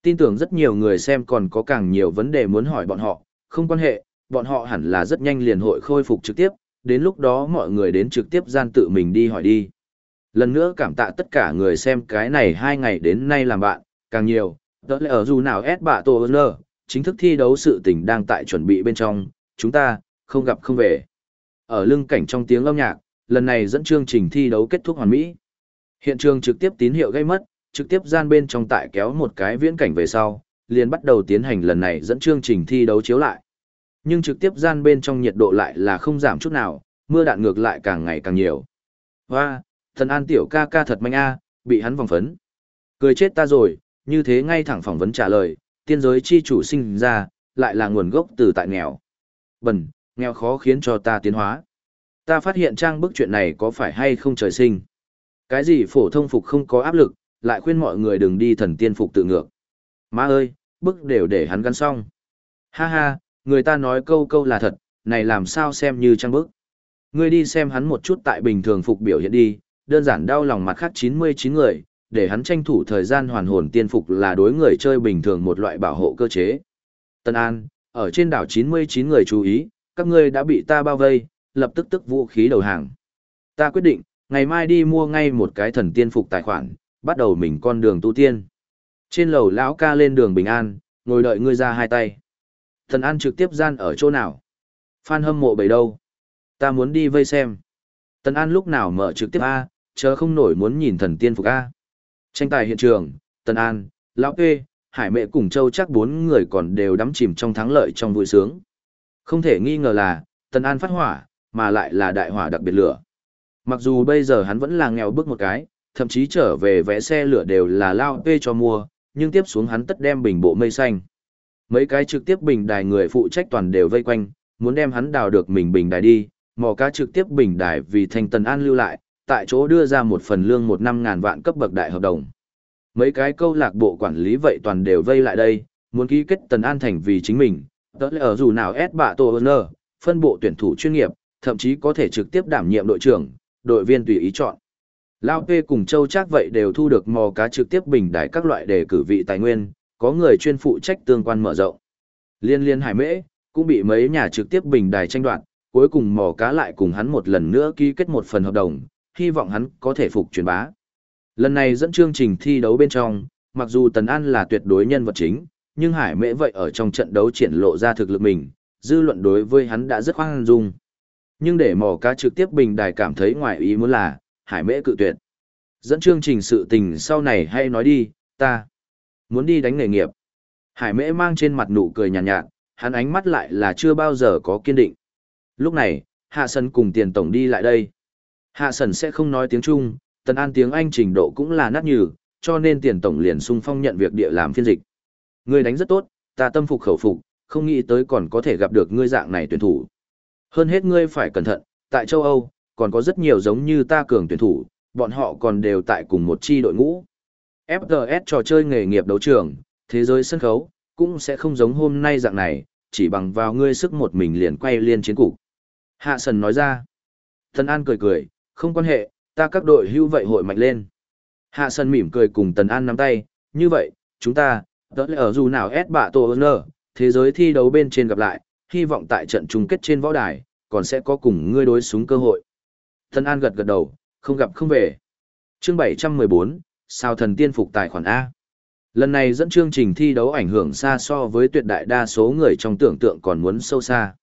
Tin tưởng rất nhiều người xem còn có càng nhiều vấn đề muốn hỏi bọn họ, không quan hệ, bọn họ hẳn là rất nhanh liền hội khôi phục trực tiếp, đến lúc đó mọi người đến trực tiếp gian tự mình đi hỏi đi. Lần nữa cảm tạ tất cả người xem cái này hai ngày đến nay làm bạn, càng nhiều, đó là ở dù nào ép bạ tổ ơn chính thức thi đấu sự tình đang tại chuẩn bị bên trong, chúng ta, không gặp không về. Ở lưng cảnh trong tiếng âm nhạc, lần này dẫn chương trình thi đấu kết thúc hoàn mỹ. Hiện trường trực tiếp tín hiệu gây mất, trực tiếp gian bên trong tại kéo một cái viễn cảnh về sau, liền bắt đầu tiến hành lần này dẫn chương trình thi đấu chiếu lại. Nhưng trực tiếp gian bên trong nhiệt độ lại là không giảm chút nào, mưa đạn ngược lại càng ngày càng nhiều. Hoa, thần an tiểu ca ca thật manh a, bị hắn vòng phấn. Cười chết ta rồi, như thế ngay thẳng phỏng vấn trả lời, tiên giới chi chủ sinh ra, lại là nguồn gốc từ tại nghèo. Bần, nghèo khó khiến cho ta tiến hóa. Ta phát hiện trang bức chuyện này có phải hay không trời sinh. Cái gì phổ thông phục không có áp lực, lại khuyên mọi người đừng đi thần tiên phục tự ngược. Má ơi, bức đều để hắn gắn xong. Ha ha, người ta nói câu câu là thật, này làm sao xem như trang bức. Ngươi đi xem hắn một chút tại bình thường phục biểu hiện đi, đơn giản đau lòng mặt khác 99 người, để hắn tranh thủ thời gian hoàn hồn tiên phục là đối người chơi bình thường một loại bảo hộ cơ chế. Tân An, ở trên đảo 99 người chú ý, các ngươi đã bị ta bao vây, lập tức tức vũ khí đầu hàng. Ta quyết định, ngày mai đi mua ngay một cái thần tiên phục tài khoản, bắt đầu mình con đường tu tiên. Trên lầu lão ca lên đường bình an, ngồi đợi ngươi ra hai tay. Thần An trực tiếp gian ở chỗ nào? Phan hâm mộ bầy đâu? Ta muốn đi vây xem. Tần An lúc nào mở trực tiếp A, chờ không nổi muốn nhìn thần tiên phục A. Tranh tài hiện trường, Tần An, Lão Pê, Hải Mệ cùng Châu chắc bốn người còn đều đắm chìm trong thắng lợi trong vui sướng. Không thể nghi ngờ là, Tần An phát hỏa, mà lại là đại hỏa đặc biệt lửa. Mặc dù bây giờ hắn vẫn là nghèo bước một cái, thậm chí trở về vẽ xe lửa đều là Lao Pê cho mua, nhưng tiếp xuống hắn tất đem bình bộ mây xanh. Mấy cái trực tiếp bình đài người phụ trách toàn đều vây quanh, muốn đem hắn đào được mình bình đài đi, mò cá trực tiếp bình đài vì thành Tần An lưu lại, tại chỗ đưa ra một phần lương một năm ngàn vạn cấp bậc đại hợp đồng. Mấy cái câu lạc bộ quản lý vậy toàn đều vây lại đây, muốn ký kết Tần An thành vì chính mình, đó là ở dù nào S bạ tổ ơn phân bộ tuyển thủ chuyên nghiệp, thậm chí có thể trực tiếp đảm nhiệm đội trưởng, đội viên tùy ý chọn. Lao P cùng Châu Trác vậy đều thu được mò cá trực tiếp bình đài các loại đề cử vị tài nguyên, có người chuyên phụ trách tương quan mở rộng. Liên liên hải mễ, cũng bị mấy nhà trực tiếp bình đài tranh đoạt, cuối cùng mò cá lại cùng hắn một lần nữa ký kết một phần hợp đồng, hy vọng hắn có thể phục truyền bá. Lần này dẫn chương trình thi đấu bên trong, mặc dù Tần An là tuyệt đối nhân vật chính, nhưng Hải Mễ vậy ở trong trận đấu triển lộ ra thực lực mình, dư luận đối với hắn đã rất khoan dung. Nhưng để mò cá trực tiếp bình đài cảm thấy ngoài ý muốn là, Hải Mễ cự tuyệt. Dẫn chương trình sự tình sau này hay nói đi, ta muốn đi đánh nghề nghiệp. Hải Mễ mang trên mặt nụ cười nhàn nhạt, nhạt, hắn ánh mắt lại là chưa bao giờ có kiên định. Lúc này, Hạ Sân cùng tiền tổng đi lại đây. Hạ Sân sẽ không nói tiếng Trung, Tần An tiếng Anh trình độ cũng là nát nhừ, cho nên tiền tổng liền sung phong nhận việc địa làm phiên dịch. Ngươi đánh rất tốt, ta tâm phục khẩu phục, không nghĩ tới còn có thể gặp được ngươi dạng này tuyển thủ. Hơn hết ngươi phải cẩn thận, tại châu Âu, còn có rất nhiều giống như ta cường tuyển thủ, bọn họ còn đều tại cùng một chi đội ngũ. FTS trò chơi nghề nghiệp đấu trường, thế giới sân khấu, cũng sẽ không giống hôm nay dạng này, chỉ bằng vào ngươi sức một mình liền quay liên chiến cục. Hạ Sần nói ra. Tần An cười cười, không quan hệ, ta các đội hưu vậy hội mạnh lên. Hạ sân mỉm cười cùng Tần An nắm tay, như vậy, chúng ta, đó ở dù nào S bạ tổ ơn thế giới thi đấu bên trên gặp lại, hy vọng tại trận chung kết trên võ đài, còn sẽ có cùng ngươi đối súng cơ hội. Tần An gật gật đầu, không gặp không về. Chương 714, sao thần tiên phục tài khoản A. Lần này dẫn chương trình thi đấu ảnh hưởng xa so với tuyệt đại đa số người trong tưởng tượng còn muốn sâu xa.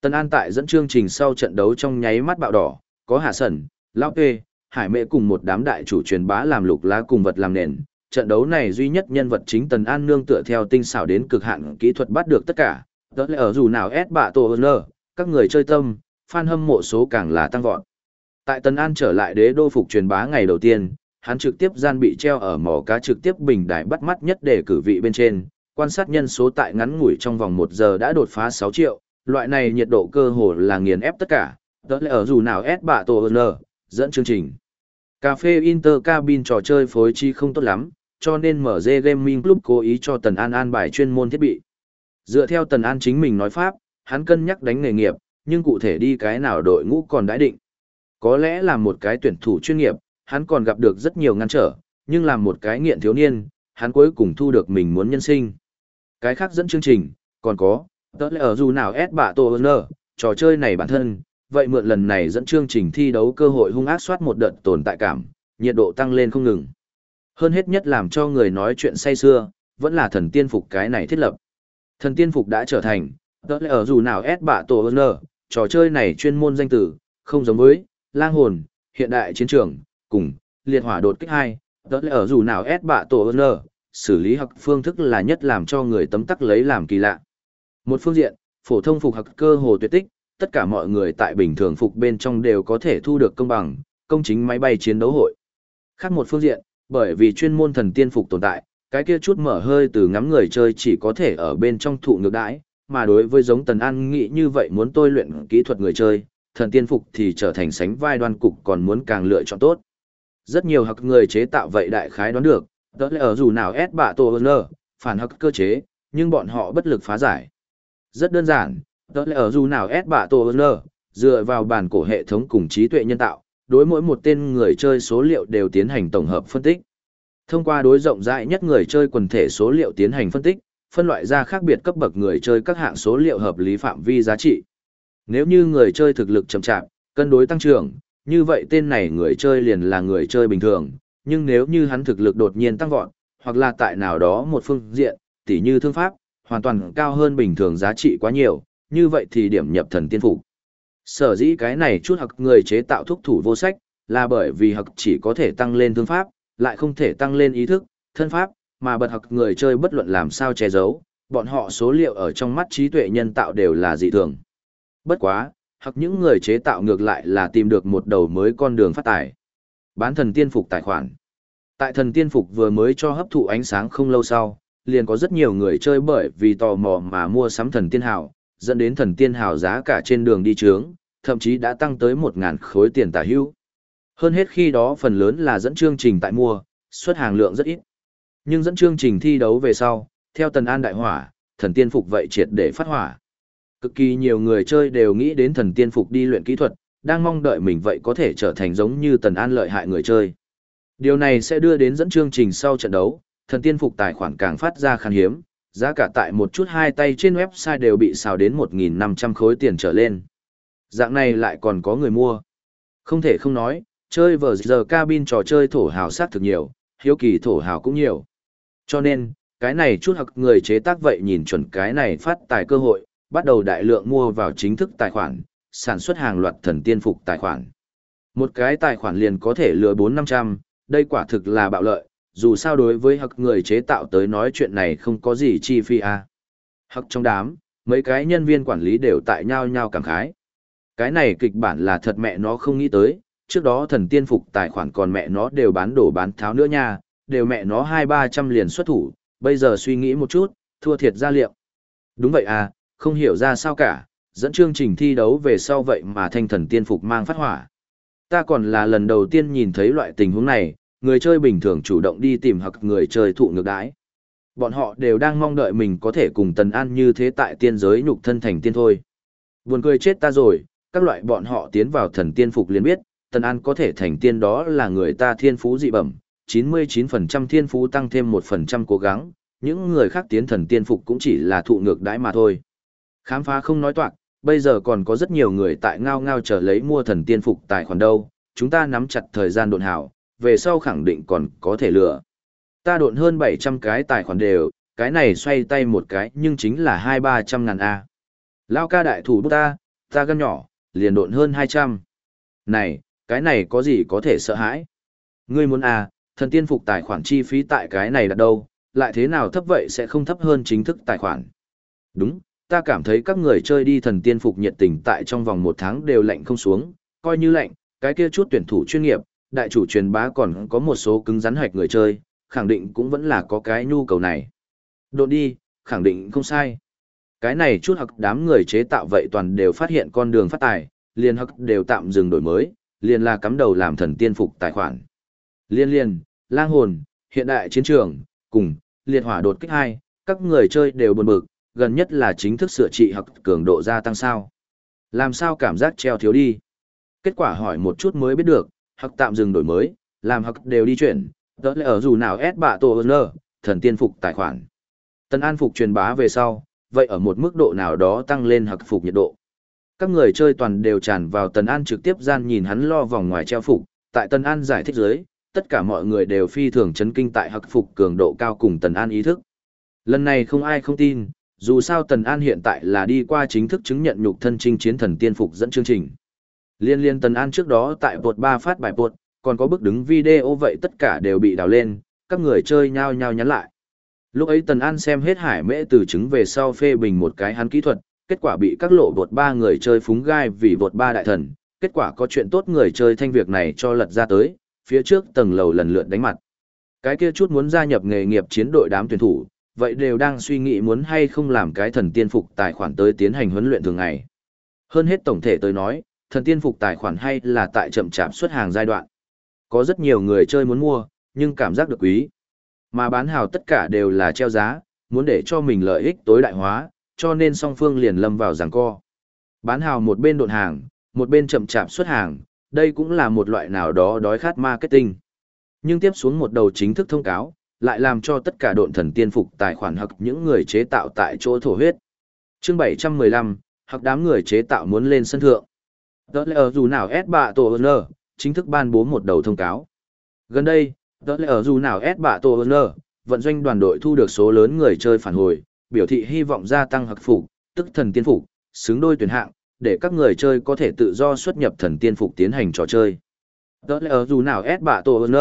Tân An tại dẫn chương trình sau trận đấu trong nháy mắt bạo đỏ, có Hạ Sẩn, Lão Kê, Hải Mễ cùng một đám đại chủ truyền bá làm lục lá cùng vật làm nền. Trận đấu này duy nhất nhân vật chính Tần An nương tựa theo tinh xảo đến cực hạn kỹ thuật bắt được tất cả. Đó là ở dù nào S bạ tổ nơ, các người chơi tâm, fan hâm mộ số càng là tăng vọt. Tại Tần An trở lại đế đô phục truyền bá ngày đầu tiên, hắn trực tiếp gian bị treo ở mỏ cá trực tiếp bình đài bắt mắt nhất để cử vị bên trên, quan sát nhân số tại ngắn ngủi trong vòng một giờ đã đột phá 6 triệu, loại này nhiệt độ cơ hồ là nghiền ép tất cả, đó là ở dù nào S bạ tổ N, dẫn chương trình. Cà phê Inter Cabin trò chơi phối chi không tốt lắm, cho nên MG Gaming Club cố ý cho Tần An an bài chuyên môn thiết bị. Dựa theo Tần An chính mình nói pháp, hắn cân nhắc đánh nghề nghiệp, nhưng cụ thể đi cái nào đội ngũ còn đã định. Có lẽ là một cái tuyển thủ chuyên nghiệp, hắn còn gặp được rất nhiều ngăn trở, nhưng làm một cái nghiện thiếu niên, hắn cuối cùng thu được mình muốn nhân sinh. Cái khác dẫn chương trình, còn có, tớ lẽ ở dù nào S bạ tổ nơ, trò chơi này bản thân, vậy mượn lần này dẫn chương trình thi đấu cơ hội hung ác soát một đợt tồn tại cảm, nhiệt độ tăng lên không ngừng. Hơn hết nhất làm cho người nói chuyện say xưa, vẫn là thần tiên phục cái này thiết lập. Thần tiên phục đã trở thành, tớ lẽ ở dù nào S bạ tổ nơ, trò chơi này chuyên môn danh tử, không giống với, lang hồn, hiện đại chiến trường, cùng, liệt hỏa đột kích hai, đó là ở dù nào S bạ tổ N, xử lý hoặc phương thức là nhất làm cho người tấm tắc lấy làm kỳ lạ. Một phương diện, phổ thông phục hoặc cơ hồ tuyệt tích, tất cả mọi người tại bình thường phục bên trong đều có thể thu được công bằng, công chính máy bay chiến đấu hội. Khác một phương diện, Bởi vì chuyên môn thần tiên phục tồn tại, cái kia chút mở hơi từ ngắm người chơi chỉ có thể ở bên trong thụ ngược đãi, mà đối với giống Tần An nghĩ như vậy muốn tôi luyện kỹ thuật người chơi, thần tiên phục thì trở thành sánh vai đoan cục còn muốn càng lựa chọn tốt. Rất nhiều học người chế tạo vậy đại khái đoán được, đó là ở dù nào ép bạ tổ nơ, phản học cơ chế, nhưng bọn họ bất lực phá giải. Rất đơn giản, đó là ở dù nào ép bạ tổ nơ, dựa vào bản cổ hệ thống cùng trí tuệ nhân tạo, đối mỗi một tên người chơi số liệu đều tiến hành tổng hợp phân tích. Thông qua đối rộng rãi nhất người chơi quần thể số liệu tiến hành phân tích, phân loại ra khác biệt cấp bậc người chơi các hạng số liệu hợp lý phạm vi giá trị. Nếu như người chơi thực lực chậm chạp, cân đối tăng trưởng, như vậy tên này người chơi liền là người chơi bình thường, nhưng nếu như hắn thực lực đột nhiên tăng vọt, hoặc là tại nào đó một phương diện, tỉ như thương pháp, hoàn toàn cao hơn bình thường giá trị quá nhiều, như vậy thì điểm nhập thần tiên phục. Sở dĩ cái này chút học người chế tạo thuốc thủ vô sách, là bởi vì học chỉ có thể tăng lên thương pháp, lại không thể tăng lên ý thức, thân pháp, mà bật học người chơi bất luận làm sao che giấu, bọn họ số liệu ở trong mắt trí tuệ nhân tạo đều là dị thường. Bất quá, hoặc những người chế tạo ngược lại là tìm được một đầu mới con đường phát tài. Bán thần tiên phục tài khoản. Tại thần tiên phục vừa mới cho hấp thụ ánh sáng không lâu sau, liền có rất nhiều người chơi bởi vì tò mò mà mua sắm thần tiên hào, dẫn đến thần tiên hào giá cả trên đường đi trướng, thậm chí đã tăng tới 1.000 khối tiền tả hữu. Hơn hết khi đó phần lớn là dẫn chương trình tại mua, xuất hàng lượng rất ít. Nhưng dẫn chương trình thi đấu về sau, theo tần an đại hỏa, thần tiên phục vậy triệt để phát hỏa. Cực kỳ nhiều người chơi đều nghĩ đến thần tiên phục đi luyện kỹ thuật, đang mong đợi mình vậy có thể trở thành giống như tần an lợi hại người chơi. Điều này sẽ đưa đến dẫn chương trình sau trận đấu, thần tiên phục tài khoản càng phát ra khan hiếm, giá cả tại một chút hai tay trên website đều bị xào đến 1.500 khối tiền trở lên. Dạng này lại còn có người mua. Không thể không nói, chơi vờ giờ cabin trò chơi thổ hào sát thực nhiều, hiếu kỳ thổ hào cũng nhiều. Cho nên, cái này chút hoặc người chế tác vậy nhìn chuẩn cái này phát tài cơ hội, bắt đầu đại lượng mua vào chính thức tài khoản, sản xuất hàng loạt thần tiên phục tài khoản. Một cái tài khoản liền có thể lừa 4-500, đây quả thực là bạo lợi, dù sao đối với hặc người chế tạo tới nói chuyện này không có gì chi phí à. Hặc trong đám, mấy cái nhân viên quản lý đều tại nhau nhau cảm khái. Cái này kịch bản là thật mẹ nó không nghĩ tới, trước đó thần tiên phục tài khoản còn mẹ nó đều bán đổ bán tháo nữa nha, đều mẹ nó hai ba trăm liền xuất thủ, bây giờ suy nghĩ một chút, thua thiệt ra liệu. Đúng vậy à, không hiểu ra sao cả, dẫn chương trình thi đấu về sau vậy mà thanh thần tiên phục mang phát hỏa. Ta còn là lần đầu tiên nhìn thấy loại tình huống này, người chơi bình thường chủ động đi tìm hoặc người chơi thụ ngược đãi. Bọn họ đều đang mong đợi mình có thể cùng Tần An như thế tại tiên giới nhục thân thành tiên thôi. Buồn cười chết ta rồi, các loại bọn họ tiến vào thần tiên phục liền biết, Tần An có thể thành tiên đó là người ta thiên phú dị bẩm, 99% thiên phú tăng thêm 1% cố gắng, những người khác tiến thần tiên phục cũng chỉ là thụ ngược đãi mà thôi. Khám phá không nói toạc, bây giờ còn có rất nhiều người tại ngao ngao chờ lấy mua thần tiên phục tài khoản đâu, chúng ta nắm chặt thời gian độn hảo, về sau khẳng định còn có thể lựa. Ta độn hơn 700 cái tài khoản đều, cái này xoay tay một cái nhưng chính là 2-300 ngàn A. Lao ca đại thủ bút ta, ta gân nhỏ, liền độn hơn 200. Này, cái này có gì có thể sợ hãi? Ngươi muốn à, thần tiên phục tài khoản chi phí tại cái này là đâu, lại thế nào thấp vậy sẽ không thấp hơn chính thức tài khoản. Đúng, ta cảm thấy các người chơi đi thần tiên phục nhiệt tình tại trong vòng một tháng đều lạnh không xuống, coi như lạnh, cái kia chút tuyển thủ chuyên nghiệp, đại chủ truyền bá còn có một số cứng rắn hoạch người chơi, khẳng định cũng vẫn là có cái nhu cầu này. Độn đi, khẳng định không sai. Cái này chút hặc đám người chế tạo vậy toàn đều phát hiện con đường phát tài, liền hặc đều tạm dừng đổi mới, liền là cắm đầu làm thần tiên phục tài khoản. Liên liên, lang hồn, hiện đại chiến trường, cùng, liệt hỏa đột kích hai, các người chơi đều buồn bực, gần nhất là chính thức sửa trị hặc cường độ gia tăng sao. Làm sao cảm giác treo thiếu đi. Kết quả hỏi một chút mới biết được, hoặc tạm dừng đổi mới, làm hoặc đều đi chuyển, đó là ở dù nào S bạ tổ ơn thần tiên phục tài khoản. Tân an phục truyền bá về sau, vậy ở một mức độ nào đó tăng lên hoặc phục nhiệt độ. Các người chơi toàn đều tràn vào Tần An trực tiếp gian nhìn hắn lo vòng ngoài treo phục, tại Tần An giải thích dưới, tất cả mọi người đều phi thường chấn kinh tại hắc phục cường độ cao cùng Tần An ý thức. Lần này không ai không tin, dù sao Tần An hiện tại là đi qua chính thức chứng nhận nhục thân chinh chiến thần tiên phục dẫn chương trình. Liên liên Tần An trước đó tại bột ba phát bài bột, còn có bước đứng video vậy tất cả đều bị đào lên, các người chơi nhao nhao nhắn lại. Lúc ấy Tần An xem hết hải mễ từ chứng về sau phê bình một cái hắn kỹ thuật, kết quả bị các lộ bột ba người chơi phúng gai vì bột ba đại thần, kết quả có chuyện tốt người chơi thanh việc này cho lật ra tới, phía trước tầng lầu lần lượt đánh mặt. Cái kia chút muốn gia nhập nghề nghiệp chiến đội đám tuyển thủ, vậy đều đang suy nghĩ muốn hay không làm cái thần tiên phục tài khoản tới tiến hành huấn luyện thường ngày. Hơn hết tổng thể tới nói, thần tiên phục tài khoản hay là tại chậm chạp xuất hàng giai đoạn. Có rất nhiều người chơi muốn mua, nhưng cảm giác được quý. Mà bán hào tất cả đều là treo giá, muốn để cho mình lợi ích tối đại hóa, cho nên song phương liền lâm vào giằng co. Bán hào một bên đột hàng, một bên chậm chạp xuất hàng, đây cũng là một loại nào đó đói khát marketing. Nhưng tiếp xuống một đầu chính thức thông cáo, lại làm cho tất cả độn thần tiên phục tài khoản hoặc những người chế tạo tại chỗ thổ huyết. Chương 715, hoặc đám người chế tạo muốn lên sân thượng. Tờ lệ ở dù nào S bạ tổ N, chính thức ban bố một đầu thông cáo. Gần đây, tờ lệ ở dù nào S bạ tổ N, vận doanh đoàn đội thu được số lớn người chơi phản hồi, biểu thị hy vọng gia tăng hạc phục, tức thần tiên phục, xứng đôi tuyển hạng, để các người chơi có thể tự do xuất nhập thần tiên phục tiến hành trò chơi. Tờ lệ ở dù nào S bạ tổ N,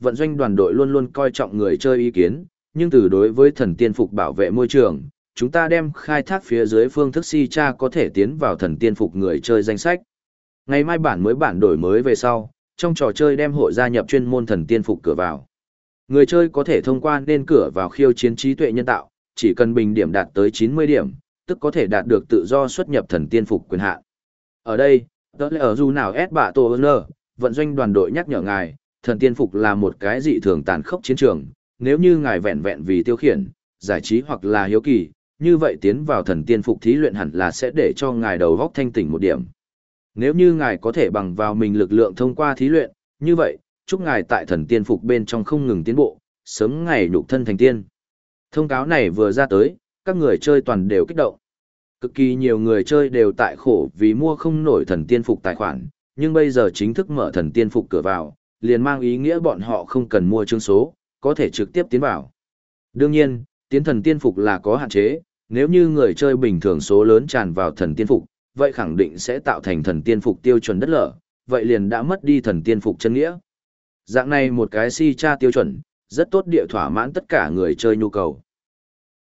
vận doanh đoàn đội luôn luôn coi trọng người chơi ý kiến, nhưng từ đối với thần tiên phục bảo vệ môi trường, chúng ta đem khai thác phía dưới phương thức si cha có thể tiến vào thần tiên phục người chơi danh sách. Ngày mai bản mới bản đổi mới về sau, trong trò chơi đem hội gia nhập chuyên môn thần tiên phục cửa vào. Người chơi có thể thông qua nên cửa vào khiêu chiến trí tuệ nhân tạo, chỉ cần bình điểm đạt tới 90 điểm, tức có thể đạt được tự do xuất nhập thần tiên phục quyền hạn. Ở đây, đó là ở dù nào S bạ tổ vận doanh đoàn đội nhắc nhở ngài, thần tiên phục là một cái dị thường tàn khốc chiến trường, nếu như ngài vẹn vẹn vì tiêu khiển, giải trí hoặc là hiếu kỳ, như vậy tiến vào thần tiên phục thí luyện hẳn là sẽ để cho ngài đầu góc thanh tỉnh một điểm. Nếu như ngài có thể bằng vào mình lực lượng thông qua thí luyện, như vậy, chúc ngài tại thần tiên phục bên trong không ngừng tiến bộ, sớm ngày nhục thân thành tiên. Thông cáo này vừa ra tới, các người chơi toàn đều kích động. Cực kỳ nhiều người chơi đều tại khổ vì mua không nổi thần tiên phục tài khoản, nhưng bây giờ chính thức mở thần tiên phục cửa vào, liền mang ý nghĩa bọn họ không cần mua chương số, có thể trực tiếp tiến vào. Đương nhiên, tiến thần tiên phục là có hạn chế, nếu như người chơi bình thường số lớn tràn vào thần tiên phục, vậy khẳng định sẽ tạo thành thần tiên phục tiêu chuẩn đất lở, vậy liền đã mất đi thần tiên phục chân nghĩa. Dạng này một cái si cha tiêu chuẩn, rất tốt địa thỏa mãn tất cả người chơi nhu cầu.